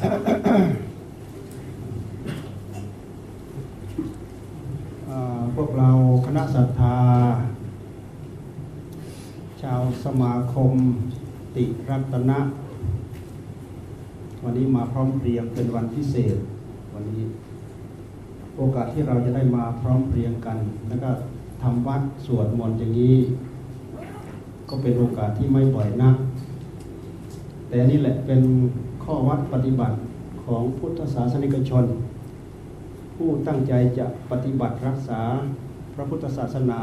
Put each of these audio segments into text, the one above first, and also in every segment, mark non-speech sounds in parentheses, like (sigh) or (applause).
พวกเราคณะศรัทธา ชาวสมาคมติรัตนะ วันนี้มาพร้อมเพรียงเป็นวันพิเศษ วันนี้โอกาสที่เราจะได้มาพร้อมเพรียงกัน แล้วก็ทำวัดสวดมนต์อย่างนี้ ก็เป็นโอกาสที่ไม่บ่อยนัก แต่นี่แหละเป็น ข้อวัดปฏิบัติของพุทธศาสนิกชน ผู้ตั้งใจจะปฏิบัติรักษาพระพุทธศาสนา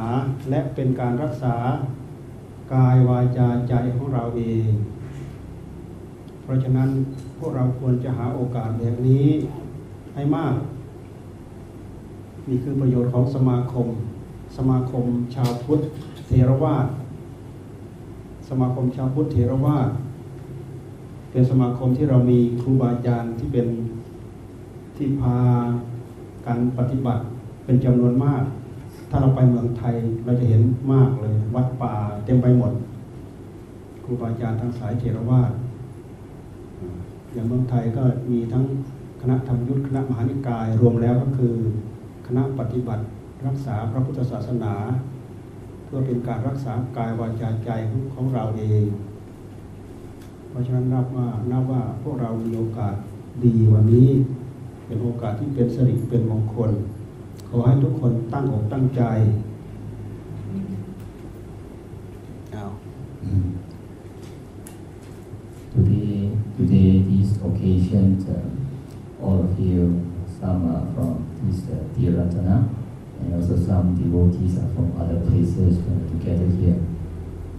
และเป็นการรักษากายวาจาใจของเราเอง เพราะฉะนั้นพวกเราควรจะหาโอกาสแบบนี้ให้มาก นี่คือประโยชน์ของสมาคม สมาคมชาวพุทธเทรวาสสมาคมชาวพุทธเทรวาส เป็นสมาคมที่เรามีครูบาอาจารย์ที่เป็นที่พาการปฏิบัติเป็นจำนวนมาก ถ้าเราไปเมืองไทยเราจะเห็นมากเลย วัดป่าเต็มไปหมด ครูบาอาจารย์ทั้งสายเทรวาสอย่างเมืองไทยก็มีทั้งคณะธรรมยุทธคณะมหานิกาย รวมแล้วก็คือ คณะปฏิบัติรักษาพระพุทธศาสนา เพื่อเป็นการรักษากายวาจาใจของเราเอง เพราะฉะนั้นนับว่านับว่าพวกเรามีโอกาสดีวันนี้เป็นโอกาสที่เป็นสิริเป็นมงคล ขอให้ทุกคนตั้งอกตั้งใจเอา Today, today, this occasion, uh, all of you, some are from this uh, Tiratana, and also some devotees are from other places uh, together here.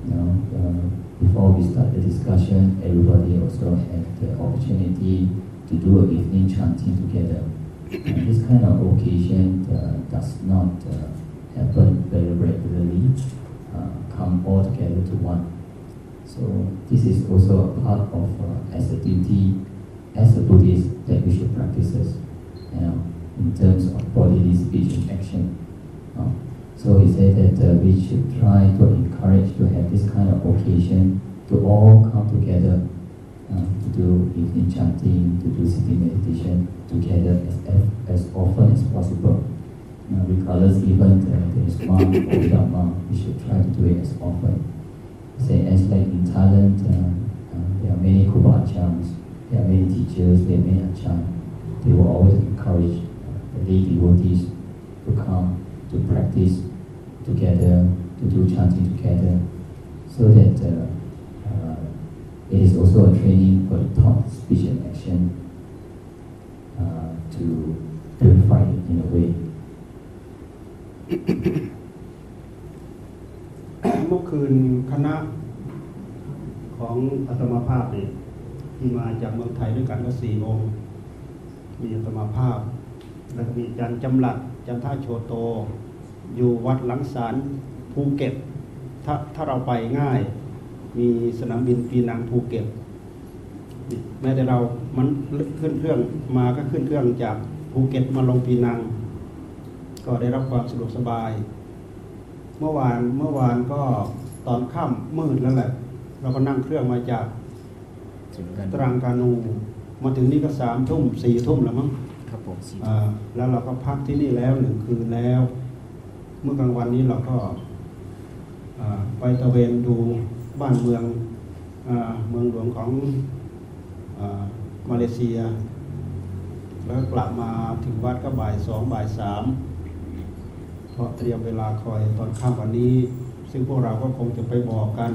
You know, uh, before we start the discussion, everybody also had the opportunity to do an evening chanting together. And this kind of occasion uh, does not uh, happen very regularly, uh, come all together to one. So this is also a part of uh, as a duty as a Buddhist that we should practice you know, in terms of bodily speech and action. Uh, so he said that uh, we should try to encourage to have this kind of occasion to all come together uh, to do evening chanting, to do sitting meditation together as, as, often as possible. Uh, regardless even uh, there is monk or without monk, we should try to do it as often say as like in Thailand, uh, uh, there are many Kuba Achans, there are many teachers, there are many Achan. They will always encourage the lay devotees to come to practice together, to do chanting together, so that uh, uh, it is also a training for the thought, speech, and action uh, to purify it in a way. เมื่อคืนคณะของอาตมาภาพเนี่ยที่มาจากเมืองไทยด้วยกันก็สี่องค์มีอาตมาภาพ แล้วมีอาจารย์จำหลัดอาจารย์ท่าโชโต อยู่วัดหลังสารภูเก็ตถ้าถ้าเราไปง่าย มีสนามบินปีนังภูเก็ตแม้แต่เรามันขึ้นเครื่องมาก็ขึ้นเครื่องจากภูเก็ตมาลงปีนัง ก็ได้รับความสะดวกสบาย เมื่อวานเมื่อวานก็ตอนค่ำมืดแล้วแหละ เราก็นั่งเครื่องมาจากถึงกันตรังกานู มาถึงนี่ก็สามทุ่มสี่ทุ่มแล้วมั้งครับผมสี่อ่าแล้วเราก็พักที่นี่แล้วหนึ่งคืนแล้ว เมื่อกลางวันนี้เราก็ไปตะเวนดูบ้านเมืองอเมืองหลวงของอมาเลเซีย แล้วก็กลับมาถึงวัดก็บ่ายสองบ่ายสามเพราะเตรียมเวลาคอยตอนค่ำวันนี้ ซึ่งพวกเราก็คงจะไปบอกกัน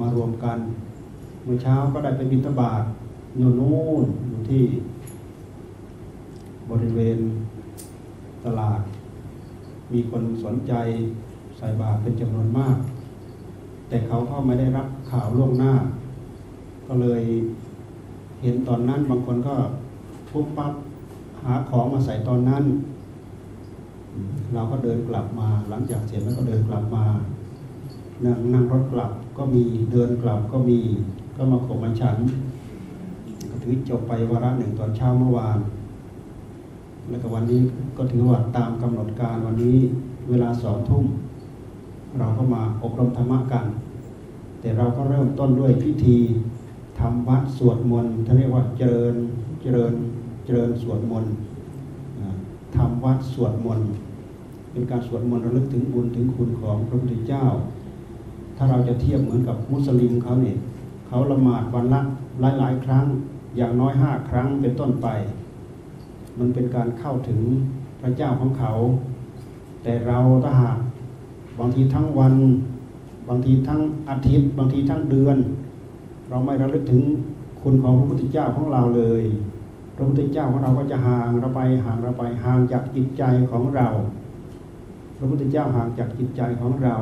มารวมกัน เมื่อเช้าก็ได้ไปบิณฑบาตอยู่นู่นอยู่ที่บริเวณตลาด มีคนสนใจใส่บาตรเป็นจำนวนมาก แต่เขาก็ไม่ได้รับข่าวล่วงหน้า ก็เลยเห็นตอนนั้นบางคนก็ปุ๊บปั๊บหาของมาใส่ตอนนั้น เราก็เดินกลับมา หลังจากเสร็จแล้วก็เดินกลับมานั่งนั่งรถกลับก็มีเดินกลับก็มีก็มาขอมาฉัน ก็ถือจบไปวาระหนึ่งตอนเช้าเมื่อวาน แล้วก็วันนี้ก็ถือว่าตามกำหนดการวันนี้เวลาสองทุ่มเราก็มาอบรมธรรมะกัน แต่เราก็เริ่มต้นด้วยพิธีทำวัดสวดมนต์ท่านเรียกว่าเจริญเจริญเจริญสวดมนต์ทำวัดสวดมนต์เป็นการสวดมนต์ระลึกถึงบุญถึงคุณของพระพุทธเจ้า ถ้าเราจะเทียบเหมือนกับมุสลิมเขาเนี่ยเขาละหมาดวันละหลายๆครั้ง อย่างน้อยห้าครั้งเป็นต้นไป มันเป็นการเข้าถึงพระเจ้าของเขา แต่เราถ้าหากบางทีทั้งวัน บางทีทั้งอาทิตย์ บางทีทั้งเดือน เราไม่ระลึกถึงคุณของพระพุทธเจ้าของเราเลย พระพุทธเจ้าของเราก็จะห่างเราไปห่างเราไปห่างจากจิตใจของเรา พระพุทธเจ้าห่างจากจิตใจของเรา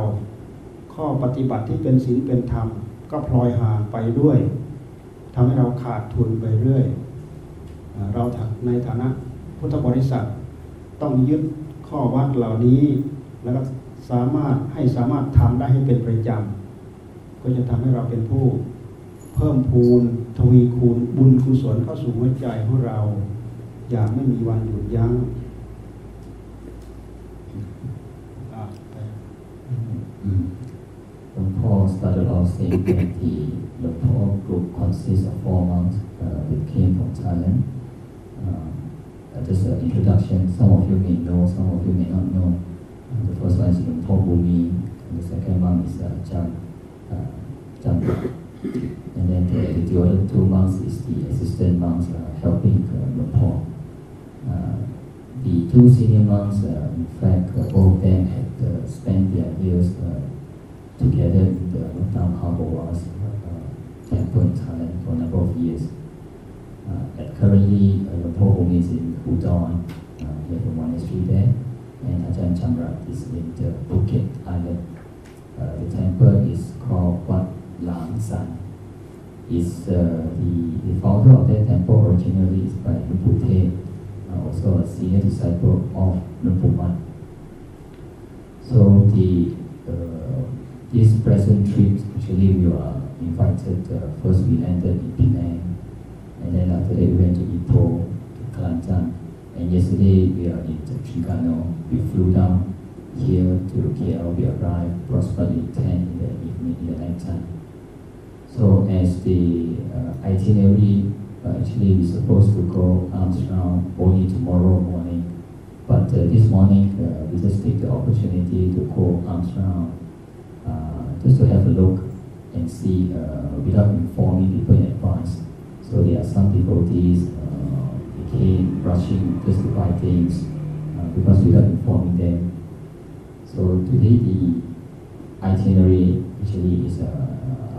ข้อปฏิบัติที่เป็นศีลเป็นธรรม ก็พลอยห่างไปด้วยทำให้เราขาดทุนไปเรื่อยอ่าเราในฐานะ พุทธบริษัทต้องยึดข้อวัดเหล่านี้แล้วก็สามารถให้สามารถทำได้ให้เป็นประจำ ก็จะทำให้เราเป็นผู้ เพิ่มพูนทวีคูณบุญกุศลเข้าสู่หัวใจของเรา อย่างไม่มีวันหยุดยั้งอะไป Mm. When Paul started off saying that the, the Paul group consists of four monks uh, that came from Thailand. Uh, just an introduction, some of you may know, some of you may not know. Uh, the first one is Paul Bumi, and the second one is uh, Jan, uh, Jan. And then the, the other two monks is the assistant monks uh, helping uh, Paul. Uh, the two senior monks, uh, in fact, uh, both of them had uh, spent their years uh, together in the Nottam Harbour's uh, temple in Thailand for a number of years. Uh, currently, uh, the Pope is in Udon, uh, he has a monastery there, and Ajahn Chamrat is in the Phuket Island. Uh, the temple is called Wat Lang San. Is uh, the, the founder of that temple originally is by Lumpute, uh, also a senior disciple of Lumpumat. So the uh, this present trip actually we were invited. Uh, first we landed in Penang, and then after that we went to Ipoh, to Kelantan, and yesterday we are in Terengganu. We flew down here to KL. We arrived approximately 10 in the evening in the night time. So as the uh, itinerary, uh, actually we're supposed to go round only tomorrow morning. But uh, this morning, uh, we just take the opportunity to go round, uh, just to have a look and see uh, without informing people in advance. So there are some devotees, uh, they came rushing just to buy things uh, because without informing them. So today the itinerary actually is uh,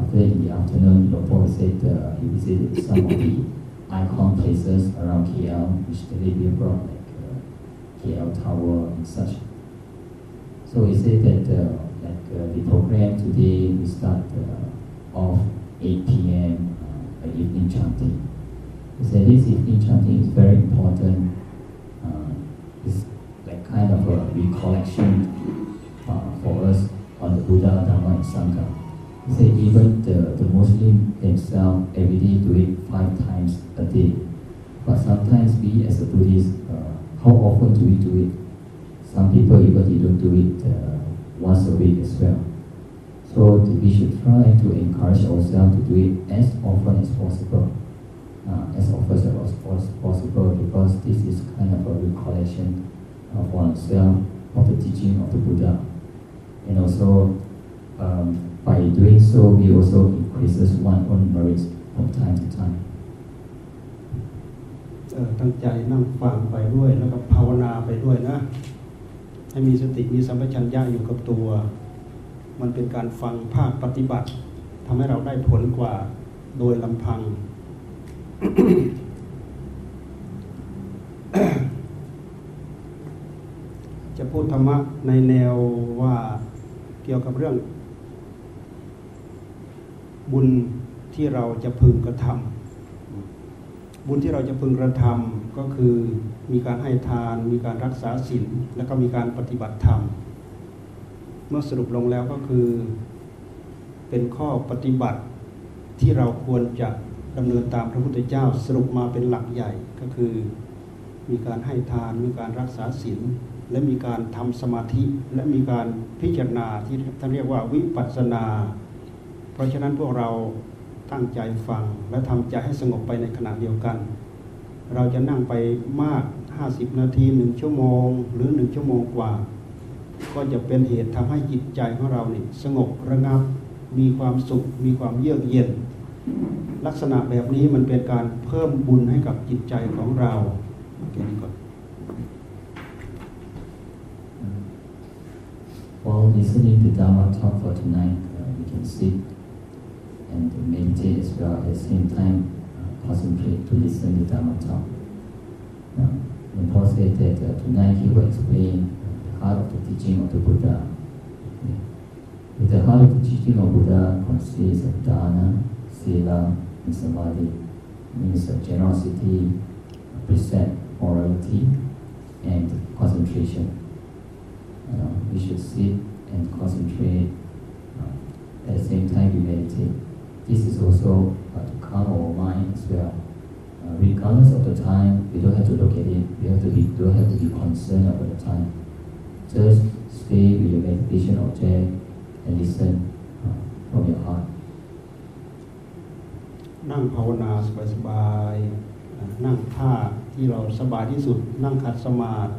after the afternoon, Lopo said uh, he visited some of the icon places around KL, which the lady brought, like uh, KL Tower and such. So he said that uh, like uh, the program today we start uh, off 8 p.m. Evening chanting. He said this evening chanting is very important. Uh, it's like kind of a recollection uh, for us on the Buddha, Dharma, and Sangha. He said even the, the Muslim themselves every day do it five times a day. But sometimes we as a Buddhist, uh, how often do we do it? Some people even they don't do it uh, once a week as well. So we should try to encourage ourselves to do it as often as possible. Uh, as often as pos- possible because this is kind of a recollection of oneself of the teaching of the Buddha. And also, um, by doing so, we also increases one own merits from time to time. เอ่อตั้งใจนั่งฟังไปด้วย แล้วก็ภาวนาไปด้วยนะ ให้มีสติมีสัมปชัญญะอยู่กับตัว มันเป็นการฟังภาคปฏิบัติทำให้เราได้ผลกว่าโดยลำพัง จะพูดธรรมะในแนวว่าเกี่ยวกับเรื่อง บุญที่เราจะพึงกระทำบุญที่เราจะพึงกระทำก็คือมีการให้ทาน มีการรักษาศีลแล้วก็มีการปฏิบัติธรรม เมื่อสรุปลงแล้วก็คือ เป็นข้อปฏิบัติที่เราควรจะดำเนินตามพระพุทธเจ้าสรุปมาเป็นหลักใหญ่ก็คือ มีการให้ทานมีการรักษาศีลและมีการทำสมาธิและมีการพิจารณาที่ท่านเรียกว่าวิปัสสนา เพราะฉะนั้นพวกเราตั้งใจฟังและทำใจให้สงบไปในขณะเดียวกัน เราจะนั่งไปมาก 50 นาทีหนึ่งชั่วโมง หรือหนึ่งชั่วโมงกว่า ก็จะเป็นเหตุทำให้จิตใจของเราเนี่ยสงบระงับ มีความสุข มีความเยือกเย็น ลักษณะแบบนี้มันเป็นการเพิ่มบุญให้กับจิตใจของเราโอเคนี้ก่อน While listening to Dharma talk for tonight, uh, we can sit and meditate as well. At the same time, uh, concentrate to listen to Dharma talk. Now, when Paul said that uh, tonight he will explain heart of the teaching of the Buddha. With the heart of the teaching of Buddha consists of dana, sila, and samadhi. Means uh, generosity, precept, morality, and concentration. Uh, we should sit and concentrate. Uh, at the same time, we meditate. This is also uh, to calm our mind as well. Uh, regardless of the time, we don't have to look at it. We have to be don't have to be concerned about the time. Just stay with your meditation object and listen uh, from your heart. นั่งภาวนาสบายๆนั่งท่าที่เราสบายที่สุด นั่งขัดสมาธิ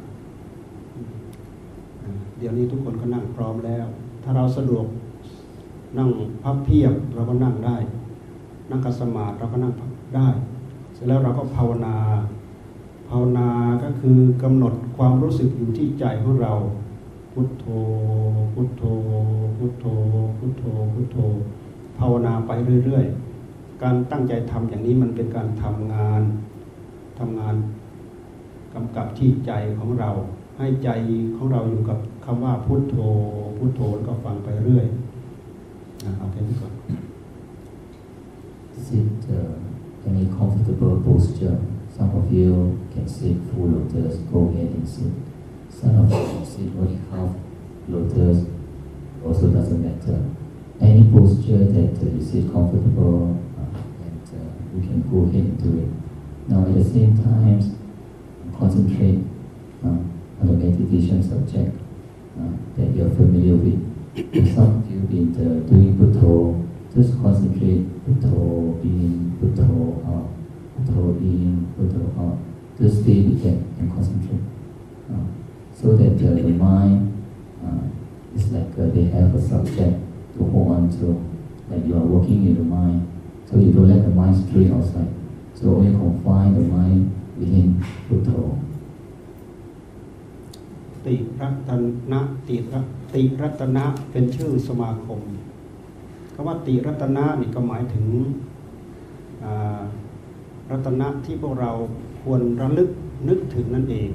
เดี๋ยวนี้ทุกคนก็นั่งพร้อมแล้ว ถ้าเราสะดวกนั่งพับเพียบเราก็นั่งได้ นั่งขัดสมาธิเราก็นั่งได้ เสร็จแล้วเราก็ภาวนา ภาวนาก็คือกำหนดความรู้สึกอยู่ที่ใจของเรา พุทโธ พุทโธ พุทโธ พุทโธ พุทโธ ภาวนาไปเรื่อยๆ การตั้งใจทำอย่างนี้มันเป็นการทำงานทำงานกำกับที่ใจของเรา ให้ใจของเราอยู่กับคำว่าพุทโธ พุทโธแล้วก็ฟังไปเรื่อยเอาแค่นี้ก่อน Sit uh, in a comfortable posture. Some of you can sit full lotus, go ahead and sit. Some of you can sit only half lotus, also doesn't matter. Any posture that uh, you sit comfortable, uh, and uh, you can go ahead and do it. Now at the same time, concentrate uh, on the meditation subject uh, that you're familiar with. If some of you been uh, doing Buddha, just concentrate Buddha being Buddha out, Buddha in, Buddha or to stay with that and concentrate. Uh, so that uh, the mind uh, is like uh, they have a subject to hold on to, like you are working in the mind. So you don't let the mind stray outside. So only confine the mind within Buddha. ติรัตนะติรัติรัตนะเป็นชื่อสมาคมคำว่าติรัตนะนี่ก็หมายถึง รัตนะที่พวกเราควรระลึกนึกถึงนั่นเอง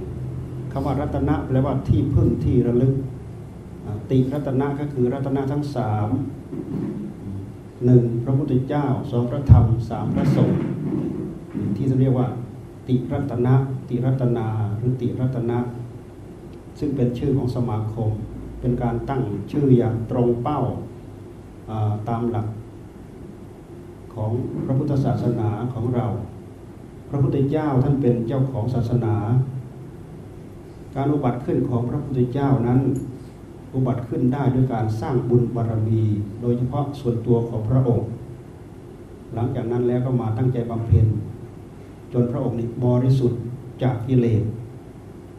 คำว่ารัตนะแปลว่าที่พึ่งที่ระลึก ติรัตนะก็คือรัตนะทั้งสามหนึ่งพระพุทธเจ้าสองพระธรรมสามพระสงฆ์ที่เรียกว่า ติรัตนะ ติรัตนาหรือติรัตนะ ซึ่งเป็นชื่อของสมาคม เป็นการตั้งชื่ออย่างตรงเป้าตามหลักของพระพุทธศาสนาของเรา พระพุทธเจ้าท่านเป็นเจ้าของศาสนา การอุบัติขึ้นของพระพุทธเจ้านั้น อุบัติขึ้นได้ด้วยการสร้างบุญบารมี โดยเฉพาะส่วนตัวของพระองค์ หลังจากนั้นแล้วก็มาตั้งใจบำเพ็ญจนพระองค์นี้บริสุทธิ์จากกิเลส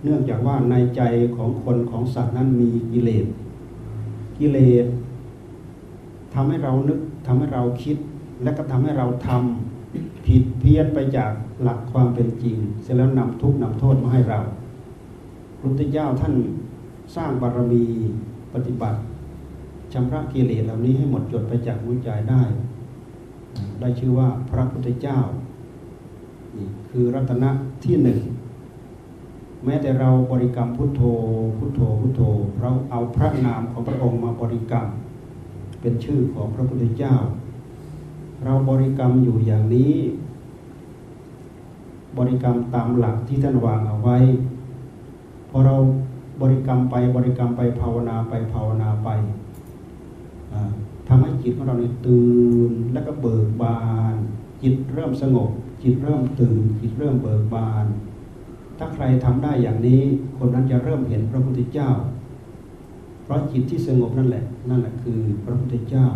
เนื่องจากว่าในใจของคนของสัตว์นั้นมีกิเลสกิเลสทำให้เรานึกทำให้เราคิด และก็ทำให้เราทำผิดเพี้ยนไปจาก หลักความเป็นจริง เสร็จแล้วนำทุกข์นำโทษมาให้เราพระพุทธเจ้าท่านสร้างบารมีปฏิบัติชำระกิเลสเหล่านี้ให้หมดจดไปจากหัวใจได้ ได้ชื่อว่าพระพุทธเจ้านี่คือรัตนะที่หนึ่งแม้แต่เราบริกรรมพุทโธ พุทโธพุทโธ เราเอาพระนามของพระองค์มาบริกรรม เป็นชื่อของพระพุทธเจ้า เราบริกรรมอยู่อย่างนี้ บริกรรมตามหลักที่ท่านวางเอาไว้พอเราบริกรรมไปบริกรรมไปภาวนาไปภาวนาไปทำให้จิตของเราเนี่ยตื่นแล้วก็เบิกบาน จิตเริ่มสงบ จิตเริ่มตื่น จิตเริ่มเบิกบาน ถ้าใครทำได้อย่างนี้ คนนั้นจะเริ่มเห็นพระพุทธเจ้า เพราะจิตที่สงบนั่นแหละ นั่นแหละคือพระพุทธเจ้า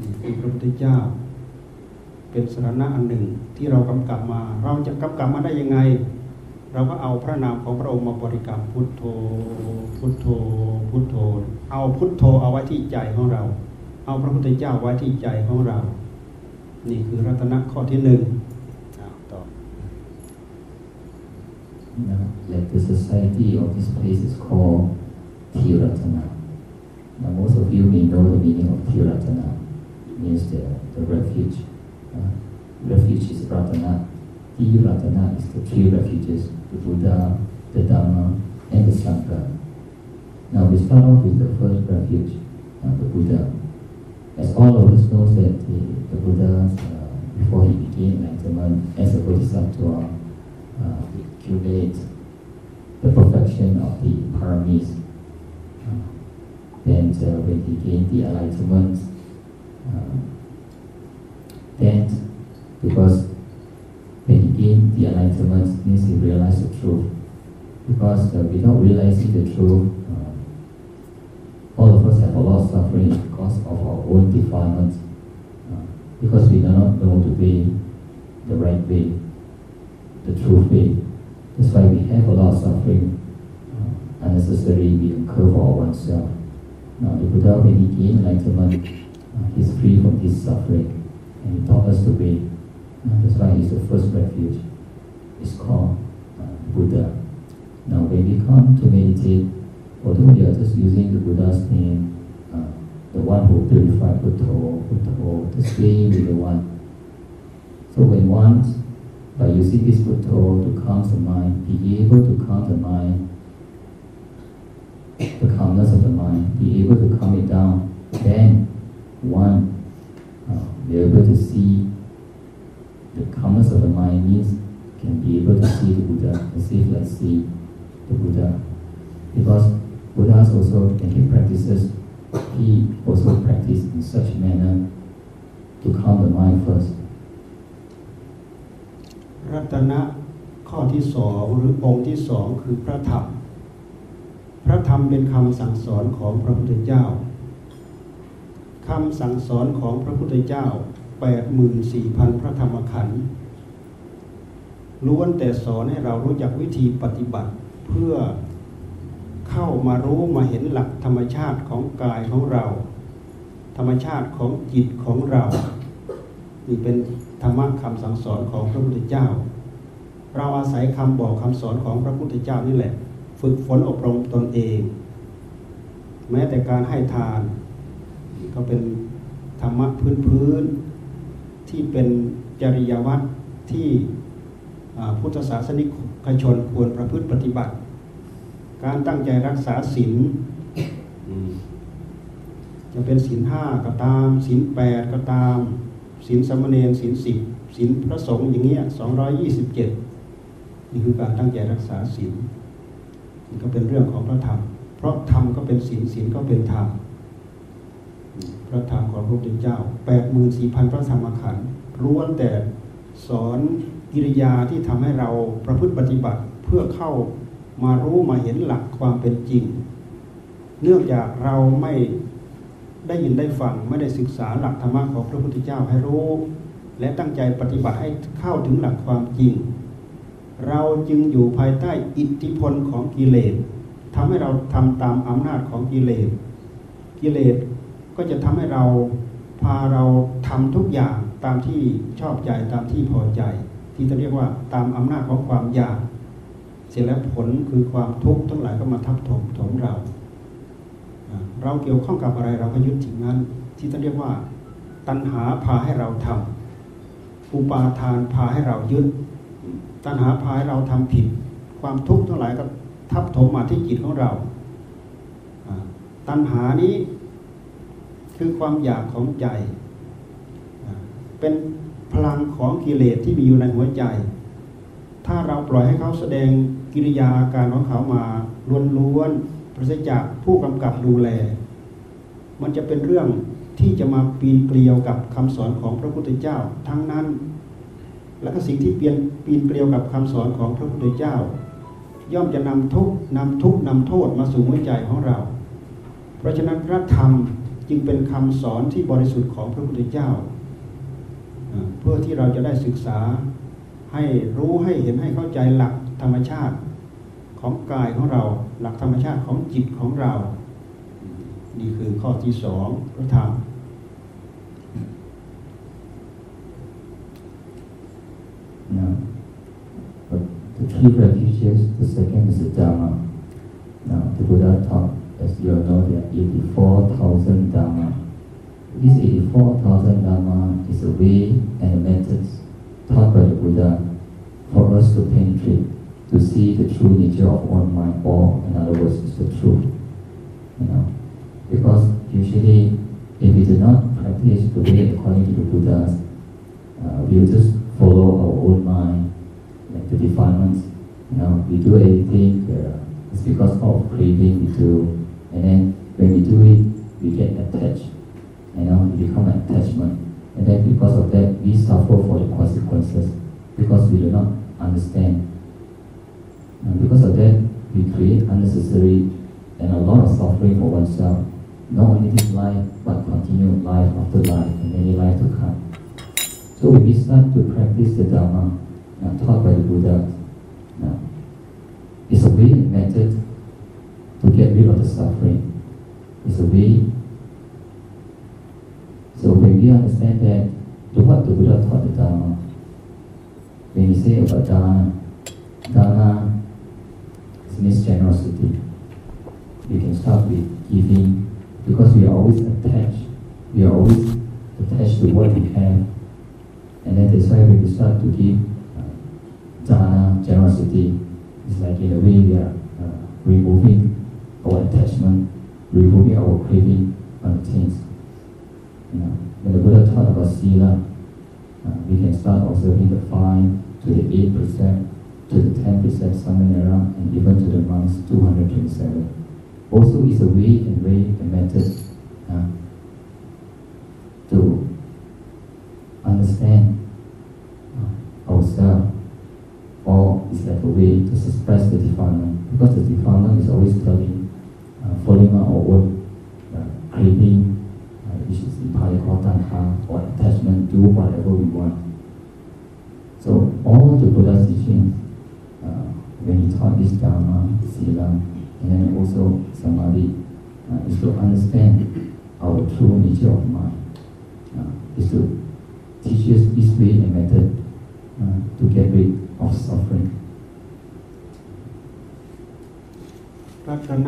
นี่คือพระพุทธเจ้า เป็นสรณะอันหนึ่งที่เรากำกับมา เราจะกำกับมาได้ยังไง เราก็เอาพระนามของพระองค์มาบริกรรมพุทโธ พุทโธ พุทโธ เอาพุทโธเอาไว้ที่ใจของเรา เอาพระพุทธเจ้าไว้ที่ใจของเรา นี่คือรัตนะข้อที่หนึ่งต่อ like the society of this place is called Tiratana. Now, most of you may know the meaning of Tiratana. It means the, the refuge. Refuge is Ratana. Tiratana is the three refuges, the Buddha, the Dhamma, and the Sangha. Now, we start off with the first refuge, uh, the Buddha. As all of us know that the, the Buddha, uh, before he became enlightenment as a bodhisattva, uh, accumulate the perfection of the paramis. Uh, then uh, when he gained the enlightenment, uh, then because when he gained the enlightenment means he realized the truth. Because uh, without realizing the truth, uh, all of us have a lot of suffering because of our own defilement. Uh, because we do not know the way, the right way, the true way. That's why we have a lot of suffering uh, unnecessary we incur for oneself. Now the Buddha, when he gained enlightenment, uh, he's free from this suffering and he taught us the way. Uh, that's why he's the first refuge. It's called uh, Buddha. Now when we come to meditate, although we are just using the Buddha's name, uh, the one who purified Buddha, Buddha, to stay with the one. So when one by using this Buddha to calm the mind, be able to calm the mind, the calmness of the mind, be able to calm it down, then one uh, be able to see the calmness of the mind means can be able to see the Buddha as if like see the Buddha. Because Buddhas also, when he practices, he also practice in such manner to calm the mind first. รัตนะข้อที่สองหรือองค์ที่สองคือพระธรรม พระธรรมเป็นคำสั่งสอนของพระพุทธเจ้า คำสั่งสอนของพระพุทธเจ้า 84,000 พระธรรมขันธ์ล้วนแต่สอนให้เรารู้จักวิธีปฏิบัติเพื่อเข้ามารู้มาเห็นหลักธรรมชาติของกายของเรา ธรรมชาติของจิตของเรา นี่เป็นธรรมะคำสั่งสอนของพระพุทธเจ้า เราอาศัยคำบอกคำสอนของพระพุทธเจ้านี่แหละ ฝึกฝนอบรมตนเอง แม้แต่การให้ทาน ก็เป็นธรรมะพื้นพื้นๆที่เป็นจริยวัตรที่อ่าพุทธศาสนิกชนควรประพฤติปฏิบัติ การตั้งใจรักษาศีลจะเป็นศีลห้าก็ตามศีลแปดก็ตามศีลสามเณรศีลสิบศีลพระสงฆ์อย่างเงี้ยสองร้อยยี่สิบเจ็ดนี่คือการตั้งใจรักษาศีลนี่ก็เป็นเรื่องของพระธรรม เพราะธรรมก็เป็นศีลศีลก็เป็นธรรม พระธรรมของพระพุทธเจ้าแปดหมื่นสี่พันพระธรรมขันธ์ล้วนแต่สอนกิริยาที่ทำให้เราประพฤติปฏิบัติเพื่อเข้ามารู้มาเห็นหลักความเป็นจริง เนื่องจากเราไม่ได้ยินได้ฟังไม่ได้ศึกษาหลักธรรมะของพระพุทธเจ้าให้รู้ และตั้งใจปฏิบัติให้เข้าถึงหลักความจริง เราจึงอยู่ภายใต้อิทธิพลของกิเลสทำให้เราทำตามอำนาจของกิเลสกิเลส ก็จะทำให้เราพาเราทำทุกอย่างตามที่ชอบใจตามที่พอใจ ที่จะเรียกว่าตามอำนาจของความอยาก เสร็จแล้วผลคือความทุกข์ทั้งหลายก็มาทับถมถมเรา เราเกี่ยวข้องกับอะไรเราก็ยึดถึงนั้น ที่จะเรียกว่า ตัณหาพาให้เราทำอุปาทานพาให้เรายึดตัณหาพาให้เราทำผิด ความทุกข์ทั้งหลายก็ทับถมมาที่จิตของเรา ตัณหานี้ คือความอยากของใจ เป็นพลังของกิเลสที่มีอยู่ในหัวใจ ถ้าเราปล่อยให้เขาแสดงกิริยาอาการของเขามาล้วนๆปราศจากผู้กำกับดูแล มันจะเป็นเรื่องที่จะมาปีนเกลียวกับคำสอนของพระพุทธเจ้า ทั้งนั้น และก็สิ่งที่เปลี่ยนปีนเกลียวกับคำสอนของพระพุทธเจ้า ย่อมจะนำทุกนำทุกนำโทษมาสู่หัวใจของเรา เพราะฉะนั้นพระธรรม จึงเป็นคำสอนที่บริสุทธิ์ของพระพุทธเจ้า เพื่อที่เราจะได้ศึกษาให้รู้ให้เห็นให้เข้าใจหลักธรรมชาติของกายของเราหลักธรรมชาติของจิตของเรา นี่คือข้อที่สองพระธรรม Now, but the three refuges, the second is the Dharma. Now, the Buddha taught, as you all know, there are 84,000 Dharma. This 84,000 Dharma is a way and a methods taught by the Buddha for us to penetrate, to see the true nature of one mind, or in other words, is the truth. You know, because usually, if we do not practice the way according to the Buddha's uh, we will just follow our own mind, like the defilements. You know, we do anything, uh, it's because of craving we do. And then when we do it, we get attached. You know, we become an attachment. And then because of that, we suffer for the consequences because we do not understand. And because of that, we create unnecessary and a lot of suffering for oneself. Not only this life, but continued life after life and many life to come. So when we start to practice the Dharma uh, taught by the Buddha, uh, it's a way method to get rid of the suffering. It's a way. So when we understand that, to what the Buddha taught the Dharma, when we say about Dharma Also, is a way and way and method uh,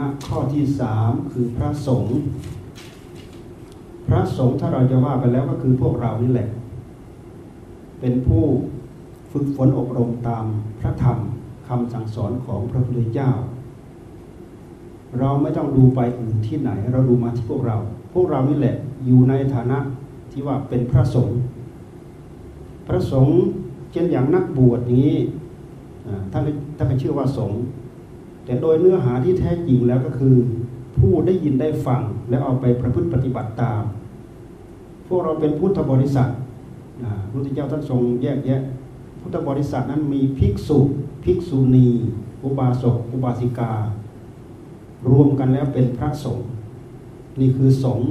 นะข้อที่สามคือพระสงฆ์พระสงฆ์ถ้าเราจะว่าไปแล้วก็คือพวกเรานี่แหละ เป็นผู้ฝึกฝนอบรมตามพระธรรมคำสั่งสอนของพระพุทธเจ้า เราไม่ต้องดูไปอื่นที่ไหน เราดูมาที่พวกเรา พวกเรานี่แหละอยู่ในฐานะที่ว่าเป็นพระสงฆ์พระสงฆ์เช่นอย่างนักบวชนี้ท่านท่านก็ชื่อว่าสงฆ์ แต่โดยเนื้อหาที่แท้จริงแล้วก็คือ ผู้ได้ยินได้ฟังแล้วเอาไปประพฤติปฏิบัติตาม พวกเราเป็นพุทธบริษัทพระพุทธเจ้าท่านทรงแยกแยะ พุทธบริษัทนั้นมีภิกษุ ภิกษุณี อุบาสก อุบาสิกา รวมกันแล้วเป็นพระสงฆ์ นี่คือสงฆ์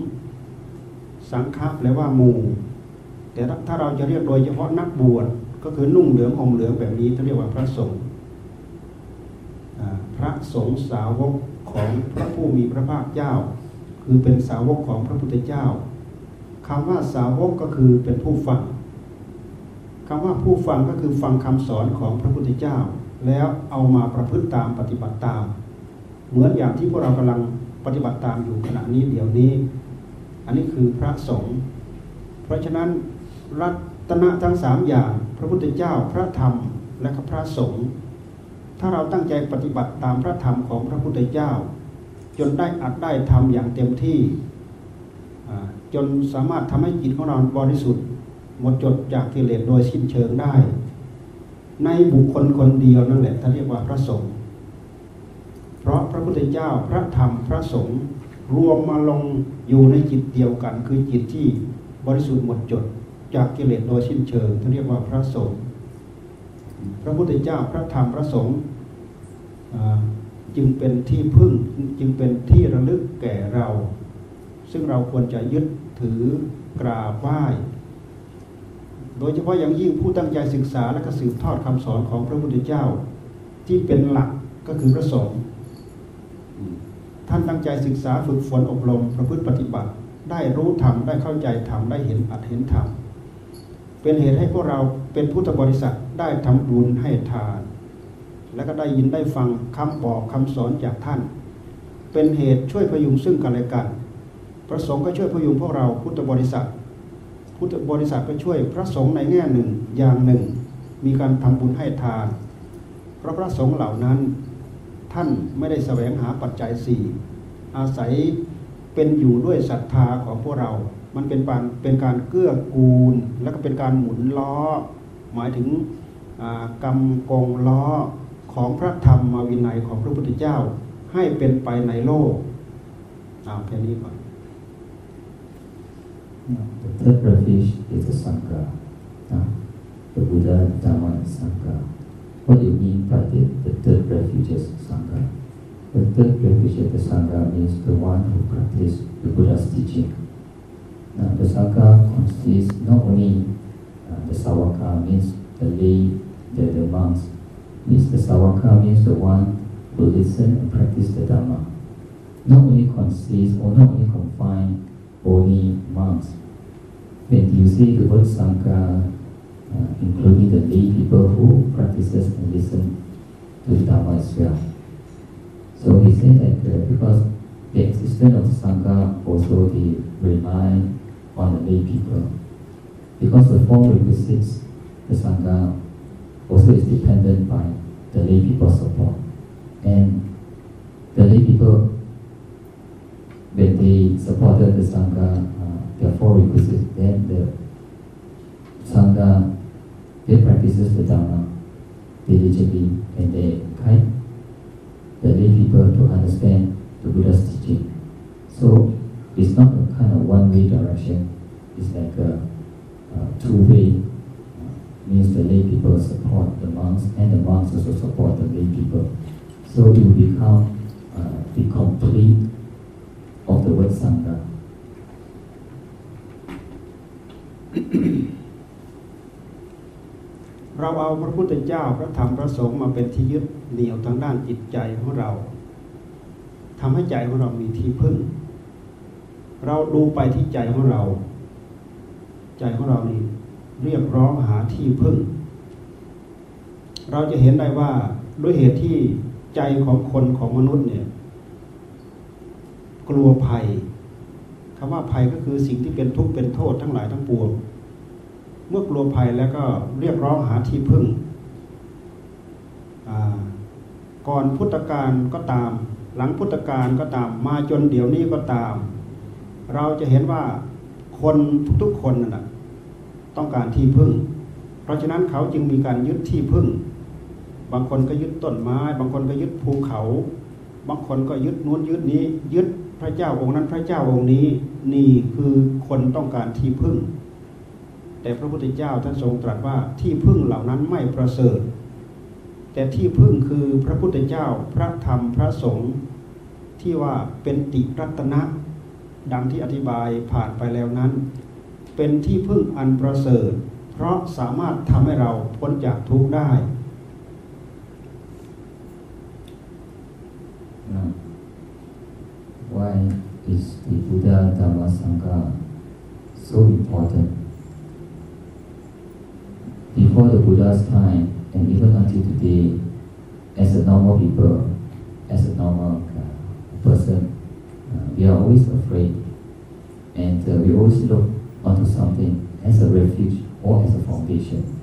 สังฆะแปลว่าหมู่ แต่ถ้าเราจะเรียกโดยเฉพาะนักบวชก็คือนุ่งเหลืองห่มเหลืองแบบนี้เขาเรียกว่าพระสงฆ์ พระสงฆ์สาวกของพระผู้มีพระภาคเจ้า คือเป็นสาวกของพระพุทธเจ้าคำว่าสาวกก็คือเป็นผู้ฟังคำว่าผู้ฟังก็คือฟังคำสอนของพระพุทธเจ้า แล้วเอามาประพฤติตามปฏิบัติตาม เหมือนอย่างที่พวกเรากำลังปฏิบัติตามอยู่ขณะนี้เดี๋ยวนี้ อันนี้คือพระสงฆ์เพราะฉะนั้นรัตนะทั้งสามอย่าง พระพุทธเจ้าพระธรรมและพระสงฆ์ ถ้าเราตั้งใจปฏิบัติตามพระธรรมของพระพุทธเจ้า จนได้อัดได้ทำอย่างเต็มที่จนสามารถทำให้จิตของเราบริสุทธิ์ หมดจดจากกิเลสโดยสิ้นเชิงได้ ในบุคคลคนเดียวนั่นแหละท่านเรียกว่าพระสงฆ์เพราะพระพุทธเจ้าพระธรรมพระสงฆ์รวมมาลงอยู่ในจิตเดียวกัน คือจิตที่บริสุทธิ์หมดจดจากกิเลสโดยสิ้นเชิงท่านเรียกว่าพระสงฆ์ พระพุทธเจ้าพระธรรมพระสงฆ์จึงเป็นที่พึ่งจึงเป็นที่ระลึกแก่เรา ซึ่งเราควรจะยึดถือกราบไหว้โดยเฉพาะอย่างยิ่งผู้ตั้งใจศึกษาและก็สืบทอดคำสอนของพระพุทธเจ้า ที่เป็นหลักก็คือพระสงฆ์ท่านตั้งใจศึกษาฝึกฝนอบรมประพฤติปฏิบัติ ได้รู้ธรรมได้เข้าใจธรรมได้เห็นอัตเห็นธรรมเป็นเหตุให้พวกเราเป็นพุทธบริษัท ได้ทำบุญให้ทาน และก็ได้ยินได้ฟังคำบอกคำสอนจากท่าน เป็นเหตุช่วยพยุงซึ่งกันและกัน พระสงฆ์ก็ช่วยพยุงพวกเราพุทธบริษัท พุทธบริษัทก็ช่วยพระสงฆ์ในแง่หนึ่งอย่างหนึ่ง มีการทำบุญให้ทาน เพราะพระสงฆ์เหล่านั้น ท่านไม่ได้แสวงหาปัจจัยสี่อาศัยเป็นอยู่ด้วยศรัทธาของพวกเรา มันเป็นการเป็นการเกื้อกูล และก็เป็นการหมุนล้อ หมายถึง กรรมกงล้อของพระธรรมวินัยของพระพุทธเจ้าให้เป็นไปในโลกเอาแค่นี้ก่อน The third refuge is the Sangha. Uh, the Buddha, Dhamma, and Sangha. What do you mean by the, the third refuge is Sangha? The third refuge of the Sangha means the one who practices the Buddha's teaching. Now, the Sangha consists not only uh, the Sawaka means the lay, the, the monks. The Sawaka means the one who listen and practice the Dhamma. Not only consists or not only confine only monks. When you see the word Sangha, uh, including the lay people who practices and listen to the Dhamma as well. So he said that uh, because the existence of the Sangha also they rely on the lay people. Because the four requisites, the Sangha also is dependent by the lay people's support. And the lay people, when they supported the Sangha, uh, there are four requisites, then the Sangha, they practices the Dhamma diligently and they guide the lay people to understand the Buddha's teaching. So it's not a kind of one-way direction. It's like a, a two-way. Means the lay people support the monks, and the monks also support the lay people. So it will become uh, the complete of the word Sangha. เราเอาพระพุทธเจ้าพระธรรมพระสงฆ์มาเป็นที่ยึดเหนี่ยวทางด้านจิตใจของเราทำให้ใจของเรามีที่พึ่ง เราดูไปที่ใจของเรา ใจของเรานี่ เรียกร้องหาที่พึ่ง เราจะเห็นได้ว่าด้วยเหตุที่ใจของคนของมนุษย์เนี่ย กลัวภัยคำว่าภัยก็คือสิ่งที่เป็นทุกข์เป็นโทษทั้งหลายทั้งปวงเมื่อกลัวภัยแล้วก็เรียกร้องหาที่พึ่ง ก่อนพุทธกาลก็ตาม หลังพุทธกาลก็ตาม มาจนเดี๋ยวนี้ก็ตาม เราจะเห็นว่าคนทุกๆคนนะ ต้องการที่พึ่ง เพราะฉะนั้นเขาจึงมีการยึดที่พึ่ง บางคนก็ยึดต้นไม้ บางคนก็ยึดภูเขา บางคนก็ยึดนู้นยึดนี้ ยึดพระเจ้าองค์นั้นพระเจ้าองค์นี้นี่คือคนต้องการที่พึ่ง แต่พระพุทธเจ้าท่านทรงตรัสว่าที่พึ่งเหล่านั้นไม่ประเสริฐ แต่ที่พึ่งคือพระพุทธเจ้าพระธรรมพระสงฆ์ที่ว่าเป็นติรัตนะดังที่อธิบายผ่านไปแล้วนั้น เป็นที่พึ่งอันประเสริฐ เพราะสามารถทำให้เราพ้นจากทุกข์ได้ Now, why is the Buddha Dhamma Sangha so important? Before the Buddha's time, and even until today, as a normal people, as a normal person, uh, we are always afraid, and uh, we always look onto something as a refuge or as a foundation.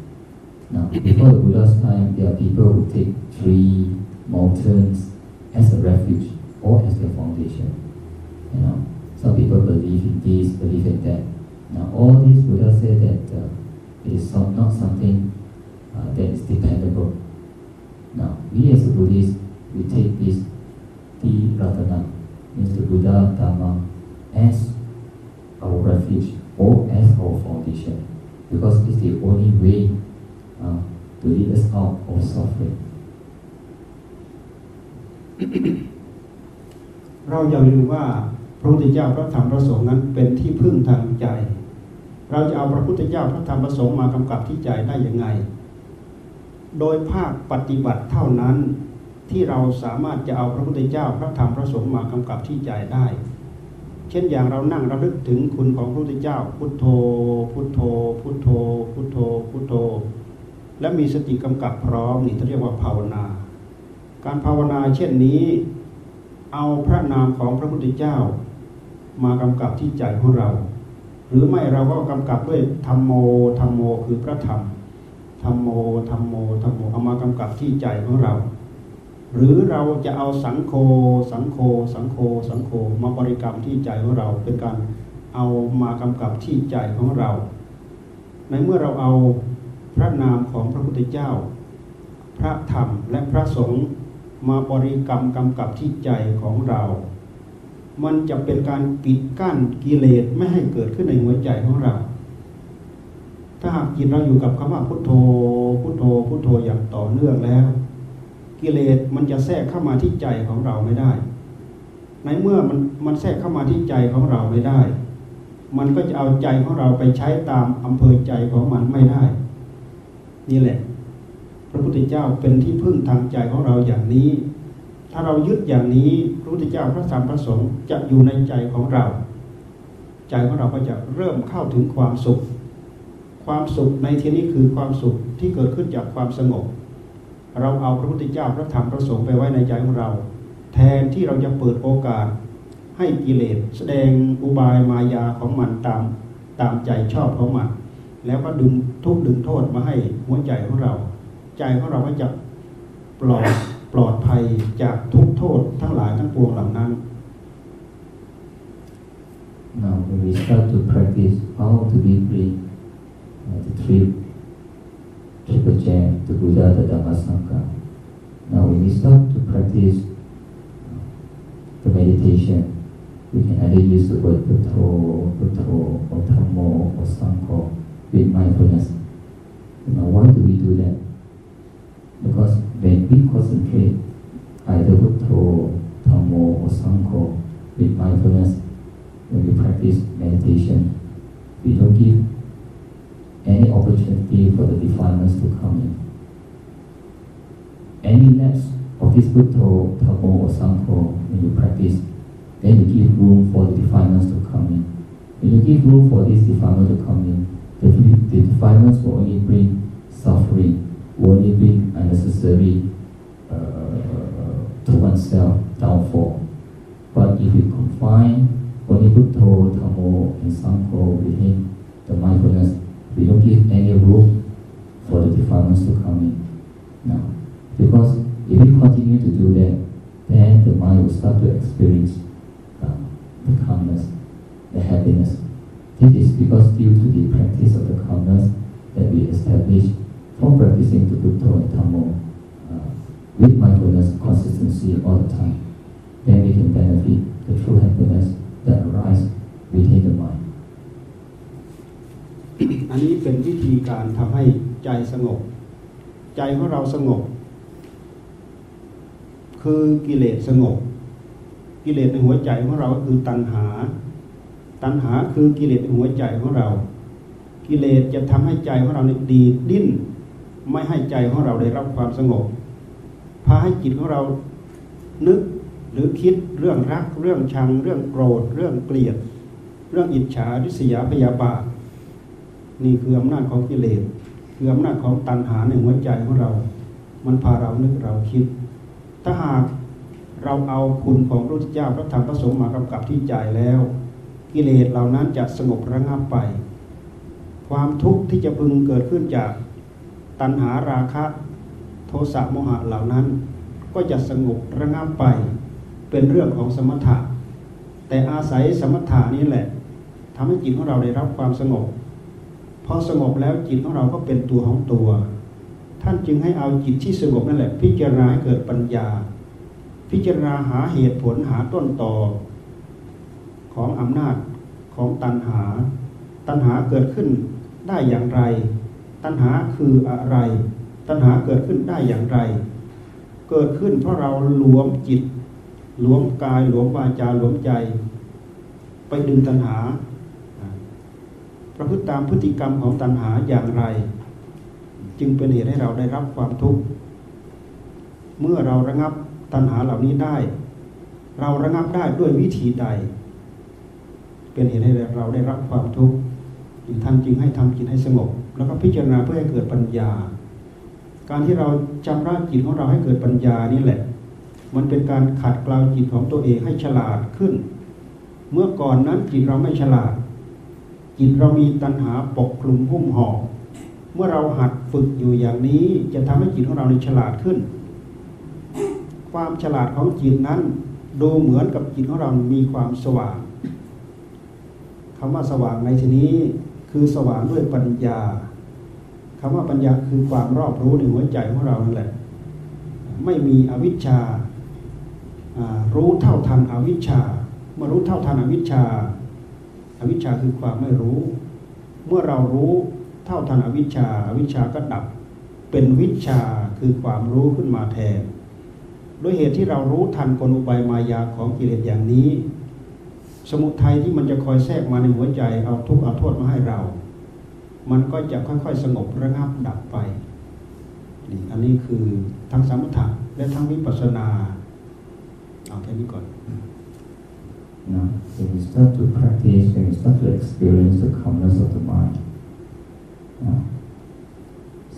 Now, before the Buddha's time, there are people who take tree, mountains, as a refuge or as their foundation. You know, some people believe in this, believe in that. Now, all these Buddha said that uh, it is not something uh, that is dependable. Now, we as a Buddhist, we take this Ratana, means the Buddha Dharma, as our refuge or as our foundation, because it's the only way uh, to lead us out of suffering. เราอย่าลืมว่าพระพุทธเจ้าพระธรรมพระสงฆ์นั้นเป็นที่พึ่งทางใจ เราจะเอาพระพุทธเจ้าพระธรรมพระสงฆ์มากำกับที่ใจได้ยังไง โดยภาคปฏิบัติเท่านั้นที่เราสามารถจะเอาพระพุทธเจ้าพระธรรมพระสงฆ์มากำกับที่ใจได้ เช่นอย่างเรานั่งระลึกถึงคุณของพระพุทธเจ้า พุทโธ พุทโธ พุทโธ พุทโธ พุทโธ และมีสติกำกับพร้อมนี่เรียกว่าภาวนา การภาวนาเช่นนี้ เอาพระนามของพระพุทธเจ้า มากำกับที่ใจของเรา หรือไม่เราก็กำกับด้วยธรรมโมธรรมโมคือพระธรรมธรรมโมธรรมโมธรรมโมเอามากำกับที่ใจของเรา หรือเราจะเอาสังโฆสังโฆสังโฆสังโฆมาบริกรรมที่ใจของเรา เป็นการเอามากำกับที่ใจของเรา ในเมื่อเราเอาพระนามของพระพุทธเจ้า พระธรรมและพระสงฆ์มาบริกรรมกำกับที่ใจของเรา มันจะเป็นการปิดกั้นกิเลสไม่ให้เกิดขึ้นในหัวใจของเรา ถ้าหากจิตเราอยู่กับคำว่าพุทโธพุทโธพุทโธอย่างต่อเนื่องแล้ว กิเลสมันจะแทรกเข้ามาที่ใจของเราไม่ได้ ในเมื่อมันมันแทรกเข้ามาที่ใจของเราไม่ได้ มันก็จะเอาใจของเราไปใช้ตามอำเภอใจของมันไม่ได้ นี่แหละ พระพุทธเจ้าเป็นที่พึ่งทางใจของเราอย่างนี้ ถ้าเรายึดอย่างนี้พระพุทธเจ้าพระธรรมพระสงฆ์จะอยู่ในใจของเรา ใจของเราก็จะเริ่มเข้าถึงความสุข ความสุขในที่นี้คือความสุขที่เกิดขึ้นจากความสงบ เราเอาพระพุทธเจ้าพระธรรมพระสงฆ์ไปไว้ในใจของเรา แทนที่เราจะเปิดโอกาส ให้กิเลสแสดงอุบายมายาของมันตามตามใจชอบของมันแล้วก็ดึงทุกดึงโทษมาให้หัวใจของเรา ใจของเราก็จะปลอดปลอดภัยจากทุกโทษทั้งหลายทั้งปวงเหล่านั้น Now we start to practice how to be free, uh, the trip, triple jam, the Buddha, the Sangha. Now when we start to practice uh, the meditation, we can either use the word Buddho, Buddho, or Dhammo, or Sangho with mindfulness. Now why do we do that? Because when we concentrate either Buddho, Dhammo, or Sangho with mindfulness, when we practice meditation, we don't give any opportunity for the defilements to come in. Any lapse of this Buddha, Tabo, or Sangho, when you practice, then you give room for the defilements to come in. When you give room for this defilement to come in, the, the defilements will only bring suffering, will only bring unnecessary uh, to oneself downfall. But if you confine only Buddha, Dhammo, and Sangho within the mindfulness, we don't give any room for the defilements to come in. Now, because if we continue to do that, then the mind will start to experience uh, the calmness, the happiness. This is because due to the practice of the calmness that we establish from practicing the Buddha and Dhammo uh, with mindfulness consistency all the time, then we can benefit the true happiness that arises within the mind. อันนี้เป็นวิธีการทำให้ใจสงบ ใจของเราสงบ คือกิเลสสงบ กิเลสในหัวใจของเราก็คือตัณหา ตัณหาคือกิเลสในหัวใจของเรา กิเลสจะทำให้ใจของเราเนี่ยดีดดิ้น ไม่ให้ใจของเราได้รับความสงบ พาให้จิตของเรานึกหรือคิดเรื่องรัก เรื่องชัง เรื่องโกรธ เรื่องเกลียด เรื่องอิจฉาริษยาพยาบาท นี่คืออำนาจของกิเลสคืออำนาจของตัณหาในหัวใจของเรา มันพาเรานึกเราคิด ถ้าหากเราเอาคุณของพระพุทธเจ้าพระธรรมพระสงฆ์มากำกับที่ใจแล้ว กิเลสเหล่านั้นจะสงบระงับไป ความทุกข์ที่จะพึงเกิดขึ้นจากตัณหาราคะ โทสะโมหะเหล่านั้น ก็จะสงบระงับไป เป็นเรื่องของสมถะ แต่อาศัยสมถะนี้แหละทำให้จิตของเราได้รับความสงบ พอสงบแล้วจิตของเราก็เป็นตัวของตัว ท่านจึงให้เอาจิตที่สงบนั่นแหละ พิจารณาเกิดปัญญา พิจารณาหาเหตุผลหาต้นตอของอำนาจของตัณหา ตัณหาเกิดขึ้นได้อย่างไร ตัณหาคืออะไร ตัณหาเกิดขึ้นได้อย่างไร เกิดขึ้นเพราะเราหลวมจิตหลวมกายหลวมวาจาหลวมใจ ไปดึงตัณหา ประพฤติตามพฤติกรรมของตัณหาอย่างไร จึงเป็นเหตุให้เราได้รับความทุกข์เมื่อเราระงับตัณหาเหล่านี้ได้ เราระงับได้ด้วยวิธีใด เป็นเหตุให้เราได้รับความทุกข์ท่านจึงให้ทำจิตให้สงบ แล้วก็พิจารณาเพื่อให้เกิดปัญญา การที่เราจำระจิตของเราให้เกิดปัญญานี่แหละ มันเป็นการขัดเกลาจิตของตัวเองให้ฉลาดขึ้น เมื่อก่อนนั้นจิตเราไม่ฉลาด จิตเรามีตัณหาปกคลุมหุ้มห่อเมื่อเราหัดฝึกอยู่อย่างนี้ จะทำให้จิตของเราในฉลาดขึ้น ความฉลาดของจิตนั้น ดูเหมือนกับจิตของเรามีความสว่างคำว่าสว่างในที่นี้คือสว่างด้วยปัญญาคำว่าปัญญาคือความรอบรู้ในหัวใจของเรานั่นแหละ ไม่มีอวิชชารู้เท่าทันอวิชชาเมื่อรู้เท่าทันอวิชชา อวิชชาคือความไม่รู้ เมื่อเรารู้เท่าทันอวิชชาอวิชชาก็ดับ เป็นวิชาคือความรู้ขึ้นมาแทนด้วยเหตุที่เรารู้ทันกลอุบายมายาของกิเลสอย่างนี้ สมุทัยที่มันจะคอยแทรกมาในหัวใจเอาทุกข์เอาโทษมาให้เรา มันก็จะค่อยๆ สงบระงับดับไปนี่อันนี้คือทั้งสมถะและทั้งวิปัสสนาเอาแค่นี้ก่อน Now, when we start to practice, when we start to experience the calmness of the mind,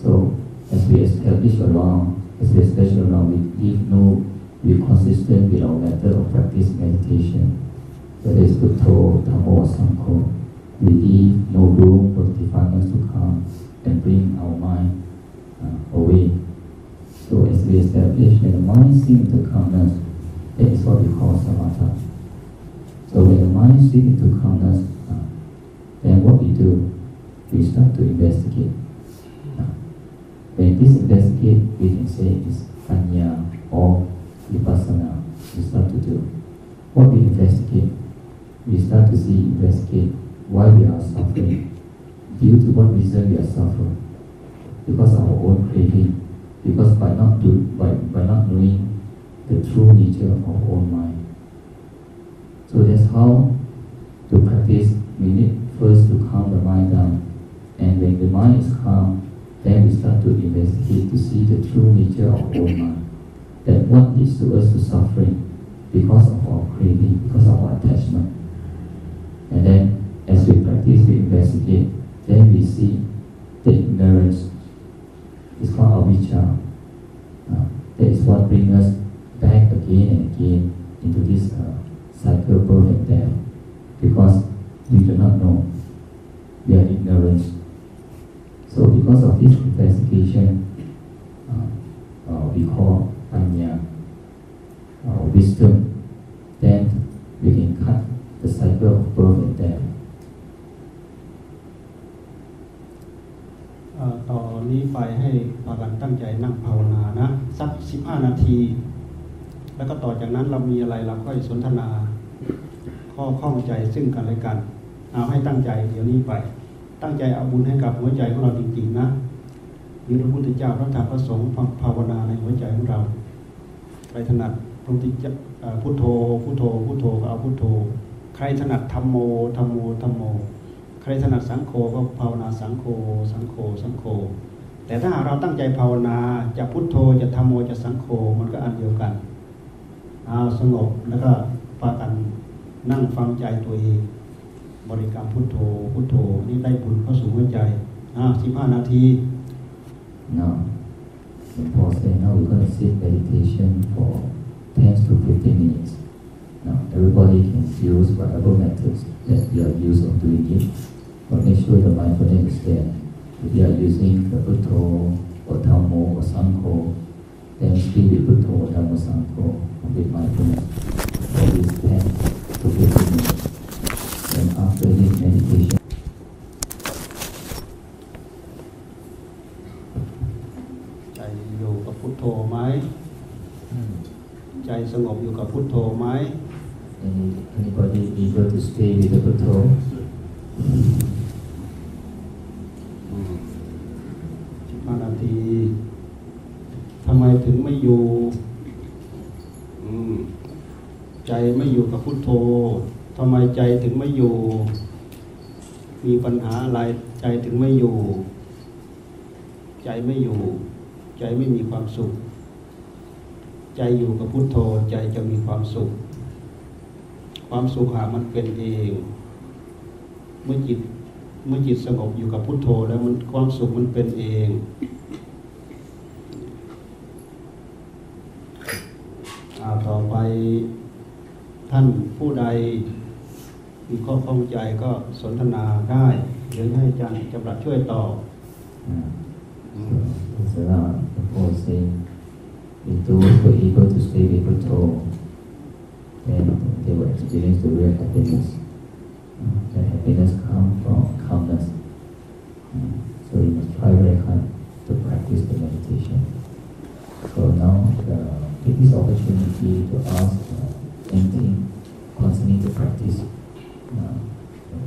so as we establish along, as we establish along, we give no, we consistent with our method of practice meditation, whether it's Buddha, Dhammo, or Sangho, we leave no room for defilements to come and bring our mind uh, away. So as we establish that the mind seems to calmness, that is what we call samatha. So when the mind seems into calmness, uh, then what we do, we start to investigate. Uh, when this investigate, we can say is panya or vipassana. We start to do. What we investigate, we start to see, investigate why we are suffering, due to what reason we are suffering, because our own craving, because by not do, by, by not knowing the true nature of our own mind. So that's how to practice. We need first to calm the mind down. And when the mind is calm, then we start to investigate to see the true nature of our mind. That what leads to us to suffering because of our craving, because of our attachment. And then as we practice, we investigate, then we see the ignorance. It's called avijja. Uh, that is what brings us back again and again into this uh, cycle birth and death because we do not know. We are ignorant. So because of this investigation, uh, uh, we call panya, uh, wisdom, then we can cut the cycle of birth and death. เอ่อต่อนนี้ไปให้พากันตั้งใจนั่งภาวนานะ สัก 15 นาที แล้วก็ต่อจากนั้นเรามีอะไรเราก็สนทนา ข้อข้องใจซึ่งกันและกัน เอาให้ตั้งใจเดี๋ยวนี้ไป ตั้งใจเอาบุญให้กับหัวใจของเราจริงๆนะมีพระพุทธเจ้าพระธรรมพระสงฆ์ภาวนาในหัวใจของเราใครถนัดพระพุทธเจ้าพุทโธพุทโธพุทโธก็เอาพุทโธ ใครถนัดธรรมโมธรรมโมธรรมโม ใครถนัดสังโฆก็ภาวนาสังโฆสังโฆสังโฆแต่ถ้าหากเราตั้งใจภาวนาจะพุทโธจะธรรมโมจะสังโฆมันก็อันเดียวกัน เอาสงบแล้วก็พากันนั่งฟังใจตัวเอง บริกรรมพุทโธพุทโธนี่ได้บุญเข้าสู่หัวใจอ่าสิบห้านาที Now, when Paul said, now we're going to sit meditation for 10 to 15 minutes. Now, everybody can use whatever methods that you are used of doing it, but make sure the mindfulness is there. If you are using the Buddha or Dhammo or Sangho, then speak with Buddha or Dhammo Sangho with mindfulness for this 10 to 15 minutes. Then after this meditation, ใจอยู่กับพุทโธไหม ใจสงบอยู่กับพุทโธไหม any, anybody able to stay with the Buddha? สิบห้านาที ทำไมถึงไม่อยู่อืมใจ ไม่อยู่กับพุทโธทำไมใจถึงไม่อยู่ มีปัญหาอะไรใจถึงไม่อยู่ ใจไม่อยู่ ใจไม่มีความสุข ใจอยู่กับพุทโธใจจะมีความสุข ความสุขหามันเป็นเอง เมื่อจิตเมื่อจิตสงบอยู่กับพุทโธแล้วมันความสุขมันเป็นเองอาต่อไปท่านผู้ใด มีข้อข้องใจก็สนทนาได้เดี๋ยวให้อาจารย์จำรัดช่วยตอบ Uh, so, uh, before saying, if those who are able to stay with Buddha, then they will experience the real happiness. Uh, the happiness comes from calmness. So you must try very hard to practice the meditation. So now, the, take this opportunity to ask uh, anything concerning the practice. Uh,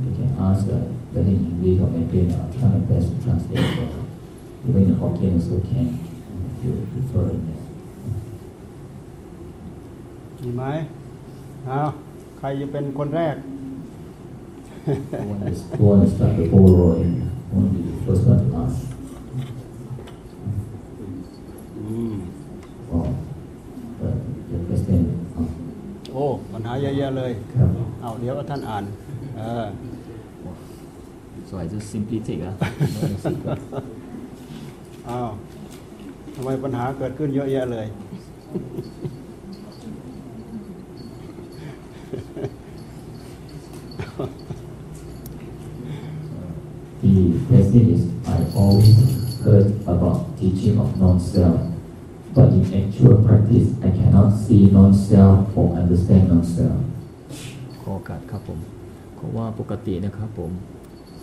you can ask uh, whether in English or Mandarin. I'll try my best to translate. Uh, even in Hokkien also can, uh, if you prefer in that. มีไหมเอาใครจะเป็นคนแรก Who want to, who want to start the ball rolling? Who want to be the first one to ask? อืม Or the, the question? Uh, โอ้ปัญหาเยอะแยะเลยครับเอาเดี๋ยวท่านอ่านเออ so I just simply take ah no secret อ้าวทำไมปัญหาเกิดขึ้นเยอะแยะเลย The question is, I always heard about teaching of non-self, but in actual practice, I cannot see non-self or understand non-self. ขอโอกาสครับผมเพราะว่าปกตินะครับผม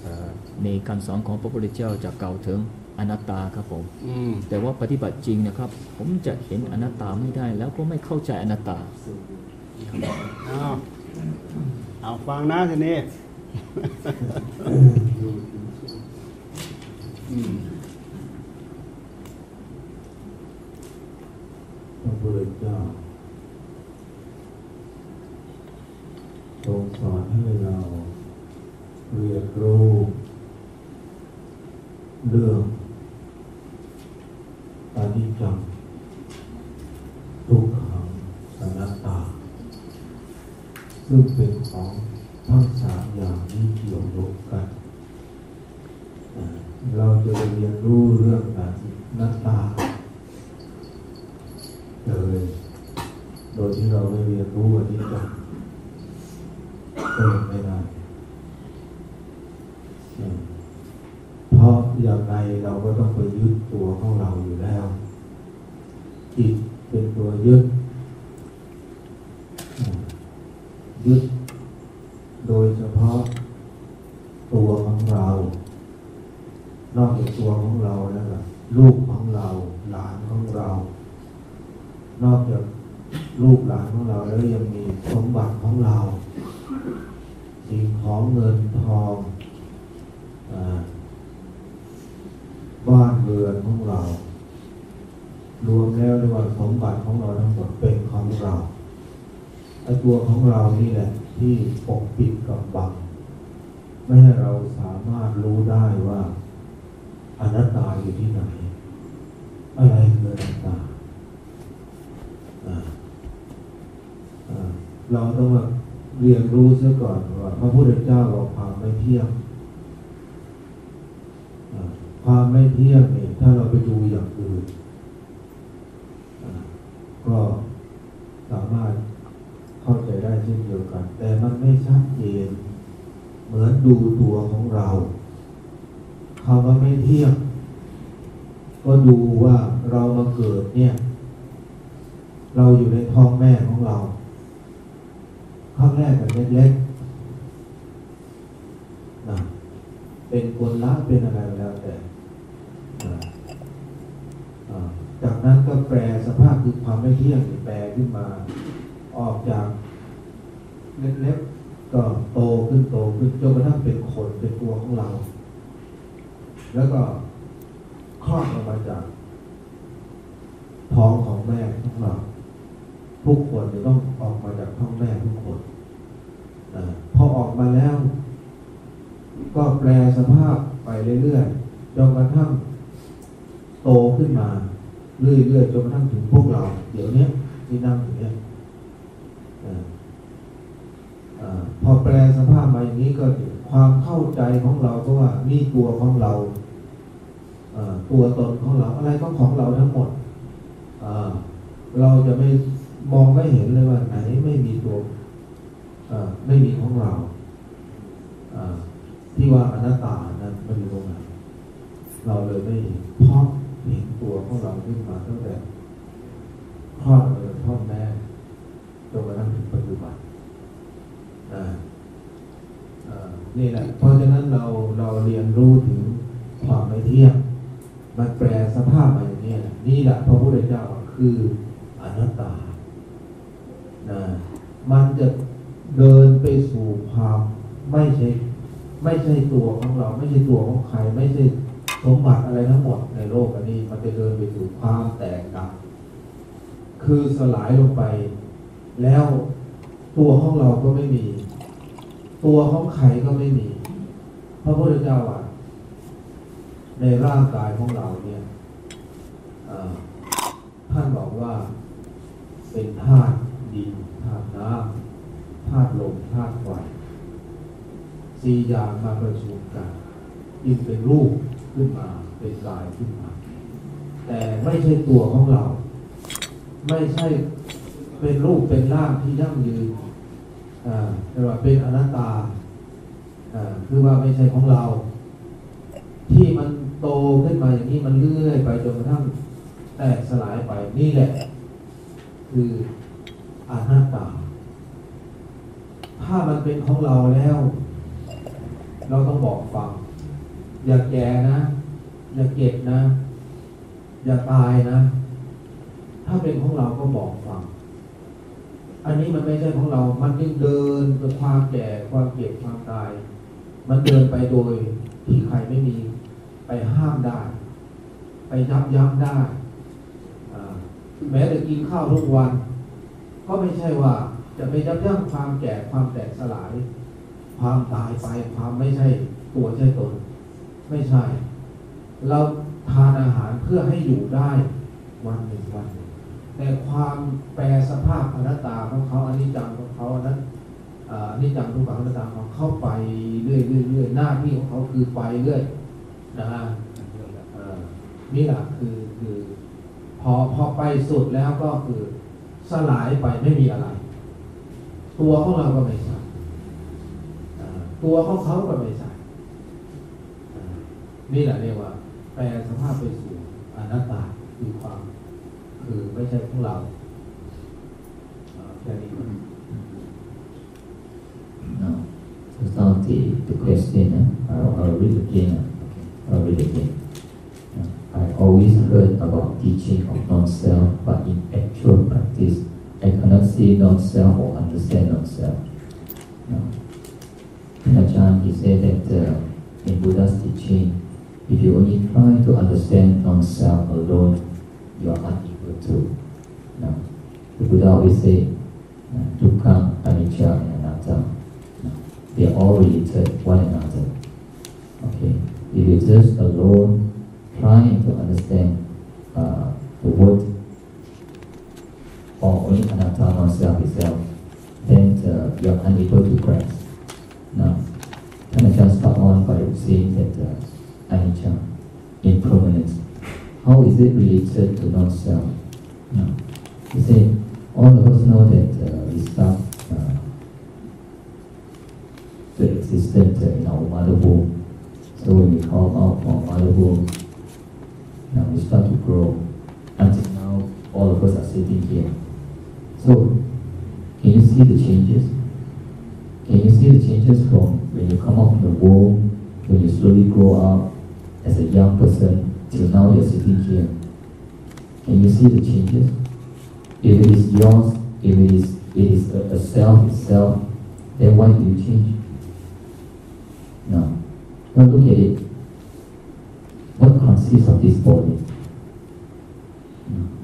เอ่อในคำสอนของพระพุทธเจ้าจะกล่าวถึงอนัตตาครับผมอืมแต่ว่าปฏิบัติจริงนะครับ ผมจะเห็นอนัตตาไม่ได้ แล้วก็ไม่เข้าใจอนัตตาเอาเอาฟังนะทีนี้ อืม พระพุทธเจ้าทรงสอนให้เราเรียนรู้เรื่องอนิจจังทุกขังอนัตตา ซึ่งเป็นของทั้งสามอย่างนี้เกี่ยวโยงกัน เราจะเรียนรู้เรื่องอนัตตา เลย โดยที่เราไม่เรียนรู้อันนี้กันก็ยังไม่ได้เพราะอย่างไรเราก็ต้องไปยึดตัวของเราอยู่แล้วจิตเป็นตัวยึดอืมยึด โดยเฉพาะตัวของเรา นอกจากตัวของเราแล้วล่ะลูกของเรา หลานของเรา นอกจากลูกหลานของเราแล้วยังมีสมบัติของเรา สิ่งของเงินทองอาบ้านเรือนของเรา รวมแล้วเรียกว่าสมบัติของเราทั้งหมดเป็นของเราไอ้ ตัวของเรานี่แหละ ที่ปกปิดกับบัง ไม่ให้เราสามารถรู้ได้ว่าอนัตตาอยู่ที่ไหน อะไรคืออนัตตา เราต้องมาเรียนรู้ซะก่อนว่าพระพุทธเจ้าบอกความไม่เที่ยงอ่าความไม่เที่ยงเนี่ยถ้าเราไปดูอย่างอื่นอ่าก็สามารถเข้าใจได้เช่นเดียวกัน แต่มันไม่ชัดเจน เหมือน ดูตัวของเราคำว่าไม่เที่ยง ก็ดูว่าเรามาเกิดเนี่ย เราอยู่ในท้องแม่ของเราครั้งแรกแบบเล็กๆนะเป็นคนละเป็นอะไรก็แล้วแต่จากนั้นก็แปลสภาพคือความไม่เที่ยงแปลขึ้นมา ออกจากเล็กๆ ก็โตขึ้นโตขึ้นจนกระทั่งเป็นคนเป็นตัวของเรา แล้วก็คลอดออกมาจากท้องของแม่ของเราทุกคนจะต้องออกมาจากท้องแม่ทุกคนอพอออกมาแล้ว ก็แปลสภาพไปเรื่อยๆจนกระทั่งโตขึ้นมา เรื่อยๆจนกระทั่งถึงพวกเรา เดี๋ยวนี้ที่นั่งอยู่เนี้ยอ่าอ่า พอแปลสภาพมาอย่างนี้ก็ความเข้าใจของเราก็ว่านี่ตัวของเราตัวตนของเราอะไรก็ของเราทั้งหมดเราจะไม่มองไม่เห็นเลยว่าไหนไม่มีตัวไม่มีของเราที่ว่าอนัตตานั้นมันอยู่ตรงไหนเราเลยไม่เห็นพราะเห็นตัวของเราขึ้นมาตั้งแต่คลอดมาจากพ่อแม่จนกระทั่งถึงปัจจุบัน นี่แหละ เพราะฉะนั้นเราเราเรียนรู้ถึงความไม่เที่ยง มันแปลสภาพมาอย่างนี้นี่แหละพระพุทธเจ้าคืออนัตตานะมันจะเดินไปสู่ความไม่ใช่ ไม่ใช่ตัวของเรา ไม่ใช่ตัวของใคร ไม่ใช่สมบัติอะไรทั้งหมดในโลกอันนี้ มันจะเดินไปสู่ความแตกดับคือสลายลงไป แล้ว ตัวของเราก็ไม่มีตัวของใครก็ไม่มี พระพุทธเจ้าว่าในร่างกายของเราเนี่ยท่านบอกว่าเป็นธาตุดินธาตุน้ำธาตุลมธาตุไฟสี่อย่างมาประชุมกันยิ่งเป็นรูปขึ้นมาเป็นกายขึ้นมา แต่ไม่ใช่ตัวของเรา ไม่ใช่ เป็นรูปเป็นร่างที่ยั่งยืนอ่าเรียกว่าเป็นอนัตตาอ่าคือว่าไม่ใช่ของเรา ที่มันโตขึ้นมาอย่างนี้มันเลื่อยไปจนกระทั่งแตกสลายไปนี่แหละ คืออนัตตา ถ้ามันเป็นของเราแล้ว เราต้องบอกฟัง อย่าแก่นะ อย่าเก็บนะ อย่าตายนะ ถ้าเป็นของเราก็บอกฟัง อันนี้มันไม่ใช่ของเรา มันยังเดินไปความแก่ความเก็บความตาย มันเดินไปโดยที่ใครไม่มี ไปห้ามได้ ไปยับยั้งได้แม้แต่กินข้าวทุกวัน ก็ไม่ใช่ว่าจะไปยับยั้งความแก่ความแตกสลาย ความตายไปความไม่ใช่ตัวใช่ตน ไม่ใช่ เราทานอาหารเพื่อให้อยู่ได้วันหนึ่งวันหนึ่ง แต่ความแปรสภาพอนัตตาของเขาอันนี้จังของเขาอันนั้นอันนี้จังทุกขังอนัตตาของเขาไปเรื่อยเรื่อยเรื่อยหน้าที่ของเขาคือไปเรื่อยนะฮะนี่แหละคือคือพอพอไปสุดแล้วก็คือสลายไปไม่มีอะไร ตัวของเราก็ไม่ใช่ตัวของเขาก็ไม่ใช่นี่แหละเรียกว่า แปลสภาพไปสู่อนัตตาคือความ คือไม่ใช่ของเราอ่าแค่นี้ Now, to start the, the question, uh, I'll, I'll read again. uh, Okay, I'll read again. Uh, I always heard about teaching of non-self, but in actual practice, I cannot see non-self or understand non-self. Now, in Ajahn, he said that uh, in Buddha's teaching, if you only try to understand non-self alone, you are unable to. now, the Buddha always say, dukkha, anicca, and anatta. They are all related one another. Okay, if you just alone trying to understand uh, the word or only anatta non-self itself, then uh, you are unable to grasp. Now, can I just start on by saying that uh, anicca, impermanence, how is it related to non-self? Now, you say all of us know that uh, we start uh, to existence in our mother womb. So when we come out from mother womb, now we start to grow. Until now, all of us are sitting here. So, can you see the changes? Can you see the changes from when you come out from the womb, when you slowly grow up as a young person, till now you're sitting here? Can you see the changes? If it is yours, if it is it is a, a self itself, then why do you change? No. Now look at it. What consists of this body?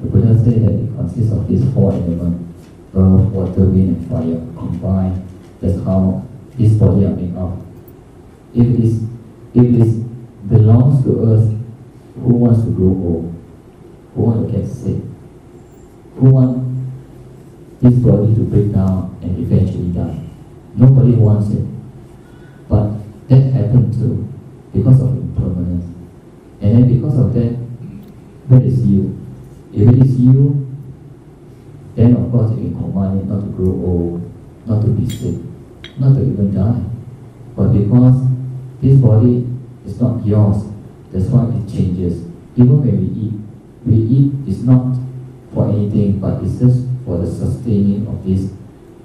The Buddha said that it consists of these four elements earth, water, wind, and fire combined. That's how this body are made of. if it is if it is belongs to us, who wants to grow old? Who want to get sick? Who want this body to break down and eventually die? Nobody wants it. But that happened too because of impermanence. And then because of that, where is you? If it is you, then of course you can command it not to grow old, not to be sick, not to even die. But because this body is not yours, that's why it changes. Even when we eat, we eat is not for anything, but it's just for the sustaining of these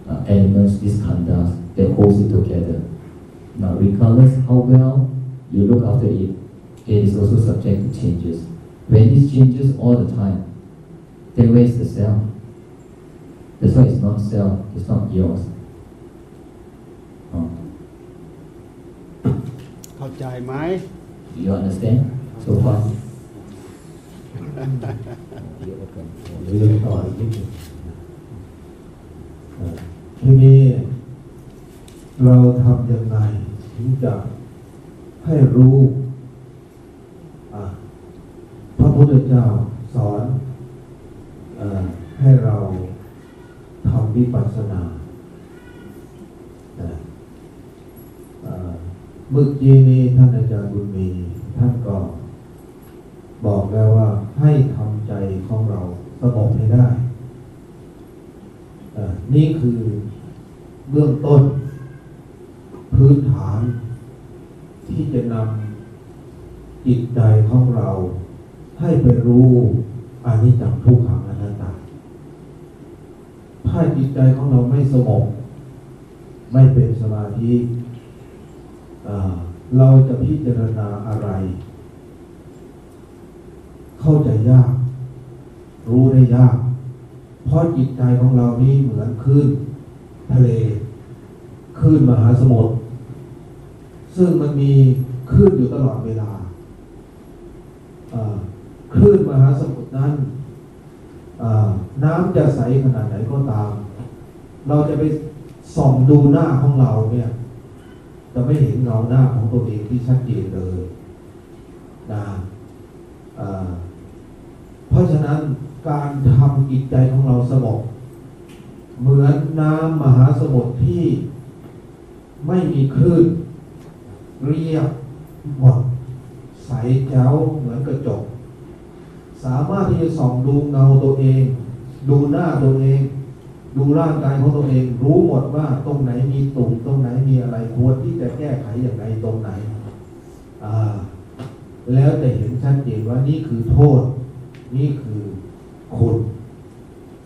uh, elements, these khandas that holds it together. Now, regardless how well you look after it, it is also subject to changes. When this changes all the time, then where is the self? That's why it's not self, it's not yours. Oh. เข้าใจไหม Do you understand so far? เยอะเกินเรียนต่ออีกนิดหนึ่งทีนี้เราทำยังไงถึงจะให้รู้พระพุทธเจ้าสอนอให้เราทำวิปัสสนาเอ่อเมื่อกี้นี้ท่านอาจารย์บุญมีท่านก็ บอกแล้วว่าให้ทำใจของเราสงบให้ได้ นี่คือเบื้องต้น พื้นฐานที่จะนำจิตใจของเรา ให้ไปรู้อานิจจังทุกขังอนัตตา ถ้าจิตใจของเราไม่สงบไม่เป็นสมาธิเราจะพิจารณาอะไร เข้าใจยาก รู้ได้ยาก เพราะจิตใจของเรานี่เหมือนคลื่นทะเลคลื่นมหาสมุทรซึ่งมันมีคลื่นอยู่ตลอดเวลาคลื่นมหาสมุทรนั้นน้ำจะใสขนาดไหนก็ตาม เราจะไปส่องดูหน้าของเราเนี่ย จะไม่เห็นเงาหน้าของตัวเองที่ชัดเจนเลยนะ เพราะฉะนั้นการทำจิตใจของเราสงบเหมือนน้ำมหาสมุทรที่ไม่มีคลื่นเรียบหมดใสแจ๋วเหมือนกระจก สามารถที่จะส่องดูเงาตัวเอง ดูหน้าตัวเอง ดูร่างกายของตัวเอง รู้หมดว่าตรงไหนมีตุ่มตรงไหนมีอะไรควรที่จะแก้ไขอย่างไรตรงไหน แล้วจะเห็นชัดเจนว่านี่คือโทษ นี่คือคุณ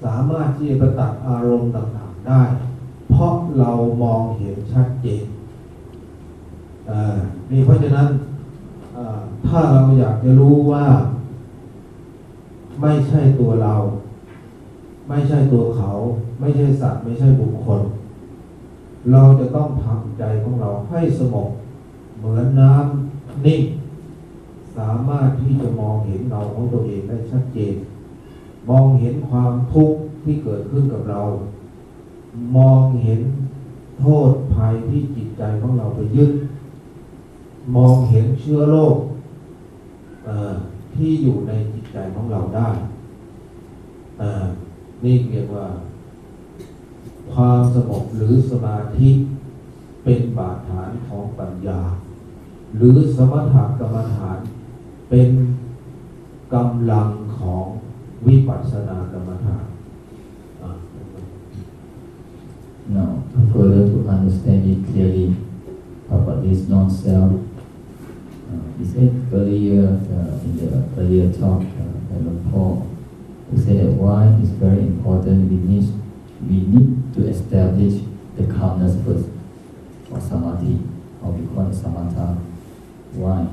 สามารถที่จะประตัดอารมณ์ต่างๆได้ เพราะเรามองเห็นชัดเจนอ่านี่เพราะฉะนั้นถ้าเราอยากจะรู้ว่า ไม่ใช่ตัวเรา ไม่ใช่ตัวเขา ไม่ใช่สัตว์ ไม่ใช่บุคคล เราจะต้องทำใจของเราให้สงบเหมือนน้ำนิ่ง สามารถที่จะมองเห็นเงาของตัวเองได้ชัดเจน มองเห็นความทุกข์ที่เกิดขึ้นกับเรา มองเห็นโทษภัยที่จิตใจของเราไปยึด มองเห็นเชื้อโรคที่อยู่ในจิตใจของเราได้ นี่เรียกว่า ความสงบหรือสมาธิเป็นบาดฐานของปัญญา หรือสมถกรรมฐาน เป็นกำลังของวิปัสสนากรรมฐานอ่ะ Now, further to understand it clearly about this non-self, uh, he said earlier uh, in the earlier talk uh, by Lord Paul, he said that why it's very important we need we need to establish the calmness first, or samadhi, or we call it samatha. Why?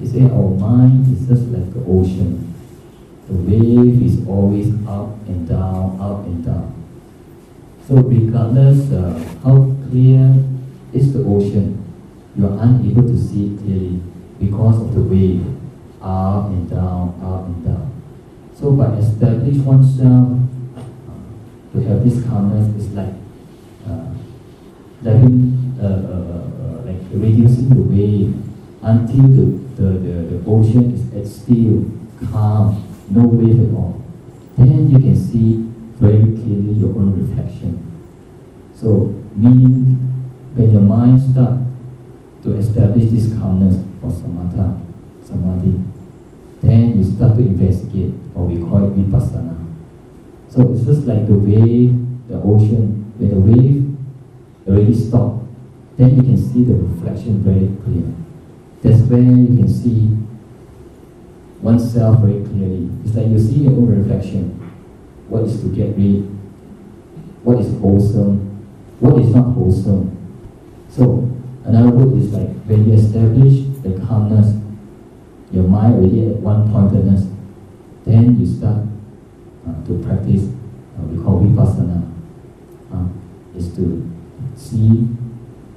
He said our mind is just like the ocean. The wave is always up and down, up and down. So regardless uh, how clear is the ocean, you are unable to see clearly because of the wave, up and down, up and down. So by establish oneself uh, to have this calmness is like uh, letting uh, uh, uh, like reducing the wave until the, the, the, the ocean is at still, calm, no wave at all. Then you can see very clearly your own reflection. So, meaning when your mind start to establish this calmness for samatha, samadhi, then you start to investigate, or we call it vipassana. So it's just like the wave, the ocean, when the wave already stop, then you can see the reflection very clear. That's when you can see oneself very clearly. It's like you see your own reflection. What is to get rid? What is wholesome? What is not wholesome? So another word is like when you establish the calmness, your mind already at one pointedness, then you start uh, to practice, uh, we call vipassana, uh, is to see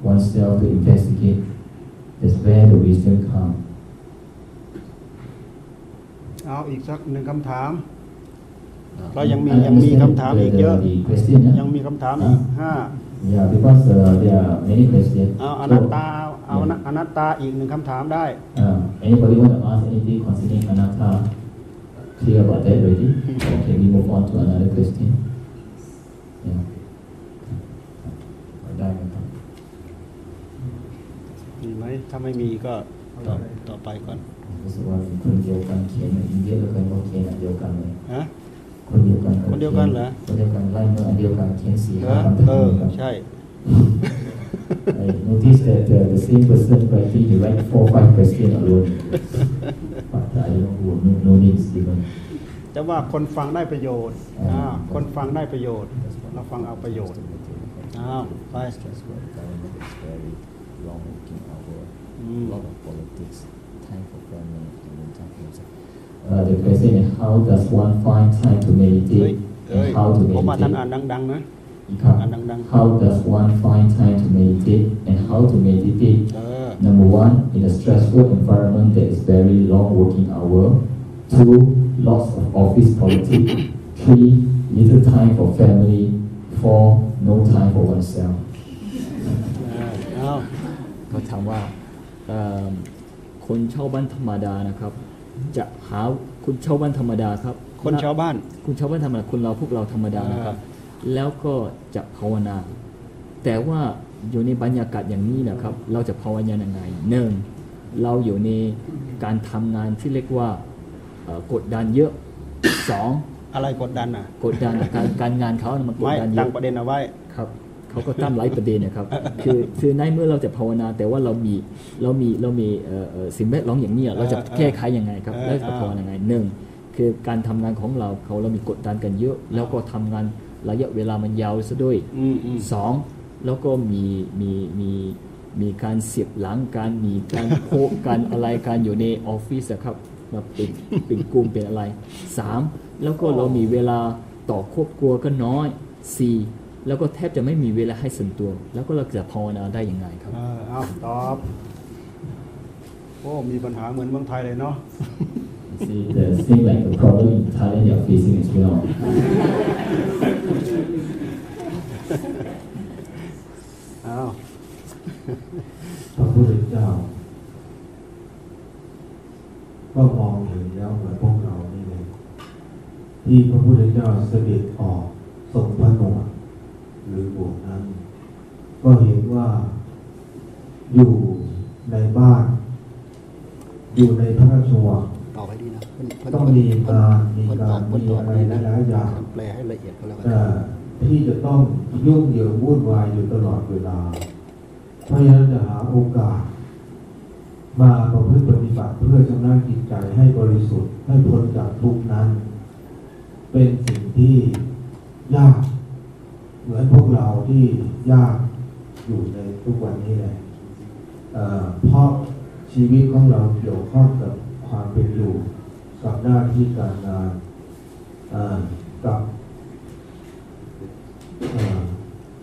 oneself, to investigate. That's where the wisdom comes. เอาอีกสักหนึ่งคำถาม Uh, ก็ยังมี I ยังมี understand คำถามอีก the- เยอะ the question, yeah? ยังมีคำถามอีกห้า Yeah, because uh, there are many questions. เอาอ So, นัตตาเอาเอาอนัตตาอีกหนึ่งคำถามได้ uh, anybody want to ask anything concerning anatta? Clear about that already? or can we move on to another question? Yeah. ได้ไหมครับ มีไหม ถ้าไม่มีก็ต่อต่อไปก่อนรู้สึกว่าเป็นคนเดียวกันเขียนเหมือนอินเดียแล้วกันก็เขียนอันเดียวกันเลยฮะคนเดียวกันคนเดียวกันเหรอคนเดียวกันไล่เมื่ออันเดียวกันเขียนสี่เหรห้าอคำถาเอมอเหมือนกันใช่ I noticed that uh, the same person writing he write four five questions alone but I don't know no, no needs even แต่ว่าคนฟังได้ประโยชน์อ่าอ่าคนฟังได้ประโยชน์ เราฟังเอาประโยชน์อ้าวไป Mm. lot of politics, time for family, and then time for himself. Uh, the question is how does one find time to เฮ้ย meditate เอ้ย and how to ผมมาท่าน meditate? อ่านดัง ๆ นะ Ikam, Ah, dang, dang. How does one find time to meditate and how to meditate? เออ Number one, in a stressful environment that is very long working hour. Two, lots of office politics. Three, little time for family. Four, no time for oneself. เออเอา เขาถามว่าเอ่อ คนชาวบ้านธรรมดานะครับ จะหาคุณชาวบ้านธรรมดาครับ คนชาวบ้าน คุณชาวบ้านธรรมดาคนเราพวกเราธรรมดานะครับ แล้วก็จะภาวนา แต่ว่าอยู่ในบรรยากาศอย่างนี้นะครับ เราจะภาวนายังไงหนึ่งเราอยู่ในการทำงานที่เรียกว่าเอ่อกดดันเยอะสองอะไรกดดันอะ กดดันการการงานเขานะมันกดไม่ดันเยตั้งอะประเด็นเอาไว้ครับ เขาก็ตั้งหลายประเด็นนะครับ คือคือในเมื่อเราจะภาวนา แต่ว่าเรามีเรามีเรามีเอ่อเอ่อสิ่งแวดล้อมอย่างนี้อะเราจะเออแก้ไขยังไงครับเออแล้วจะภาวนายังไงหนึ่งคือการทำงานของเราเขาเรามีกดดันกันเยอะ แล้วก็ทำงานระยะเวลามันยาวซะด้วยอืมอืมสองแล้วก็มีมีมีมีการเสียบหลังการมีการโพกกันอะไรการอยู่ในออฟฟิศอะครับมาเป็นเป็นกลุ่มเป็นอะไรสามแล้วก็เรามีเวลาต่อครอบครัวก็น้อยสี่ แล้วก็แทบจะไม่มีเวลาให้ส่วนตัว แล้วก็เราจะภาวนาได้ยังไงครับเออเอาตอบโอ้มีปัญหาเหมือนเมืองไทยเลยเนาะ You See, the same like the problem in Thailand you're facing as well. เอาพระพุทธเจ้า ก็มองเห็นแล้วเหมือนพวกเรานี่เลยที่พระพุทธเจ้าเสด็จออกทรงพระนวด หรือบวชนั้น ก็เห็นว่าอยู่ในบ้าน อยู่ในพระราชวังตอบให้ดีนะเพิ่นเพิ่นต้องมีการมีเพิ่นกาตอรบเพิ่นมีตอบอะไรดีนะหลายๆอย่างแปลให้ละเอียดก็แล้วกันแต่ที่จะต้องยุ่งเหยิงวุ่นวายอยู่ตลอดเวลา เพราะฉะนั้นจะหาโอกาส มาประพฤติปฏิบัติเพื่อชำระจิตใจให้บริสุทธิ์ให้พ้นจากทุกข์นั้น เป็นสิ่งที่ยาก เหมือนพวกเราที่ยากอยู่ในทุกวันนี้แหละเพราะชีวิตของเราเกี่ยวข้องกับความเป็นอยู่กับหน้าที่การงานกับ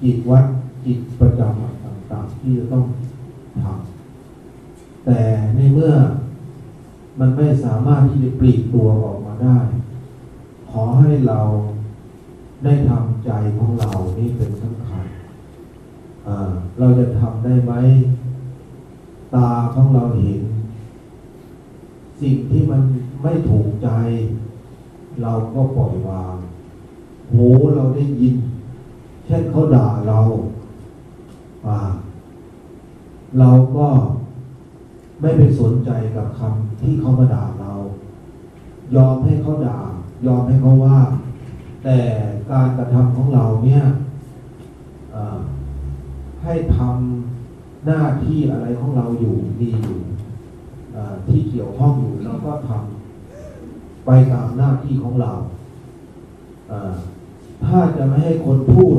กิจวัดกิจประจำต่าง ๆ ที่จะต้องทำแต่ในเมื่อมันไม่สามารถที่จะปลีกตัวออกมาได้ ขอให้เรา ได้ทำใจของเรานี่เป็นสำคัญเอ่อเราจะทำได้ไหมตาของเราเห็น สิ่งที่มันไม่ถูกใจ เราก็ปล่อยวาง หูเราได้ยิน เช่นเขาด่าเราเราก็ไม่ไปสนใจกับคำที่เขามาด่าเรา ยอมให้เขาด่า ยอมให้เขาว่า แต่การกระทำของเราเนี่ยให้ทำหน้าที่อะไรของเราอยู่ดีอยู่ที่เกี่ยวข้องอยู่เราก็ทำไปตามหน้าที่ของเราอ่าถ้าจะไม่ให้คนพูด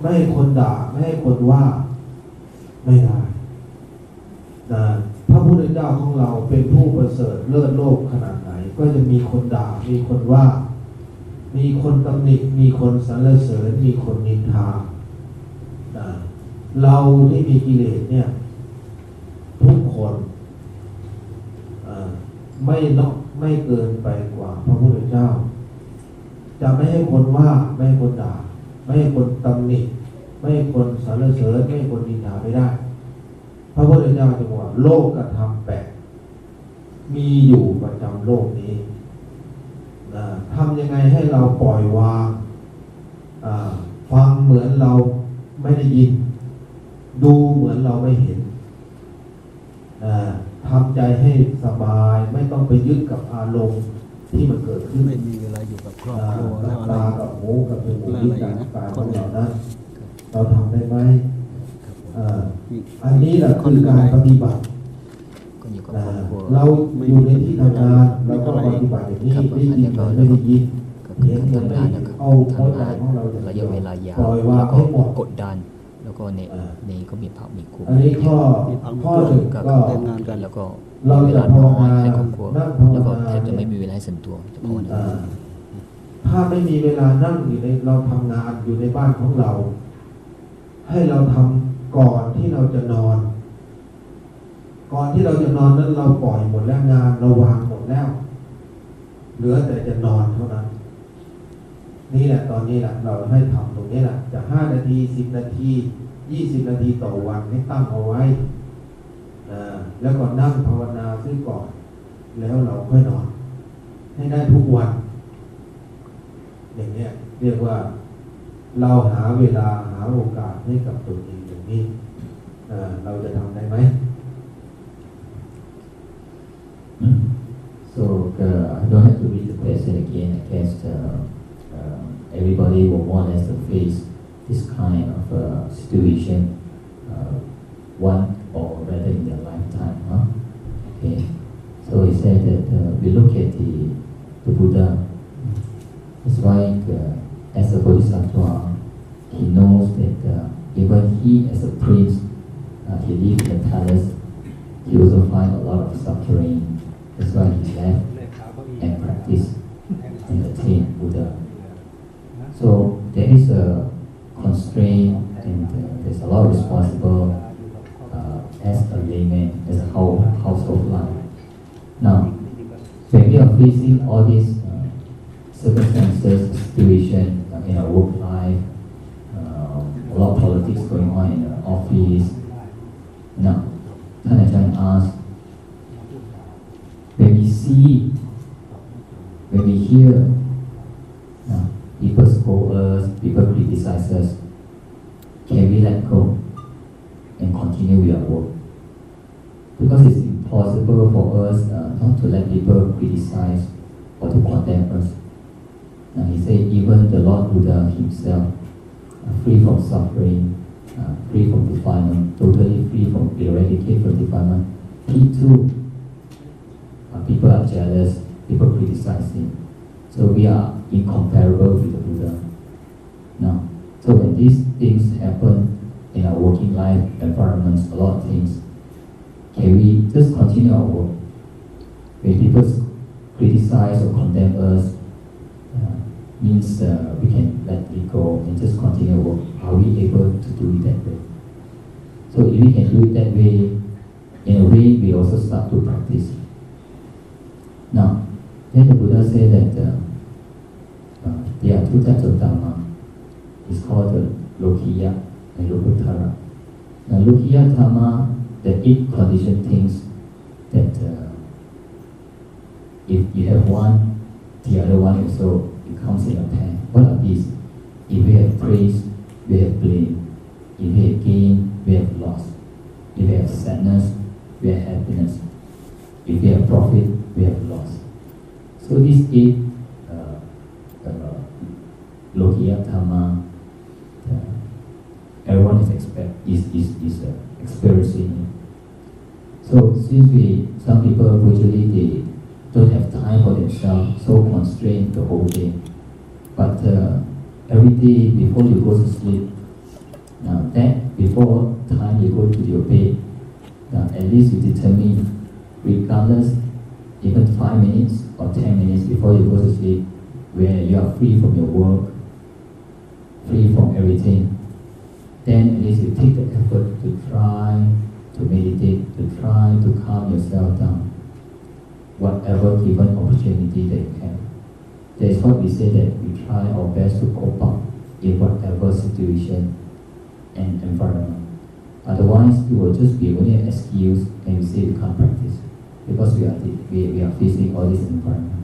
ไม่ให้คนด่า ไม่ให้คนว่าไม่ได้นะพระพุทธเจ้าของเราเป็นผู้ประเสริฐเลิศโลกขนาดไหน ก็จะมีคนด่ามีคนว่า มีคนตำหนิมีคนสรรเสริญมีคนนินทาเราที่มีกิเลสเนี่ย ทุกคนไม่นอกไม่เกินไปกว่าพระพุทธเจ้า จะไม่ให้คนว่าไม่ให้คนด่า ไม่ให้คนตำหนิไม่ให้คนสรรเสริญไม่ให้คนนินทาไม่ได้ พระพุทธเจ้าจึงว่าโลกกระทำแปดมีอยู่ประจำโลกนี้ ทำยังไงให้เราปล่อยวางอ่าฟังเหมือนเราไม่ได้ยิน ดูเหมือนเราไม่เห็นอ่าทำใจให้สบายไม่ต้องไปยึดกับอารมณ์ที่มันเกิดขึ้นไม่มีเวลาอยู่กับครอบอ่าครัวแล้กัวบอะไรตากับหูกับจมูกแล้วลิ้นอะไรกายนะกายคขอนงหนึ่เรางนั้นเราทำได้ไหมครับผมอ่าอีกอันนี้แหละคือการปฏิบัติ เราอยู่ในที่ทำงานเราก็ปฏิบัติอย่างนี้ครับได้ยินเหมือนไม่ได้ยินก็คือเห็นเหมือนทำไม่งานเห็นะนครับเอาเข้าทำใจงานของเราอย่างระเดียะยวเวลายาวปล่อยวางแล้วก็ให้หมดกดดันแล้วก็ในอ่าในก็มีพระมีครูอันนี้ข้อมีพังข้อหนึ่งก็ก็แต่งงานกันแล้วก็เราเวจะลาภาน้วอยนาให้ครอบครัวนั่งภาวแล้วก็นาแทบจะไม่เนี่ยมีเวลาให้ส่วนตัวจะภาวนาอ่าถ้าไม่มีเวลานั่งอยู่ในเราทำงานอยู่ในบ้านของเรา ให้เราทำก่อนที่เราจะนอน ก่อนที่เราจะนอนนั้นเราปล่อยหมดแล้วงานเราวางหมดแล้ว เหลือแต่จะนอนเท่านั้น นี่แหละตอนนี้แหละเราให้ทำตรงนี้แหละจะห้านาทีสิบนาทียี่สิบนาทีต่อวันให้ตั้งเอาไว้อ่าแล้วก็นั่งภาวนาซึ่งก่อน แล้วเราค่อยนอน ให้ได้ทุกวัน อย่างเนี้ยเรียกว่าเราหาเวลาหาโอกาสให้กับตัวเองอย่างนี้เราจะทำได้ไหม So uh, I don't have to read the question again. I guess uh, uh, everybody will or less face this kind of uh, situation uh, one or rather in their lifetime. Huh? Okay. So he said that uh, we look at the, the Buddha. Like uh, as a bodhisattva, he knows that even he as a prince, he lives in the palace, he also find a lot of suffering. That's why he left and practice and attain Buddha. So there is a constraint and uh, there's a lot of responsible uh, as a layman, as a whole household life. Now, when we are facing all these uh, circumstances, situation uh, in our work life, uh, a lot of politics going on in the office. Now, Tan Ajahn asked, when we see, when we hear uh, people scold us, people criticize us, can we let go and continue with our work? Because it's impossible for us uh, not to let people criticize or to condemn us. Uh, he said even the Lord Buddha himself, uh, free from suffering, uh, free from defilement, totally free from eradicate from defilement, he too, people are jealous, people criticize him. So we are incomparable with the Buddha. Now, so when these things happen in our working life environments, a lot of things, can we just continue our work? When people criticize or condemn us, uh, means uh, we can let it go and just continue work. Are we able to do it that way? So if we can do it that way, in a way we also start to practice. Now, then the Buddha said that uh, uh, there are two types of Dhamma. It's called the Lokiya and Lokuttara. Now, Lokiya Dhamma the eight condition things that uh, if you have one, the other one also becomes in a pair. What are these? If we have praise, we have blame. If we have gain, we have loss. If we have sadness, we have happiness. If we have profit, we have loss. So these eight uh, uh, Lokiya Dhamma, uh, everyone is expect is is, is uh, experiencing. So since we some people usually they don't have time for themselves, so constrained the whole day. But uh, every day before you go to sleep, now that before time you go to your bed, now at least you determine, regardless, even five minutes or ten minutes before you go to sleep, where you are free from your work, free from everything, then at least you take the effort to try to meditate, to try to calm yourself down, whatever given opportunity that you have. That is what we say that we try our best to cope up in whatever situation and environment. Otherwise, it will just be only an excuse and we say we can't practice because we are we, we are facing all this environment.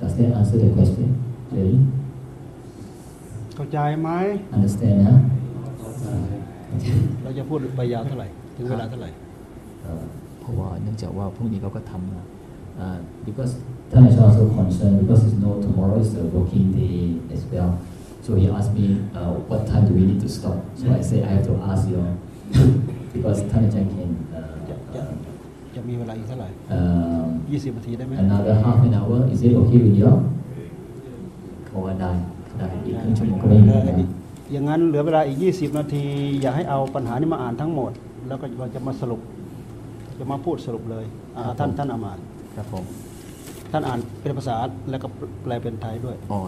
Does that answer the question, Jerry? เข้าใจไหม Understand, huh? เราจะพูดไปยาวเท่าไหร่ ถึงเวลาเท่าไหร่ Uh, เพราะว่าเนื่องจากว่าพรุ่งนี้เขาก็ทำนะอ่า because Tan is also concerned because you know tomorrow is a working day as well. So he asked me uh, what time do we need to stop. So I said I have to ask you because Tan can จะจะ uh, จะมีเวลาอีกเท่าไหร่ um, 20นาทีได้ไหม another half an hour. Is it okay with you? เขาว่าได้ได้อีกครึ่งชั่วโมงก็เอไม่มีอปัญหาอย่างนั้นเหลือเวลาอีก 20 นาที อยากให้เอาปัญหานี้มาอ่านทั้งหมด แล้วก็เราจะมาสรุป จะมาพูดสรุปเลยอ่าท่านท่านอามาตย์ครับผมท่านอ่านเป็นภาษาแล้วก็แปลเป็นไทยด้วยอ๋อ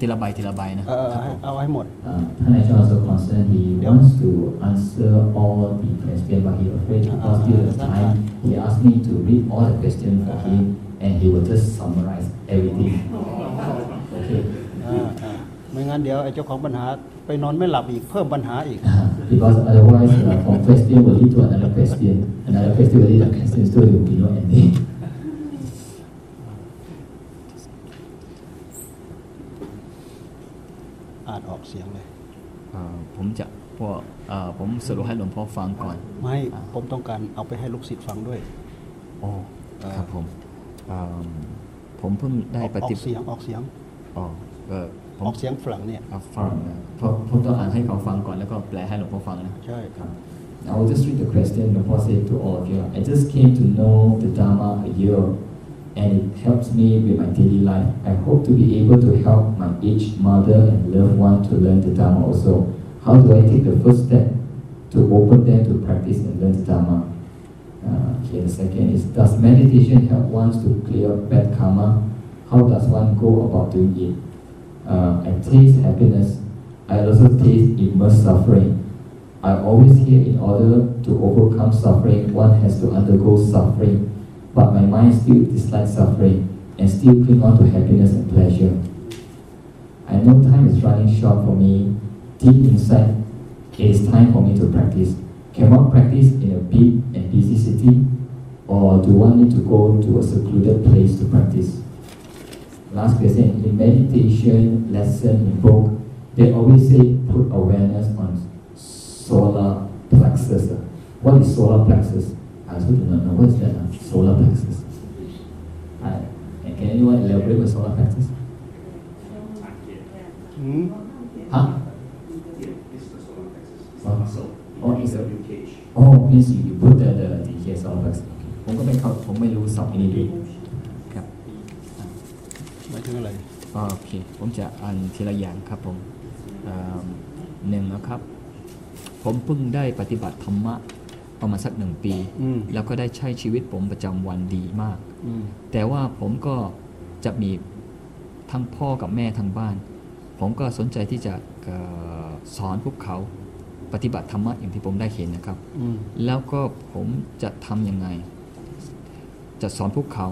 ทีละใบทีละใบนะ เออเออให้เอาให้หมด Uh, Tan is also concerned. He wants to answer all the questions, but he afraid because due to the time, he asked me to read all the questions for him, and he will just summarize everything. Okay. อ่าอ่าไม่งั้นเดี๋ยวไอ้เจ้าของปัญหาไปนอนไม่หลับอีกเพิ่มปัญหาอีก because otherwise, uh, from question will lead to another question, another question will lead to another question, so there will be no ending. อ่านออก เสียงเลยอ่าผมจะพวกอ่าผมสรุปให้หลวงพ่อฟังก่อน ไม่ผมต้องการเอาไปให้ลูกศิษย์ฟังด้วยอ๋อเอ่อครับผมอ่าผมเพิ่งได้ออกปออฏิกเสียงออกเสียงอ๋อเออผอมอกเสียงฝรั่งเนี่ยอ่าฟังนะเพราะผมต้องอ่านให้เขาฟังก่อนแล้วก็แปลให้หลวงพ่อฟังนะใช่ครับ I will just read the question before I say to all of you. I just came to know the Dharma a year and it helps me with my daily life. I hope to be able to help my aged mother and loved one to learn the Dharma also. How do I take the first step to open them to practice and learn the Dharma? Uh, okay, the second is Does meditation help one to clear bad karma? How does one go about doing it? Uh, I taste happiness. I also taste immense suffering. I always hear in order to overcome suffering, one has to undergo suffering, but my mind still dislikes suffering and still cling on to happiness and pleasure. I know time is running short for me. Deep inside, it is time for me to practice. Can one practice in a big and busy city, or do one need to go to a secluded place to practice? Last question. In meditation lesson in book, they always say put awareness on solar plexus. What is solar plexus? I also do not know. What is that? ah? Solar plexus. I, and can anyone elaborate what solar plexus? อืม Huh? Oh, oh, it's a, oh, means you, you put the, the, the here solar plexus. ผมก็ไม่เข้าผมไม่รู้ศัพท์นี้ด้วยครับหมายถึงอะไรโอเค ผมจะอ่านทีละอย่างครับผมอ่าหนึ่งนะครับ ผมเพิ่งได้ปฏิบัติธรรมะ ประมาณสักหนึ่งปีอืมแล้วก็ได้ใช้ชีวิตผมประจำวันดีมากอืมแต่ว่าผมก็จะมีทั้งพ่อกับแม่ทางบ้าน ผมก็สนใจที่จะเอ่อสอนพวกเขาปฏิบัติธรรมะอย่างที่ผมได้เห็นนะครับอืมแล้วก็ผมจะทำยังไง จะสอนพวกเขา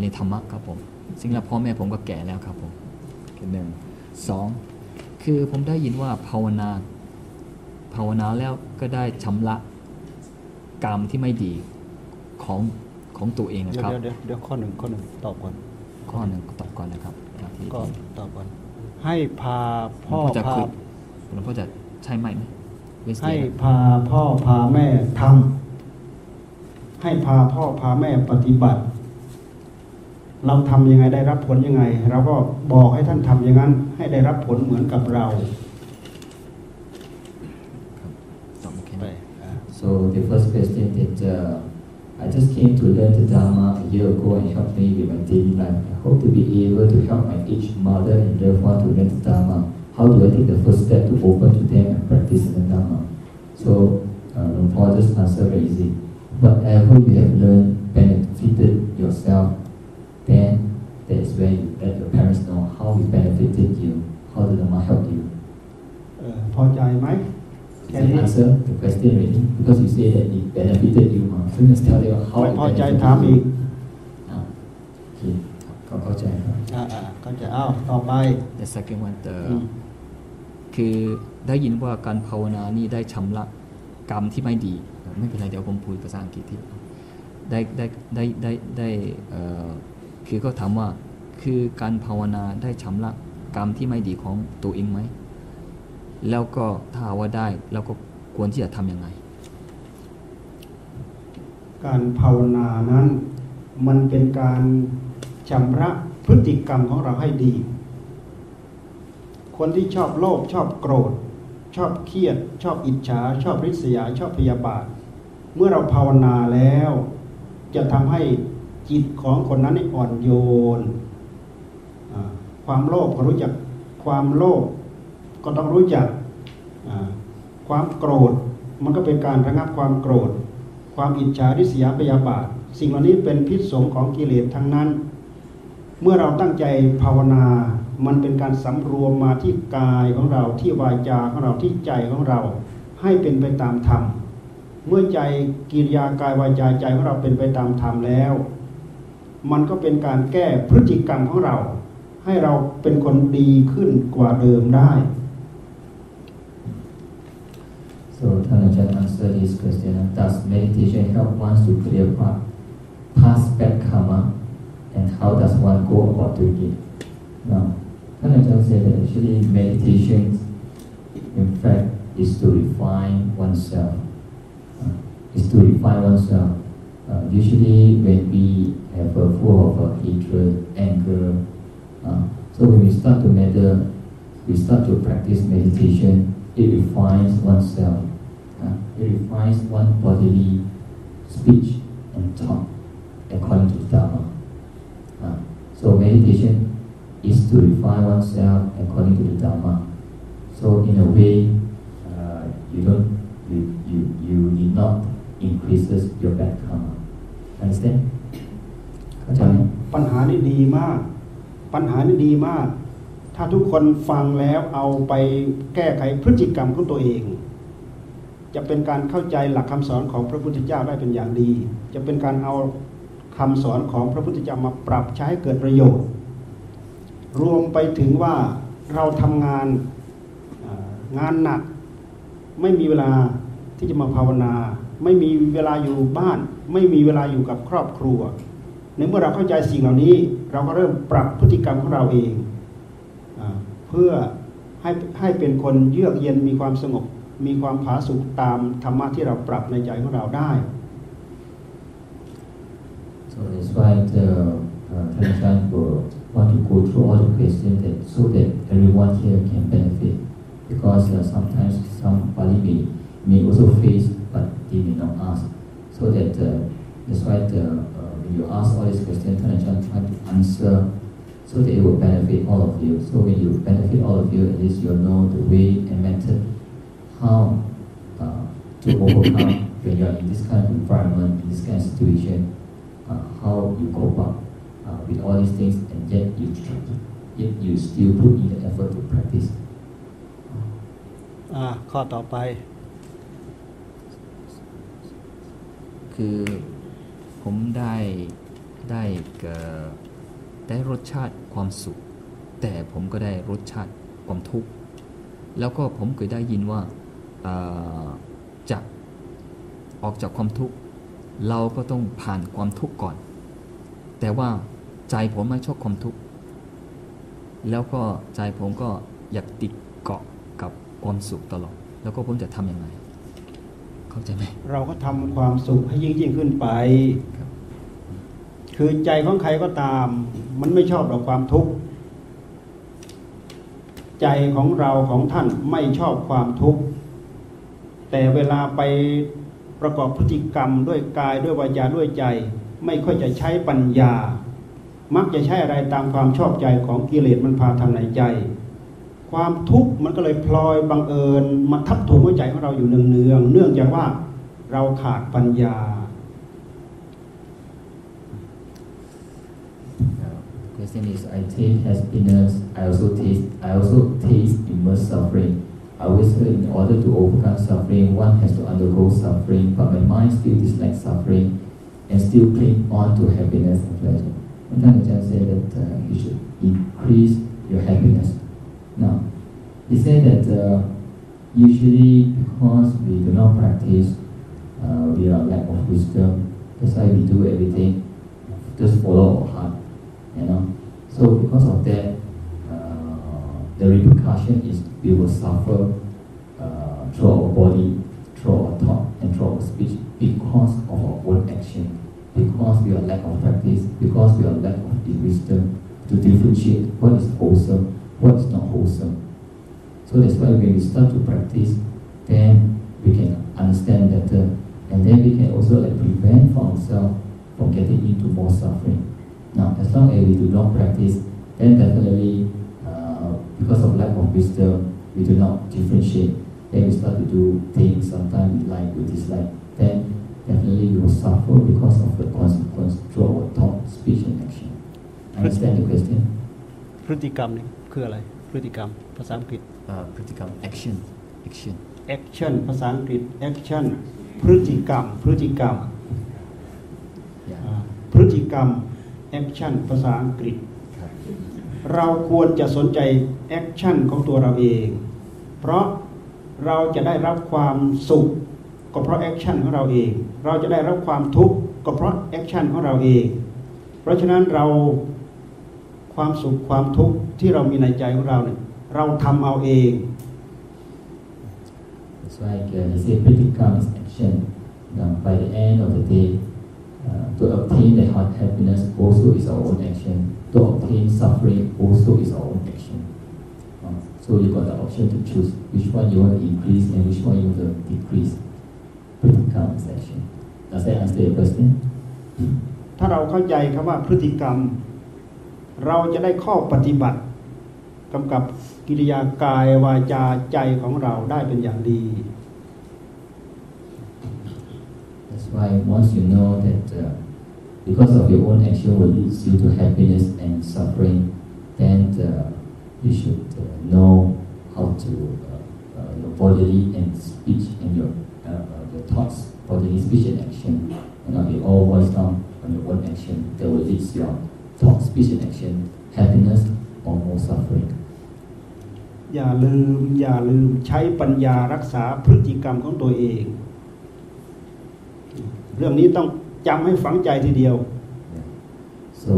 ในธรรมะครับผมซึ่งแล้วพ่อแม่ผมก็แก่แล้วครับผมคือหนึ่งสองคือผมได้ยินว่าภาวนา ภาวนาแล้วก็ได้ชำระ กรรมที่ไม่ดีของของตัวเองนะเดี๋ยวครับ เดี๋ยวเดี๋ยวเดี๋ยวข้อหนึ่งข้อหนึ่งตอบก่อน ข้อหนึ่งตอบก่อนนะครับที่ก็ตอบก่อน ให้พาพ่อหลวงพ่อจะพาคุยหลวงพ่อจะใช่ไหมไหมเวสเดให้ย์นะพาพ่อพาแม่ทำให้พาพ่อพาแม่ปฏิบัติ เราทำยังไงได้รับผลยังไง เราก็บอกให้ท่านทำอย่างนั้น ให้ได้รับผลเหมือนกับเรา So the first question that uh, I just came to learn the Dharma a year ago and helped me with my daily life. I hope to be able to help my aged mother and loved one to learn the Dharma. How do I take the first step to open to them and practice the Dharma? So, uh, Luang Por just answer very easy. Whatever you have learned benefited yourself, then that is where you let your parents know how it benefited you, how the Dharma helped you. เอ่อพอใจไหม Is แค่ that นี้ answer the question already? Because you say that it benefited you, huh? so just tell them how ไม่ it พอใจ benefited ถามอีก you. Ah, okay. ขอเข้าใจครับอ่าอ่าเขาใจะอ้าวต่อไป The second one the อืมคือได้ยินว่าการภาวนานี่ได้ชำระกรรมที่ไม่ดี ไม่เป็นไรเดี๋ยวผมพูดภาษาอังกฤษที่ได้ได้ได้ได้ได้เอ่อคือก็ถามว่าคือการภาวนาได้ชำระกรรมที่ไม่ดีของตัวเองไหม แล้วก็ถ้าว่าได้เราก็ควรที่จะทำยังไง การภาวนานั้น มันเป็นการชำระพฤติกรรมของเราให้ดี คนที่ชอบโลภชอบโกรธ ชอบเครียด ชอบอิจฉา ชอบริษยา ชอบพยาบาท เมื่อเราภาวนาแล้ว จะทำให้จิตของคนนั้นอ่อนโยน ความโลภรู้จักความโลภ ก็ต้องรู้จักความโกรธมันก็เป็นการระงับความโกรธ ความอิจฉาริษยาพยาบาท สิ่งเหล่านี้เป็นพิษสงของกิเลสทั้งนั้น เมื่อเราตั้งใจภาวนา มันเป็นการสำรวมมาที่กายของเราที่วาจาของเราที่ใจของเรา ให้เป็นไปตามธรรมเมื่อใจกิริยากายวาจาใจของเราเป็นไปตามธรรมแล้ว มันก็เป็นการแก้พฤติกรรมของเรา ให้เราเป็นคนดีขึ้นกว่าเดิมได้ This question. Does meditation help one to clear pa- past bad karma and how does one go about doing it? Now, Tanajan said that actually meditation in fact is to refine oneself. Uh, is to refine oneself. Uh, usually when we have a full of uh, hatred, anger, uh, so when we start to meditate, we start to practice meditation, it refines oneself. Uh, it refines one bodily speech and thought according to Dharma. Uh, so meditation is to refine oneself according to the Dharma. So in a way, uh, you don't, you, you, you need not increases your bad karma. Understand? เข้าใจไหมปัญหานี่ดีมาก ปัญหานี่ดีมาก ถ้าทุกคนฟังแล้วเอาไปแก้ไขพฤติกรรมของตัวเอง จะเป็นการเข้าใจหลักคำสอนของพระพุทธเจ้าได้เป็นอย่างดี จะเป็นการเอาคำสอนของพระพุทธเจ้ามาปรับใช้ให้เกิดประโยชน์ รวมไปถึงว่าเราทำงานงานหนัก ไม่มีเวลาที่จะมาภาวนา ไม่มีเวลาอยู่บ้าน ไม่มีเวลาอยู่กับครอบครัวในเมื่อเราเข้าใจสิ่งเหล่านี้ เราก็เริ่มปรับพฤติกรรมของเราเองอเพื่อให้ให้เป็นคนเยือกเย็นมีความสงบ มีความผาสุกตามธรรมะที่เราปรับในใจของเราได้ So that's why the uh, Tanajan will want to go through all the questions that, so that everyone here can benefit. Because uh, sometimes somebody may, may also face, but they may not ask. So that uh, that's why the, uh, when you ask all these questions, Tanajan try to answer so that it will benefit all of you. So when you benefit all of you, at least you'll know the way and method how uh, to overcome when you're in this kind of environment, in this kind of situation, uh, how you cope up uh, with all these things, and yet you yet you still put in the effort to practice. อ่าข้อต่อไป คือผมได้ได้เอ่อได้รสชาติความสุข แต่ผมก็ได้รสชาติความทุกข์ แล้วก็ผมเคยได้ยินว่าเอ่อ จะออกจากความทุกข์เราก็ต้องผ่านความทุกข์ก่อน แต่ว่าใจผมไม่ชอบความทุกข์แล้วก็ใจผมก็อยากติดเกาะกับความสุขตลอด แล้วก็ผมจะทำยังไง เข้าใจไหมเราก็ทำความสุขให้ยิ่งยิ่งขึ้นไปครับคือใจของใครก็ตาม มันไม่ชอบเราความทุกข์ใจของเราของท่านไม่ชอบความทุกข์ แต่เวลาไปประกอบพฤติกรรมด้วยกายด้วยวาจาด้วยใจ ไม่ค่อยจะใช้ปัญญา มักจะใช้อะไรตามความชอบใจของกิเลสมันพาทำในใจ ความทุกข์มันก็เลยพลอยบังเอิญมาทับถมหัวใจของเราอยู่เนืองๆเนื่องจากว่าเราขาดปัญญา question is, I taste happiness. I also taste. I also taste immense suffering. I heard in order to overcome suffering, one has to undergo suffering, but my mind still dislikes suffering and still cling on to happiness and pleasure. One time the Ajahn said that uh, you should increase your happiness. Now, he said that uh, usually because we do not practice, uh, we are lack of wisdom. That's why we do everything just follow our heart, you know. So because of that, uh, the repercussion is we will suffer uh, through our body, through our thought, and through our speech because of our own action, because we are lack of practice, because we are lack of the wisdom to differentiate what is wholesome, what is not wholesome. So that's why when we start to practice, then we can understand better, and then we can also like prevent for ourselves from getting into more suffering. Now, as long as we do not practice, then definitely, uh, because of lack of wisdom, we do not differentiate. Then we start to do things sometimes we like, we dislike. Then definitely we will suffer because of the consequence through our thought, speech, and action. Understand the question? พฤติกรรมนี่คืออะไร พฤติกรรม ภาษาอังกฤษ uh, พฤติกรรม action action action ภาษาอังกฤษ action พฤติกรรม พฤติกรรม yeah อ่าพฤติกรรม action ภาษาอังกฤษ ครับ เราควรจะสนใจ action ของตัวเราเอง เพราะเราจะได้รับความสุข ก็เพราะ action ของเราเอง เราจะได้รับความทุกข์ก็เพราะ action ของเราเอง เพราะฉะนั้นเราความสุขความทุกข์ที่เรามีในใจของเราเนี่ยเราทำเอาเอง That's why uh, he said pratittam is action. Now, by the end of the day, uh, to obtain the heart happiness also is our own action. To obtain suffering also is our own action. Uh, so you got the option to choose which one you want to increase and which one you want to decrease. Pratittam is action. Does that answer your question? ถ้าเราเข้าใจคำว่าพฤติกรรม เราจะได้ข้อปฏิบัติกำกับกิริยากายวาจาใจของเราได้เป็นอย่างดี That's why once you know that uh, because of your own action will lead you to happiness and suffering, then uh, you should uh, know how to uh, uh, your bodily and speech and your uh, uh, your thoughts, bodily speech and action, and not be all voiced down on your own action that will lead your thought, speech and action, happiness or more suffering. อย่าลืมอย่าลืมใช้ปัญญารักษาพฤติกรรมของตัวเอง เรื่องนี้ต้อง จำให้ฝังใจทีเดียว So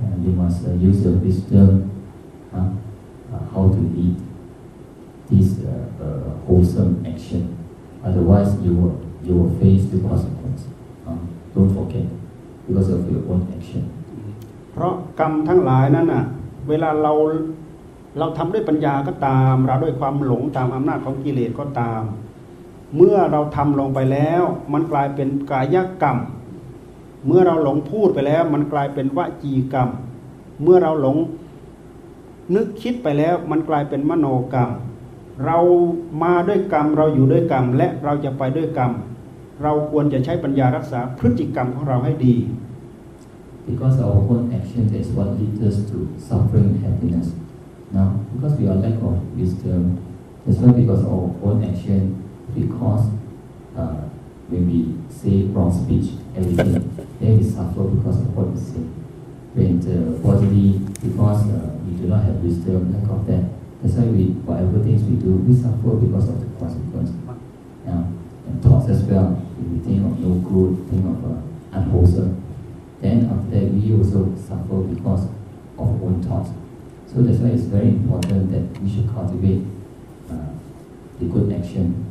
uh, you must uh, use your wisdom huh, uh, how to lead this uh, uh, wholesome action. Otherwise, you will you will face the consequence. Uh, don't forget because of your own action. เพราะกรรมทั้งหลายนั้นน่ะเวลาเราเราทำด้วยปัญญาก็ตาม เราด้วยความหลงตามอำนาจของกิเลสก็ตาม เมื่อเราทำลงไปแล้ว มันกลายเป็นกายกรรม เมื่อเราหลงพูดไปแล้ว มันกลายเป็นวจีกรรม เมื่อเราหลงนึกคิดไปแล้วมันกลายเป็นมโนกรรม เรามาด้วยกรรมเราอยู่ด้วยกรรม และเราจะไปด้วยกรรม เราควรจะใช้ปัญญารักษาพฤติกรรมของเราให้ดี Because our own action is what leads us to suffering and happiness. Now, because we are lack of wisdom, that's why because our own action, we cause uh, when we say wrong speech, everything, then we suffer because of what we say. When the bodily, because uh, we do not have wisdom, lack of that, that's why we, whatever things we do, we suffer because of the consequence. Now, and thoughts as well, if we think of no good, think of uh, unwholesome. Then after that, we also suffer because of our own thoughts. So that's why it's very important that we should cultivate uh, the good action.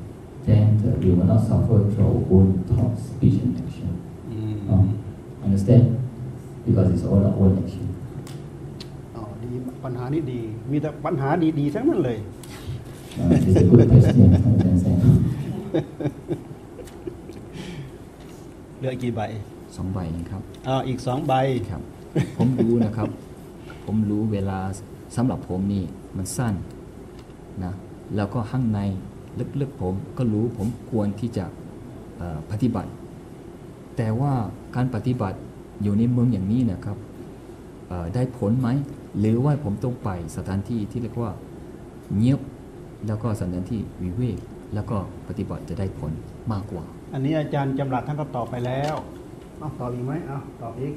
Then uh, we will not suffer through our own thoughts, speech, and action. อืม Um, understand? Because it's all our own action. อ๋อดีปัญหานี้ดี มีแต่ปัญหาดีๆทั้งนั้นเลย Uh, it's a good question. understand? เหลือกี่ใบสองใบเองครับอ่าอีกสองใบครับ ผมรู้นะครับ ผมรู้เวลาสำหรับผมนี่มันสั้นนะแล้วก็ข้างในลึกๆผมก็รู้ผมควรที่จะเอ่อปฏิบัติ แต่ว่าการปฏิบัติอยู่ในเมืองอย่างนี้นะครับเอ่อได้ผลไหม หรือว่าผมต้องไปสถานที่ที่เรียกว่าเงียบแล้วก็สถานที่วิเวกแล้วก็ปฏิบัติจะได้ผลมากกว่า อันนี้อาจารย์จำหลัดท่านก็ตอบไปแล้วเอาตอบอีกไหมเอาตอบอีก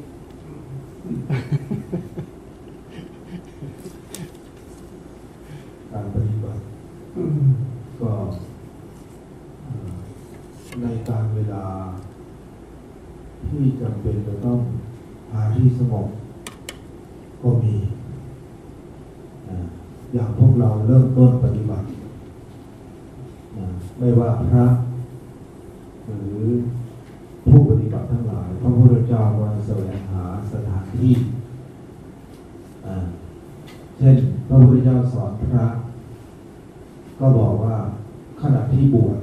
การปฏิบัติก็เอ่อในการเวลา ที่จำเป็นจะต้องหาที่สงบก็มีอย่างพวกเราเริ่มต้นปฏิบัติ ไม่ว่าพระ หรือผู้ปฏิบัติทั้งหลายพระพุทธเจ้าก็แสวงหาสถานที่ เช่นพระพุทธเจ้าสอนพระ ก็บอกว่าขณะที่บวช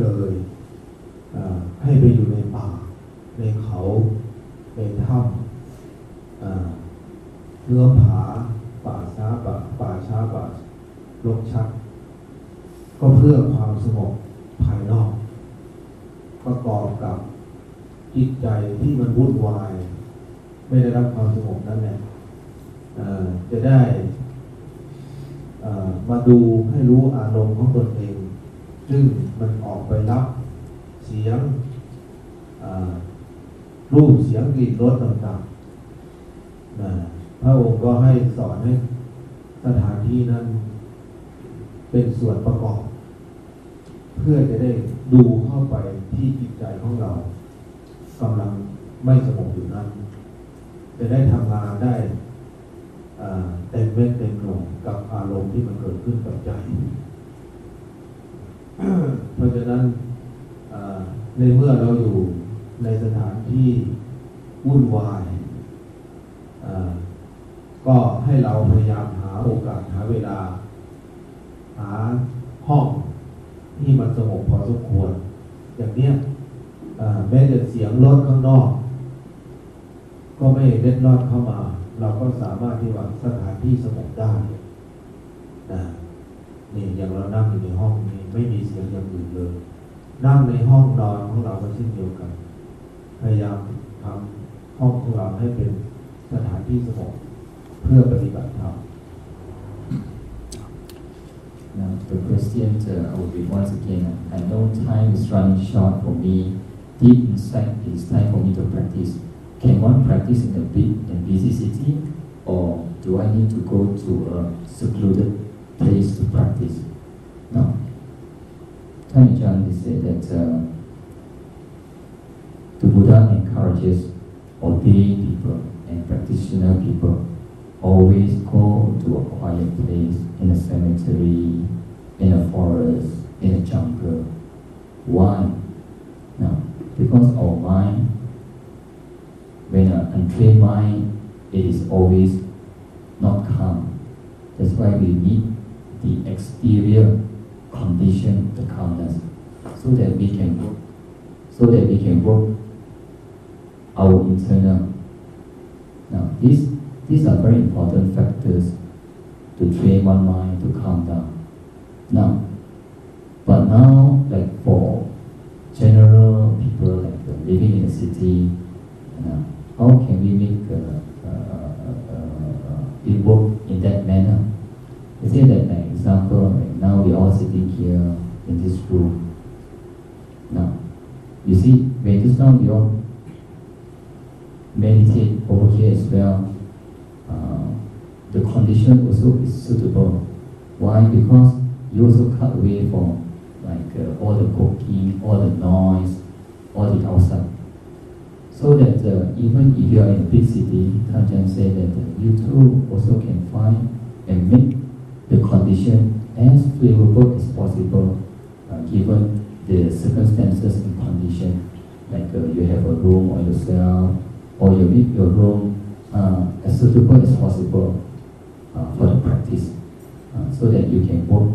เลยให้ไปอยู่ในป่า ในเขาในถ้ำเนื้อผาป่าช้าป่าป่าช้าป่าลกชัก ก็เพื่อความสงบภายนอก ประกอบกับจิตใจที่มันวุ่นวาย ไม่ได้รับความสงบนั้นเนี่ยจะได้มาดูให้รู้อารมณ์ของตนเอง ซึ่งมันออกไปรับเสียง รูปเสียงกลิ่นรสต่างๆนะพระองค์ก็ให้สอนให้สถานที่นั้น เป็นส่วนประกอบ เพื่อจะได้ดูเข้าไปที่จิตใจของเรากำลังไม่สงบอยู่นั้น จะได้ทำงานได้เต็มเม็ดเต็มหน่วยกับอารมณ์ที่มันเกิดขึ้นกับใจ เพราะฉะนั้นในเมื่อเราอยู่ ในสถานที่วุ่นวายก็ให้เราพยายามหาโอกาสหาเวลา หาห้องที่มันสงบพอสมควร อย่างเนี้ยแม้แต่เสียงรถข้างนอก ก็ไม่เล็ดลอดเข้ามา เราก็สามารถที่ว่าสถานที่สงบได้นะนี่อย่างเรานั่งอยู่ในห้องนี้ไม่มีเสียงอย่างอื่นเลย นั่งในห้องนอนของเราก็เช่นเดียวกัน พยายามทำห้องของเราให้เป็นสถานที่สงบเพื่อปฏิบัติธรรม Now, the question uh, will be once again, I know time is running short for me. Deep inside, it's time for me to practice. Can one practice in a big and busy city, or do I need to go to a secluded place to practice? Now, Tanya Chan said that uh, the Buddha encourages ordained people and practitioner people always go to a quiet place in a cemetery, in a forest, in a jungle. Why? Now, because our mind, when an untrained mind, it is always not calm. That's why we need the exterior condition, the calmness, so that we can work, so that we can work our internal. Now, these these are very important factors to train one mind to calm down. Now, but now, like for general people like uh, living in the city, know, how can we make uh, uh, uh, uh, it work in that manner? They say that, like example, like now we all sitting here in this room. Now, you see, when just now we all meditate over here as well, uh, the condition also is suitable. Why? Because you also cut away from like uh, all the cooking, all the noise, all the outside. So that uh, even if you are in a big city, Tanjan said that uh, you too also can find and make the condition as favorable as possible uh, given the circumstances and condition. Like uh, you have a room or yourself, or you make your room uh, as suitable as possible uh, for the practice, uh, so that you can work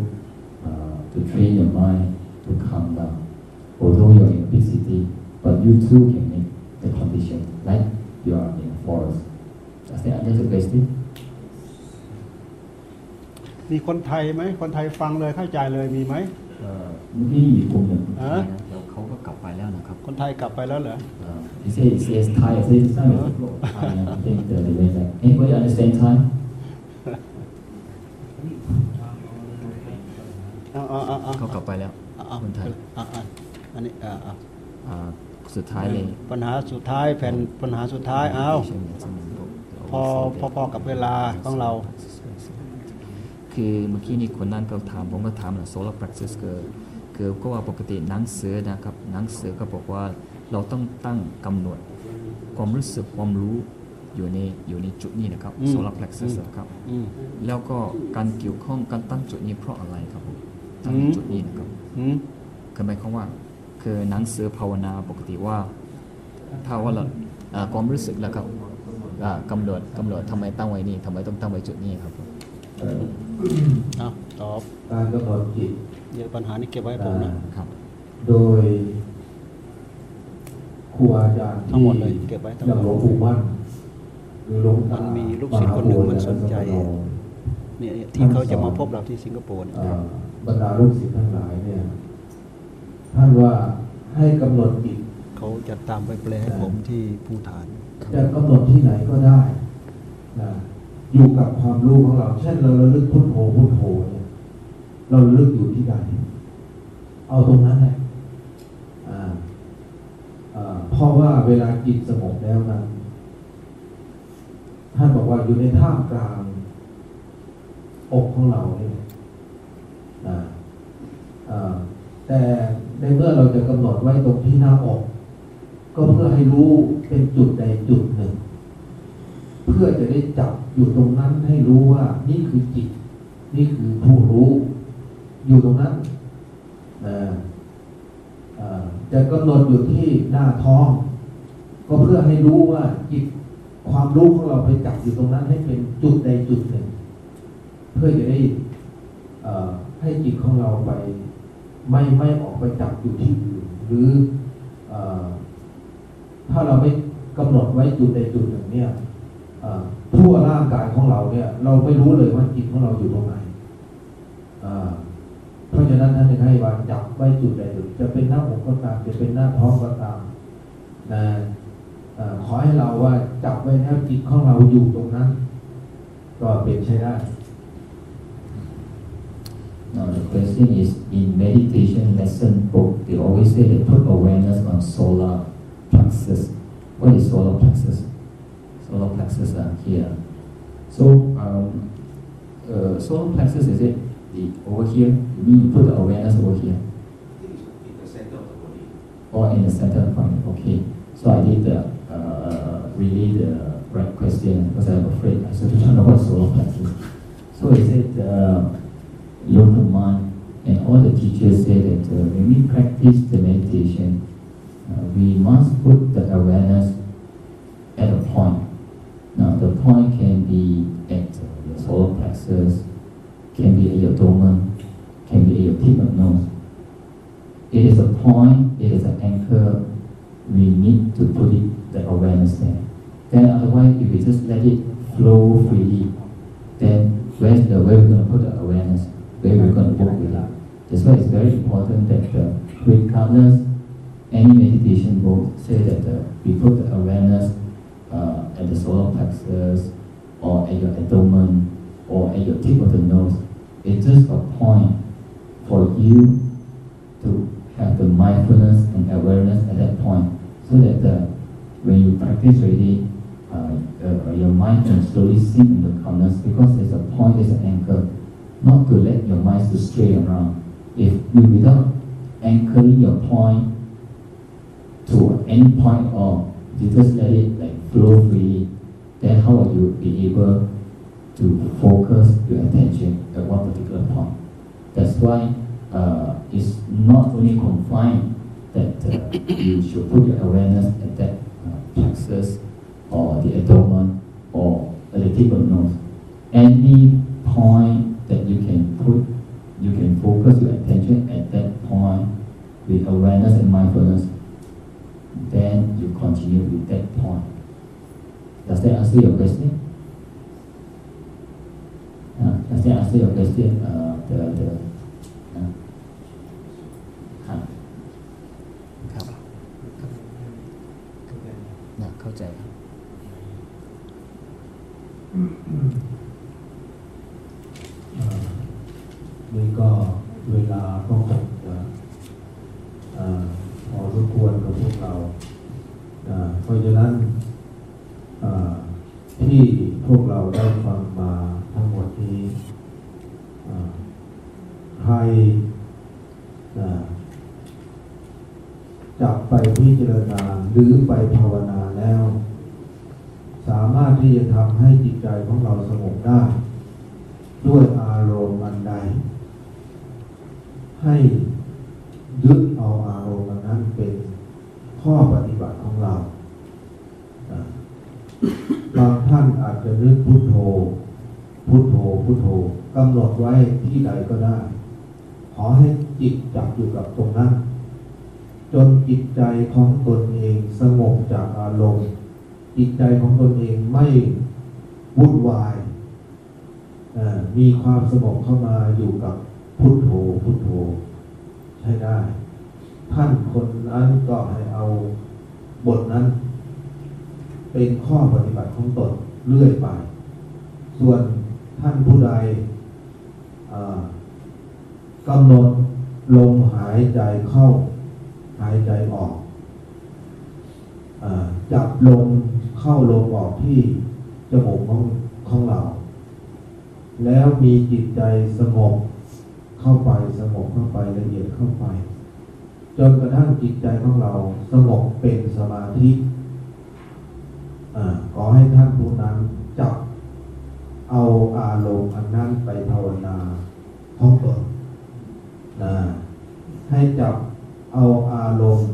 uh, to train your mind to calm down. Although you are in a big city, but you too can make the condition like you are in a forest. Does that answer the question? มีคนไทยไหม คนไทยฟังเลยเข้าใจเลยมีไหมเอ่อเมื่อกี้มีกลุ่มหนึ่งฮะแล้ว เขาก็กลับไปแล้วนะครับ คนไทยกลับไปแล้วเหรอ Uh, he said he says Thai. I said it's not Thai. I think the they went like, anybody understand Thai? เอาเอาเอาเอาเขากลับไปแล้วเอาเอาคนไทยเอาเอาอันนี้เอาเอาอ่าสุดท้ายเลยปัญหาสุดท้ายแผ่นปัญหาสุดท้ายเอาพอพอพอกับเวลาของเรา คือเมื่อกี้นี่คนนั้นเขาถามผมก็ถามนะ solar practice คือคือก็ ว่าปกติหนังสือนะครับหนังสือก็บอกว่าเราต้องตั้งกำหนด ความรู้สึกความรู้อยู่ในอยู่ในจุดนี้นะครับอืม solar plexus นะครับอืมแล้วก็การเกี่ยวข้องการตั้งจุดนี้เพราะอะไรครับผมตั้งอืมจุดนี้นะครับอืมคือหมายความว่าคือหนังสือภาวนาปกติว่า ถ้าว่าเราอ่าความรู้สึกแล้วครับอ่ากำหนดกำหนดทำไมตั้งไว้นี่ทำไมต้องตั้งไว้จุดนี้ครับผมเอ่อเอาตอบการกำหนดจิต เดี๋ยวปัญหานี้เก็บไว้ให้ผมนะครับ โดยครูอาจารย์ทั้งหมดเลยเก็บไว้ทั้งหมดอย่างหลวงปู่มั่นหรือหลวงตามันมีลูกศิษย์คนหนึ่งมันสนใจมหาบัวเนี่ยที่เขาจะมาพบเราที่สิงคโปร์เนี่ยเอ่อบรรดาลูกศิษย์ทั้งหลายเนี่ยท่านว่าให้กำหนดจิตเขาจะตามไปแปลให้ผมที่ภูฐานจะกำหนดที่ไหนก็ได้นะอยู่กับความรู้ของเรา เช่นเราระลึกพุทโธพุทโธเนี่ย เราระลึกอยู่ที่ใดเอาตรงนั้นแหละเพราะว่าเวลาจิตสงบแล้วนั้นท่านบอกว่าอยู่ในท่ามกลางอกของเราเนี่ยแต่ในเมื่อเราจะกำหนดไว้ตรงที่หน้าอก ก็เพื่อให้รู้เป็นจุดใดจุดหนึ่ง เพื่อจะได้จับอยู่ตรงนั้นให้รู้ว่า นี่คือจิต นี่คือผู้รู้ อยู่ตรงนั้นนะจะกำหนดอยู่ที่หน้าท้อง ก็เพื่อให้รู้ว่าจิตความรู้ของเราไปจับอยู่ตรงนั้นให้เป็นจุดใดจุดหนึ่ง เพื่อจะได้ให้จิตของเราไปไม่ไม่ออกไปจับอยู่ที่อื่นหรืออถ้าเราไม่กำหนดไว้จุดใดจุดหนึ่งเนี่ยทั่วร่างกายของเราเนี่ย เราไม่รู้เลยว่าจิตของเราอยู่ตรงไหน ราะฉะนั้นท่านจึงให้วางจับไว้จุดใดจุดจะเป็นหน้าอกก็ตามจะเป็นหน้าท้องก็ตามนะขอให้เราว่าจับไว้แล้วจิตของเราอยู่ตรงนั้น ก็เป็นใช้ได้ Now the question is in meditation lesson book they always say they put awareness on solar plexus. What is solar plexus? Solar plexus are here. So um, uh, solar plexus is it the over here? You put the awareness over here? Or in the center of the body? Okay. So I did the uh, really the right question because I'm afraid I still don't know what solar plexus. So he said. Uh, Yogaman and all the teachers say that uh, when we practice the meditation, uh, we must put the awareness at a point. Now, the point can be at your solar plexus, can be at your abdomen, can be at your tip of nose. It is a point, it is an anchor. We need to put it, the awareness there. Then otherwise, if we just let it flow freely, then where's the where we're going to put the awareness? where we're going to work with it. That's why it's very important that uh, regardless any meditation book say that we put the awareness uh, at the solar plexus or at your abdomen or at your tip of the nose. It's just a point for you to have the mindfulness and awareness at that point so that uh, when you practice already, uh, uh, your mind can slowly sink into calmness because there's a point, there's an anchor not to let your mind to stray around. If you without anchoring your point to any point or you just let it like flow free, then how will you be able to focus your attention at one particular point? That's why uh, it's not only confined that uh, you should put your awareness at that uh, plexus or the abdomen or the tip of the nose. Any point that you can put, you can focus your attention at that point with awareness and mindfulness, then you continue with that point. Does that answer your question? Uh, does that answer your question? Uh, the, the, uh, huh. ครับนะเข้าใจครับเอ่อนี่ก็เวลาก็คงจะเอ่อพอรบกวนกับพวกเราเอ่อเพราะฉะนั้นอ่อที่พวกเราได้ฟังมา นี้ใครจับไปพิจารณาหรือไปภาวนาแล้ว สามารถที่จะทำให้จิตใจของเราสงบได้ ด้วยอารมณ์อันใด ให้ยึดเอาอารมณ์นั้นเป็นข้อปฏิบัติของเราบางท่านอาจจะนึกพุทโธ พุทโธพุทโธกำหนดไว้ที่ใดก็ได้ ขอให้จิตจับอยู่กับตรงนั้น จนจิตใจของตนเองสงบจากอารมณ์ จิตใจของตนเองไม่วุ่นวายมีความสงบเข้ามาอยู่กับพุทโธพุทโธ ใช้ได้ ท่านคนนั้นก็ให้เอาบทนั้น เป็นข้อปฏิบัติของตนเรื่อยไป ส่วน ท่านผู้ใดกำหนดลมหายใจเข้า หายใจออกอจับลมเข้าลมออกที่จมูกของของเรา แล้วมีจิตใจสงบเข้าไปสงบเข้าไปละเอียดเข้าไป จนกระทั่งจิตใจของเราสงบเป็นสมาธิอาขอให้ท่านผู้นั้นจับ เอาอารมณ์อันนั้นไปภาวนาของตนนะให้จับเอาอารมณ์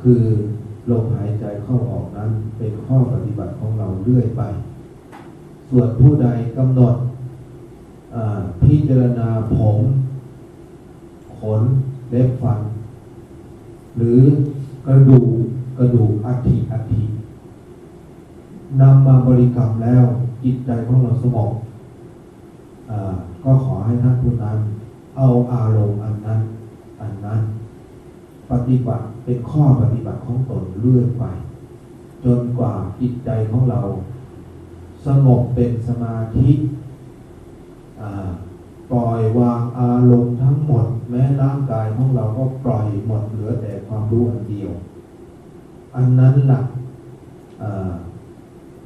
คือลมหายใจเข้าออกนั้น เป็นข้อปฏิบัติของเราเรื่อยไป ส่วนผู้ใดกำหนดพิจารณาผมขนเล็บฟัน หรือกระดูกกระดูกอัฐิอัฐินำมาบริกรรมแล้ว จิตใจของเราสงบอ่าก็ขอให้ท่านผู้นั้น เอาอารมณ์อันนั้น อันนั้น ปฏิบัติเป็นข้อปฏิบัติของตนเรื่อยไป จนกว่าจิตใจของเรา สงบเป็นสมาธิปล่อยวางอารมณ์ทั้งหมด แม้ร่างกายของเราก็ปล่อยหมดเหลือแต่ความรู้อันเดียว อันนั้นหลัก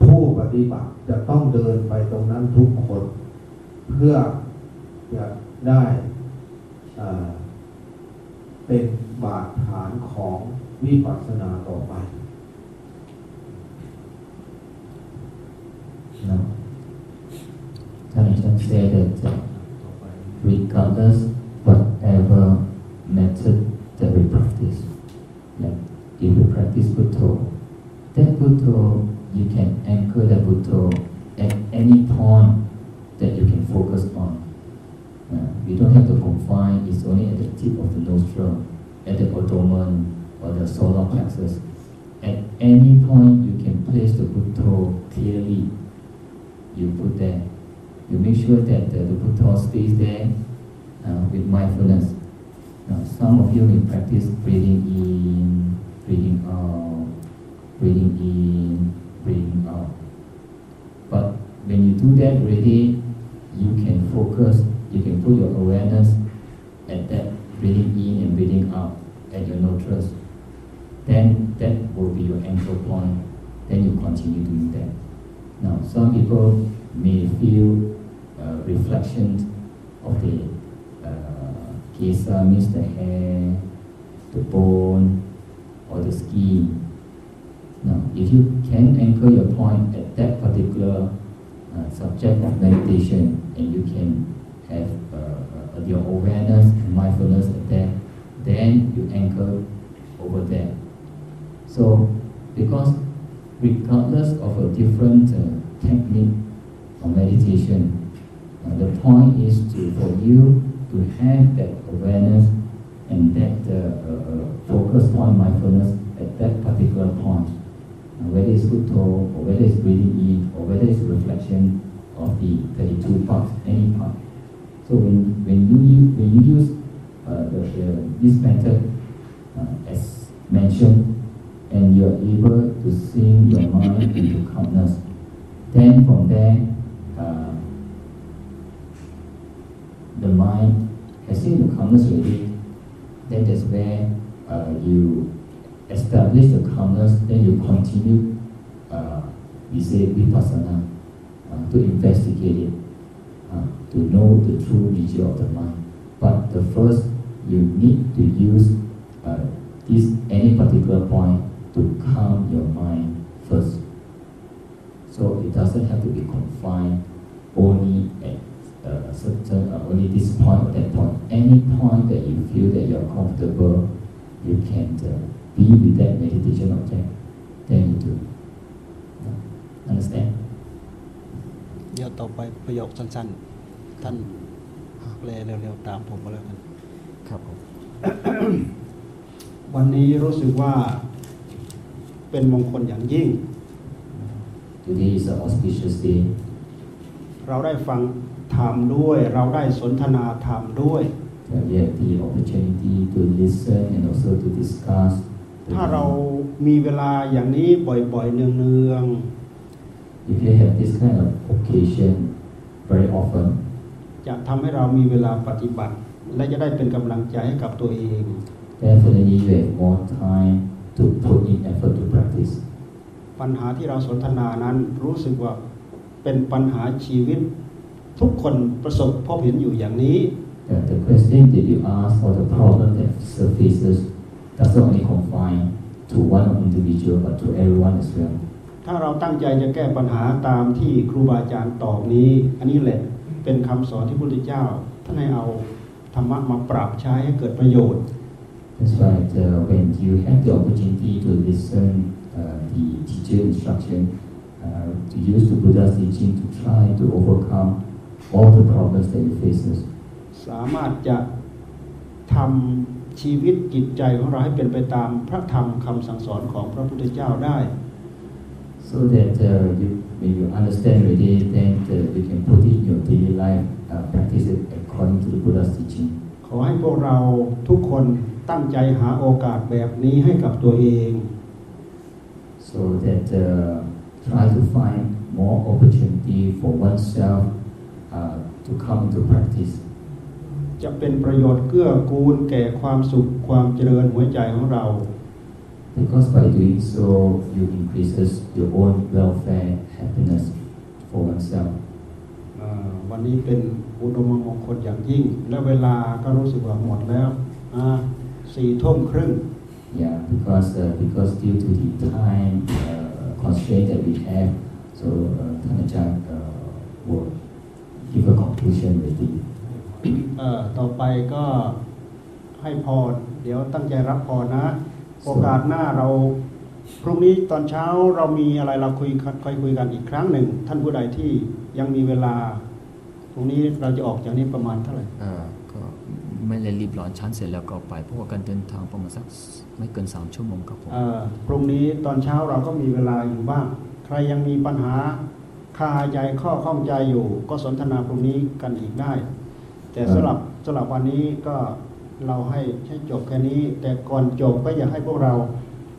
ผู้ปฏิบัติจะต้องเดินไปตรงนั้นทุกคน เพื่อจะได้เป็นบาดฐานของวิปัสสนาต่อไป No. Tanisham said that regardless whatever method that we practice, like if we practice Buddha, that Buddha, you can anchor the Buddha at any point that you can focus on. Uh, you don't have to confine, it's only at the tip of the nostril, at the abdomen or the solar plexus. At any point you can place the Buddha clearly you put there. You make sure that the, the Buddha stays there uh, with mindfulness. Now, some of you may practice breathing in, breathing out, breathing in, breathing out. But when you do that already, you can focus, you can put your awareness at that breathing in and breathing out at your nostrils. Then that will be your anchor point. Then you continue doing that. Now, some people may feel uh, reflections of the uh, kesa means the hair, the bone, or the scheme. Now, if you can anchor your point at that particular uh, subject of meditation, and you can have uh, uh, your awareness and mindfulness at that, then you anchor over there. So, because regardless of a different uh, technique of meditation, uh, the point is to for you to have that awareness and that uh, uh, uh, focus on mindfulness at that particular point, uh, whether it's Butto or whether it's breathing in or whether it's reflection of the 32 parts, any part. So when, when you when you use uh, the, the, this method uh, as mentioned, and you are able to sing your mind into calmness, then from there, uh, the mind has seen the calmness already, then that's where uh, you establish the calmness, then you continue, uh, we say vipassana, uh, to investigate it, uh, to know the true nature of the mind. But the first, you need to use uh, this any particular point to calm your mind first. So it doesn't have to be confined only at uh, certain, uh, only this point or that point. Any point that you feel that you are comfortable, you can uh, be with that meditation object, then you do. Yeah. Understand? เดี๋ยวต่อไปประโยคสั้นๆ ท่านแปลเร็วๆ ตามผมก็แล้วกันครับผมวันนี้รู้สึกว่าเป็นมงคลอย่างยิ่ง Today is an auspicious day. เราได้ฟังธรรมด้วย เราได้สนทนาธรรมด้วย Uh, we have the opportunity to listen and also to discuss. The ถ้าเรา mind. มีเวลาอย่างนี้บ่อยๆเนือง If you have this kind of occasion very often, ๆจะทำให้เรามีเวลาปฏิบัติ และจะได้เป็นกำลังใจให้กับตัวเอง definitely you have more time to put in effort to practice. ปัญหาที่เราสนทนานั้นรู้สึกว่าเป็นปัญหาชีวิต ทุกคนประสบพบเห็นอยู่อย่างนี้ The, the question that you ask or the problem that surfaces doesn't only confine to one individual but to everyone as well. ถ้าเราตั้งใจจะแก้ปัญหาตามที่ครูบาอาจารย์ตอบนี้ อันนี้แหละเป็นคำสอนที่พระพุทธเจ้าท่านให้เอาธรรมะมาปรับใช้ให้เกิดประโยชน์ That's why uh, when you have the opportunity to listen uh, the teacher instruction, uh, to use the Buddha's teaching to try to overcome all the problems that you faces. สามารถจะทำ ชีวิตจิตใจของเราให้เป็นไปตามพระธรรมคำสั่งสอนของพระพุทธเจ้าได้ So that uh, you, when you understand already, then uh, you can put it in your daily life, uh, practice it according to the Buddha's teaching. ขอให้พวกเราทุกคนตั้งใจหาโอกาสแบบนี้ให้กับตัวเอง So that uh, try to find more opportunity for oneself uh, to come into practice. จะเป็นประโยชน์เกื้อกูลแก่ความสุขความเจริญหัวใจของเรา Because by doing so, you increases your own welfare, happiness for oneself. เอ่อวันนี้เป็นอุดมมงคลอย่างยิ่ง และเวลาก็รู้สึกว่าหมดแล้วอ่าสี่ทุ่มครึ่ง Yeah, because uh, because due to the time uh, constraint that we have, so uh, Tanajan uh, will give a conclusion already. เอ่อต่อไปก็ให้พรเดี๋ยวตั้งใจรับพรนะ โอกาสหน้าเราพรุ่งนี้ตอนเช้าเรามีอะไรเราคุยค่อยคุยกันอีกครั้งหนึ่ง ท่านผู้ใดที่ยังมีเวลาพรุ่งนี้เราจะออกจากนี้ประมาณเท่าไหร่เอ่อก็ไม่เลยรีบร้อนชั้นเสร็จแล้วก็ไปเพราะว่าการเดินทางประมาณสักไม่เกินสามชั่วโมงครับผมเอ่อพรุ่งนี้ตอนเช้าเราก็มีเวลาอยู่บ้าง ใครยังมีปัญหาคาใจข้อข้องใจอยู่ ก็สนทนาพรุ่งนี้กันอีกได้ แต่สำหรับสำหรับวันนี้ก็เราให้ให้จบแค่นี้ แต่ก่อนจบก็อยากให้พวกเรา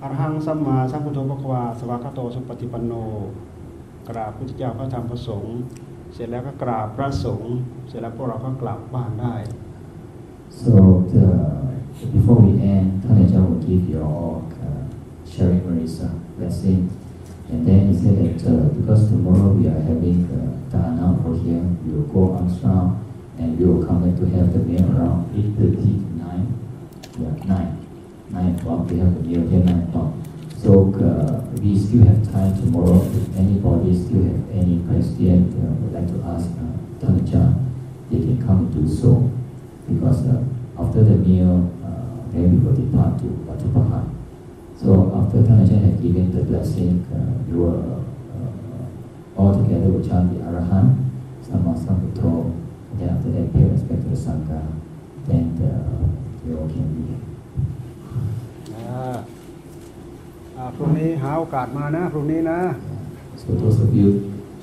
อรหังสัมมาสัมพุทโธพระควาสวากขาโตสุปฏิปันโน กราบพุทธเจ้าพระธรรมพระสงฆ์เสร็จแล้วก็กราบพระสงฆ์เสร็จแล้วพวกเราก็กลับบ้านได้ So the, before we end, Tanajan will give you all uh, sharing Marisa blessing. And then he said that uh, because tomorrow we are having uh, dana over here, we will go on and you will come to have the meal around 8.30 to 9. Yeah, 9. 9 o'clock. We have the meal here 9 o'clock. So uh, we still have time tomorrow. If anybody still have any question uh, would like to ask uh, they can come and do so. Because uh, after the meal, uh, then we will depart to Vatupaha. So after Tanaja had given the blessing, uh, you will uh, all together will chant the Arahant, Sama Sambuddho, and then after that pay respect to the Sangha, then uh, we all can leave. อ่าอ่าพรุ่งนี้หาโอกาสมานะพรุ่งนี้นะ So those of you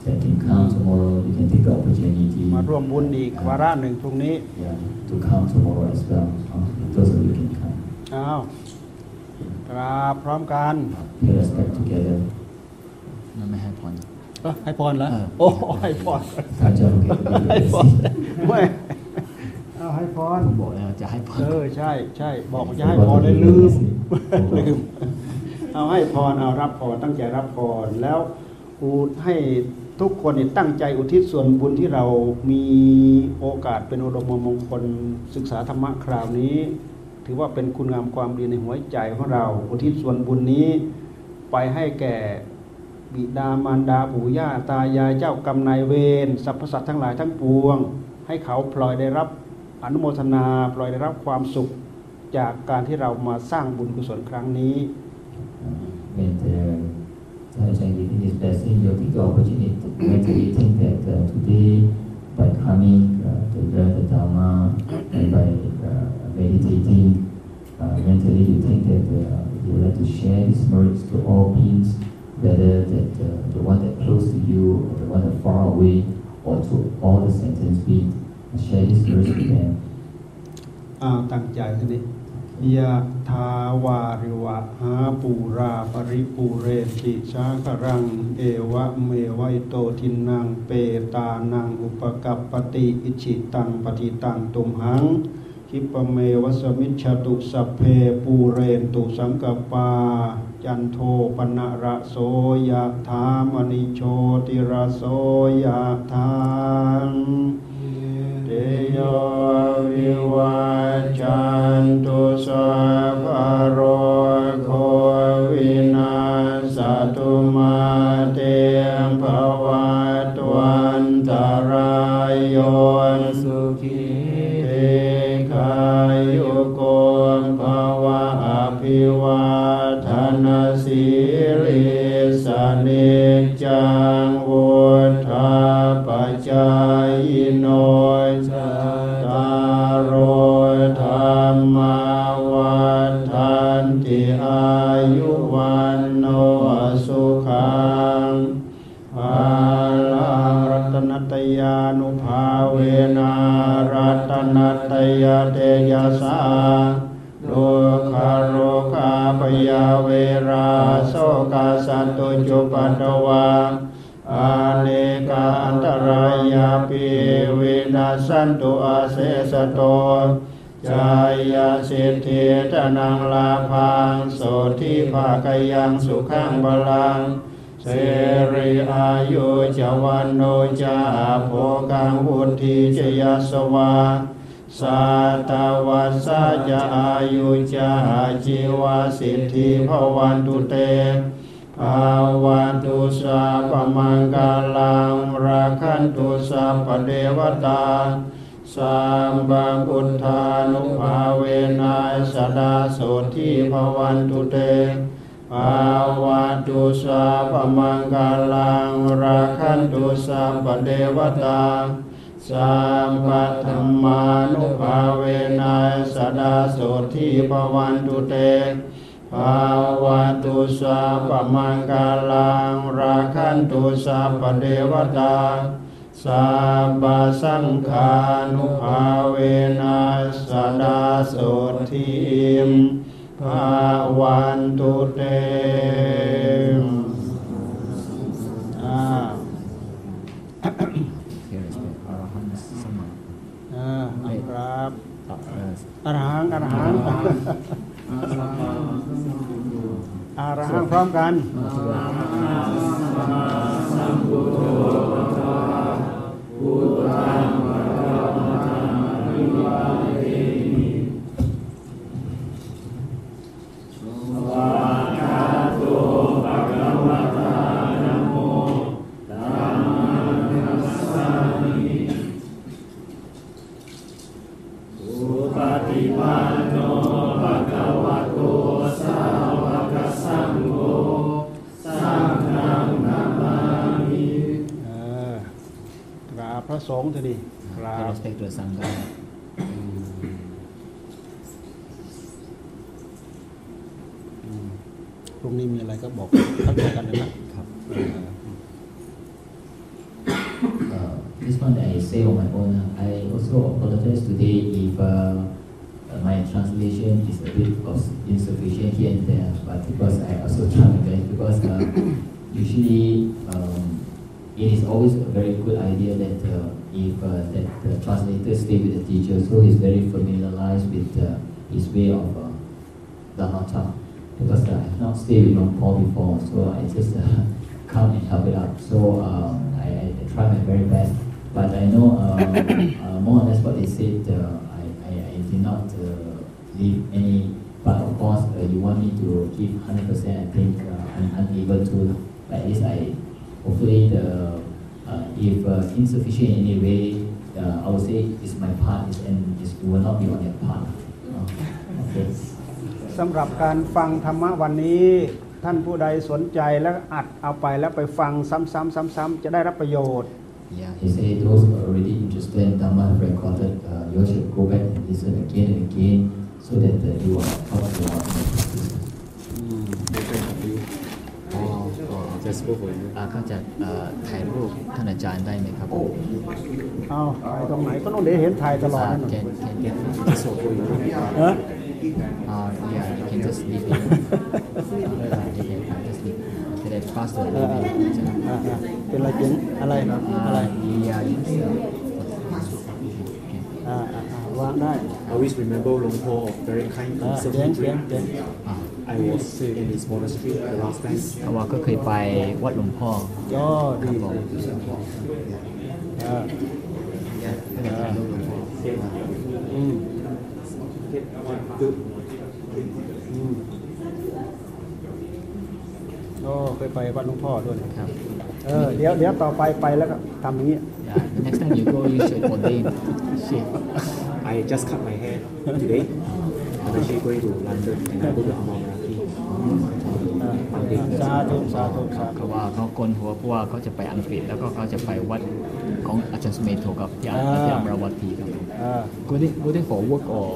that can come tomorrow, you can take the opportunity มาร่วมบุญอีกวาระหนึ่งพรุ่งนี้ yeah, to come tomorrow as well. Uh, those of you can come. อ้าวกราบพร้อมกัน Pay respect together. นั่นไม่ให้พร เอ้อให้พรแล้วเออโอ้ให้พร Taja will get the ให้พร blessing. ไม่เอาให้พรผมบอกแล้วจะให้พรเออใช่ใช่บอกว่าจะให้พรเลยลืมลืมเอาให้พรเอารับพรตั้งใจรับพรแล้วอูให้ทุกคนนี่ตั้งใจอุทิศส่วนบุญที่เรามีโอกาสเป็นอุดมมงคลศึกษาธรรมะคราวนี้ ถือว่าเป็นคุณงามความดีในหัวใจของเรา อุทิศส่วนบุญนี้ ไปให้แก่ บิดามารดาปู่ย่าตายายเจ้ากรรมนายเวรสรรพสัตว์ทั้งหลายทั้งปวง ให้เขาพลอยได้รับอนุโมทนาพลอยได้รับความสุขจากการที่เรามาสร้างบุญกุศลครั้งนี้ When the Taja giving this blessing, you take the opportunity to mentally think that uh, today, by coming uh, to learn the Dharma and by uh, meditating, uh, mentally you think that uh, you would like to share this merits to all beings, whether that uh, the one that close to you or the one that far away or to all the sentence be share this merits with them. อ้าวตั้งใจทีนี้ยะทาวาริวะหาปูราปริปูเรติชาครัง เอวะเมวัยโตทินังเปตานังอุปกัปปติอิชิตังปฏิตังตุมหัง คิปเมวัสมิชตุสัพเพปูเรนตุสังกปา จันโทปนะระโสยะธามณิโชติระโสยะธามเตโยวิวัจจันตุสัพพะโรโควินาสตุมาเตภวัตวันตรายโยสุขี ค โสทิภาคยังสุขังบาลังเสรีอายุจวันโนจาโภกังวุธิจยสวาสัตวัสะจะอายุจาจิวสิทธิภวันตุเตภาวันตุสัพพมังกาลังราคันตุสัพพเดวตา สัมบังพุทานุภาเวนัยสดาโสทิภวันตุเตภาวันตุสัพมังกาลังราคันตุสัพพเดวตาสัมปัธรรมานุภาเวนัยสดาโสทิภวันตุเตภาวันตุสัพมังกาลังราคันตุสัพพเดวตา สัมปะสังฆานุภาเวนัสสดาโสทิมภาวันตุเตมอ่า Here is the Arahant Sama อ่าครับ uh, uh, อรหังอรหังอรหังพร้อมกัน Wow. สงฆ์เถอะดิกราบ respect the sangha อืมพรุ่งนี้มีอะไรก็บอกเข้าใจกันเลยนะครับเออ Uh, this one I say on my own. uh, I also apologize today if uh, uh, my translation is a bit of insufficient here and there, but because I also try my best because uh, usually um, it is always a very good idea that uh, if uh, that the translator stay with the teacher, so he's very familiarized with uh, his way of uh, Dhammacha. Because uh, I have not stayed with Long Paul before, so I just uh, (laughs) come and help it out. So uh, I, I, try my very best. But I know uh, (coughs) more or less what they said, I, I, I did not leave any, but of course you want me to give 100%, I think I'm unable to. But at least I, hopefully the, uh, if uh, insufficient in any way, uh, I would say it's my part is, and it will not be on your part. Uh, okay. สำหรับการฟังธรรมะวันนี้ ท่านผู้ใดสนใจแล้วอัดเอาไปแล้วไปฟังซ้ำๆซ้ำๆจะได้รับประโยชน์ Yeah, he said those who are already interested in Dhamma have recorded, uh, you should go back and listen again and again so that uh, you are taught to our practice. อ๋อ just go for you อ่าก็จะเอ่อถ่ายรูปท่านอาจารย์ได้ไหมครับเอาถ่ายตรงไหนก็ต้องเดี๋ยวเห็นถ่ายตลอดอ่านั่น can น่ะ can get just for you เอออ่า yeah you can just leave it ไม่เป็นไร you can just leave it that faster เออเอออ่าอ่าเป็นอะไรเป็นอะไรอะไร yeah yes อ่าอ่าอ่าวางได้ always remember Long Po of very kind อ่าเสียงเสียง conservatory. เสียงอ่า I was in his monastery the last time. เพราะว่าก็เคยไปวัดหลวงพ่อก็ดีดีอ่าก็จะถ่ายรูปหลวงพ่ออืมอืมโอ้เคยไปวัดหลวงพ่อด้วยครับ เออเดี๋ยวเดี๋ยวต่อไปไปแล้วก็ทำอย่างนี้ Yeah, the next time you go, you should ordain. Shit. I just cut my hair today. I'm actually going to London and I go to Amamarati. อ่าสาธุสาธุสาธุเขาว่าเขาโกนหัวเพราะว่าเขาจะไปอังกฤษแล้วก็เขาจะไปวัดของอาจารย์สเมโทกับที่อาที่อมรวตีครับอ่า go there go there for work or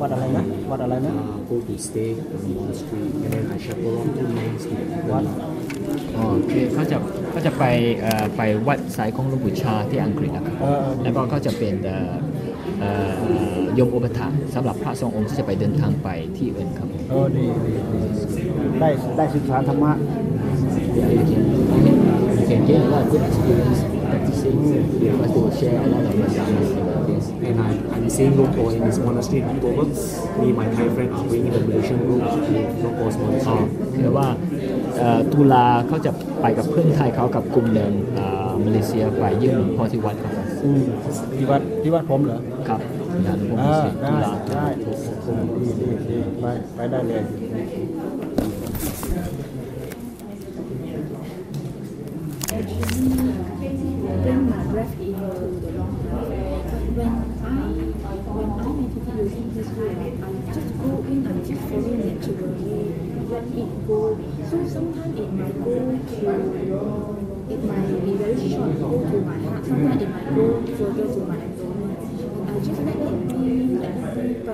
วัดอะไรนะ วัดอะไรนะ Uh, go to stay in the monastery and then I chaperone two monks to วัด อ๋อคือเขาจะเขาจะไปเอ่อไปวัดสายของหลวงปู่ชาที่อังกฤษนะครับ เออเออ แล้วก็เขาจะเป็นเอ่อเอ่อ ยมอุปถากสำหรับพระสององค์ที่จะไปเดินทางไปที่อื่นครับผมเออดีดีดีได้ได้ศึกษาธรรมะ Yeah, you can, you can, you can gain a lot of good experience practicing. You have to share a lot of lessons about this. and I, I'm seeing Long Po in this monastery in October. Me and my Thai friend are bringing the Malaysian group to Long Po's monastery. คือว่าตุลาเขาจะไปกับเพื่อนไทยเขากับกลุ่มเอ่อมาเลเซียไปเยี่ยมหลวงพ่อที่วัดครับที่วัดที่วัดผมเหรอ ครับงานหลวงพ่ออ่าเสียได้ตุลาได้ดีดีดีไปไปได้เลย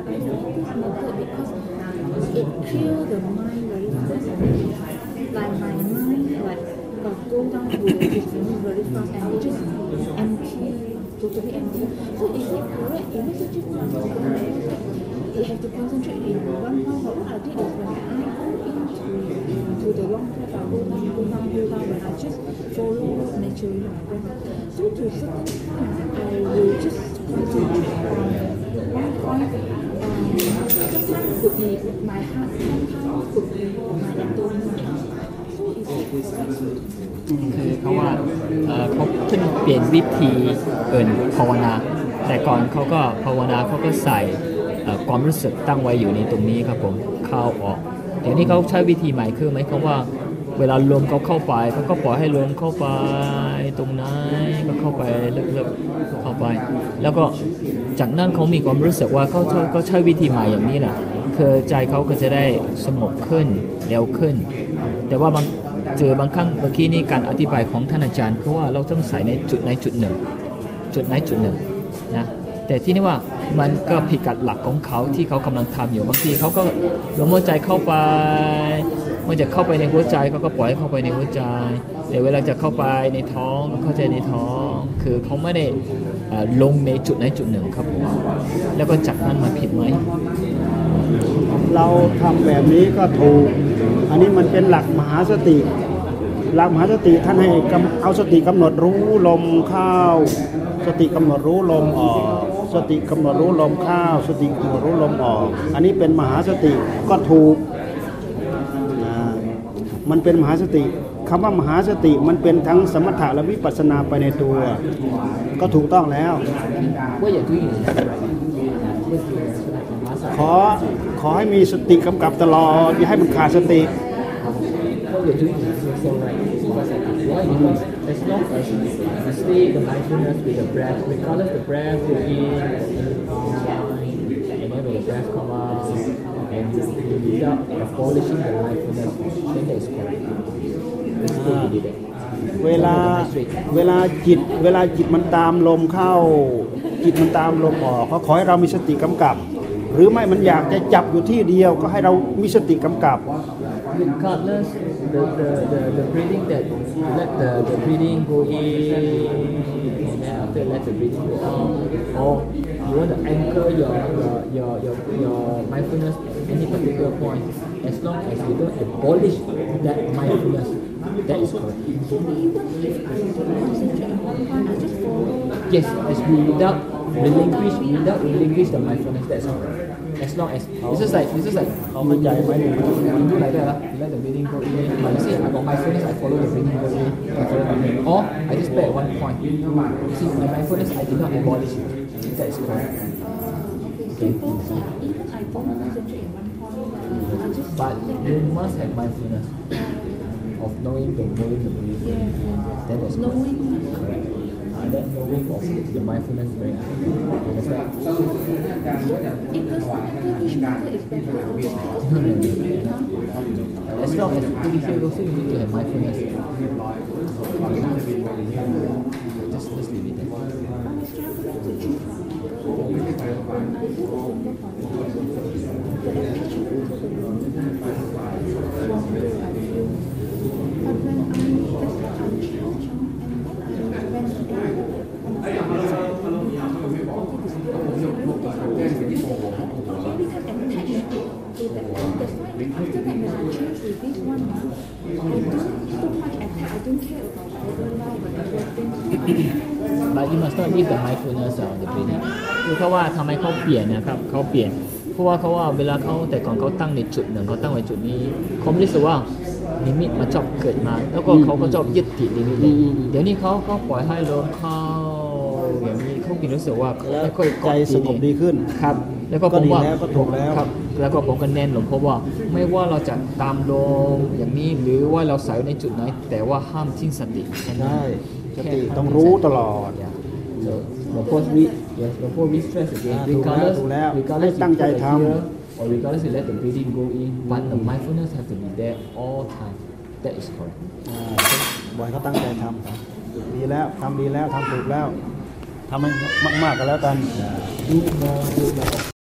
But I find this method because it clears the mind very fast. Like my mind, like uh, go down to the distance very fast and it just empty, totally empty. So is it correct? It makes it just one You have to concentrate in one point. But what I did is when I go into to the long breath, I go down, go down, go down. and I just follow naturally my breath. So to certain point, I will just concentrate on one point. Um, sometimes could be my heart, sometimes could be my doing คือเขาว่าเขาขึ้นเปลี่ยนวิธีเอื่นภาวนา แต่ก่อนเขาก็ภาวนาเขาก็ใส่ความรู้สึกตั้งไว้อยู่ในตรงนี้ครับผมเข้าออกเดี๋ยวนี้เขาใช้วิธีใหม่คือไหมเขาว่าเวลาลมเขาเข้าไปเขาก็ปล่อยให้ลมเข้าไปตรงนั้นก็เข้าไปลึกๆเข้าไป แล้วก็จากนั้นเขามีความรู้สึกว่าเขาเขาใช้วิธีใหมาอย่างนี้แหละ คือใจเขาก็จะได้สงบขึ้นเร็วขึ้น แต่ว่าบางเจอบางครั้งเมื่อกี้นี่การอธิบายของท่านอาจารย์คือว่าเราต้องใส่ในจุดในจุดหนึ่ง จุดไหนจุดหนึ่งนะแต่ที่นี่ว่ามันก็ผิดกับหลักของเขาที่เขากำลังทำอยู่บางทีเขาก็ลมหัวใจเข้าไปมันจะเข้าไปในหัวใจเขาก็ปล่อยเข้าไปในหัวใจแต่เวลาจะเข้าไปในท้องเข้าใจในท้อง คือเขาไม่ได้ลงในจุดไหนจุดหนึ่งครับผมแล้วก็จากนั้นมาผิดไหม เราทำแบบนี้ก็ถูก อันนี้มันเป็นหลักมหาสติ หลักมหาสติท่านให้เอาสติกำหนดรู้ลมเข้า สติกำหนดรู้ลมออก สติกำหนดรู้ลมเข้า สติกำหนดรู้ลมออก อันนี้เป็นมหาสติก็ถูก มันเป็นมหาสติคำว่ามหาสติมันเป็นทั้งสมถะและวิปัสสนาไปในตัว ก็ถูกต้องแล้วว่าอย่าทุย ขอขอให้มีสติกำกับตลอด อย่าให้มันขาดสติ what you're doing is so right. Why? Because as long as you stay the mindfulness with the breath, regardless the breath go in and out, and then when the breath come out, and without abolishing the mindfulness, then that is correct. It's good to do that. เวลาเวลาจิตเวลาจิตมันตามลมเข้า จิตมันตามลมออกก็ขอให้เรามีสติกำกับ หรือไม่มันอยากจะจับอยู่ที่เดียวก็ให้เรามีสติกำกับ Regardless the, the, the, the breathing that let the, the breathing go in and then after let the breathing go out or you want to anchor your your your your, your mindfulness any particular point as long as you don't abolish that mindfulness that is correct Even if I don't concentrate on one point, I just follow. yes as we without relinquish without relinquish the mindfulness. That's all. As long as this is like this is like how much you, you, you do like that lah. You let the breathing go in. But you see, I got mindfulness, I follow the breathing go in. I follow the breathing. Or I just play at one point. You see, my mindfulness I did not abolish it. That is correct. Okay. But you must have mindfulness of knowing the knowing the breathing. That is correct. Knowing correct uh, that knowing of the mindfulness is very important understand it doesn't matter which method is better. Because No, no, no, no. As long as we here also you need to have mindfulness. Just, just leave it there. I was struggling to choose one because when I do the finger point, the attention to the room from where I feel. But when I just I choose and then I when I maybe can attach to that one. That's why after that when I change with this one now, I don't so much attach. I don't care about whether now whatever things. But you must not leave the mindfulness on the breathing คือเขาว่าทำไมเขาเปลี่ยนนะครับเขาเปลี่ยนเพราะว่าเขาว่าเวลาเขาแต่ก่อนเขาตั้งในจุดหนึ่งเขาตั้งไว้จุดนี้เขาไม่รู้สึกว่านิมิตมาชอบเกิดมา แล้วก็เขาก็ชอบยึดติดนิมิตเลยเดี๋ยวนี้เขาก็ปล่อยให้ลมเข้าอย่างนี้เขากินรู้สึกว่าเขาไม่ค่อยใจสงบดีขึ้นครับ แล้วก็ก็ผมดีว่าแล้วก็ถูกแล้วครับแล้วก็ผมก็แน่นหลวงเพราะว่าไม่ว่าเราจะตามลมอย่างนี้หรือว่าเราใส่ไว้ในจุดไหน แต่ว่าห้ามทิ้งสติแค่นั้นใช่สติแค่ต้องรู้ตลอด Yeah. So before we yes before we stress again อ่าถูกแล้ว regardless ถูกแล้ว regardless ให้ตั้งใจ you put ทำ it here or regardless you let the breathing go in but the mindfulness has to be there all time that is correct อ่าบ่อยเขาตั้งใจทำดีแล้วทำดีแล้วทำถูกแล้วทำให้มากๆกันแล้วกัน do more do more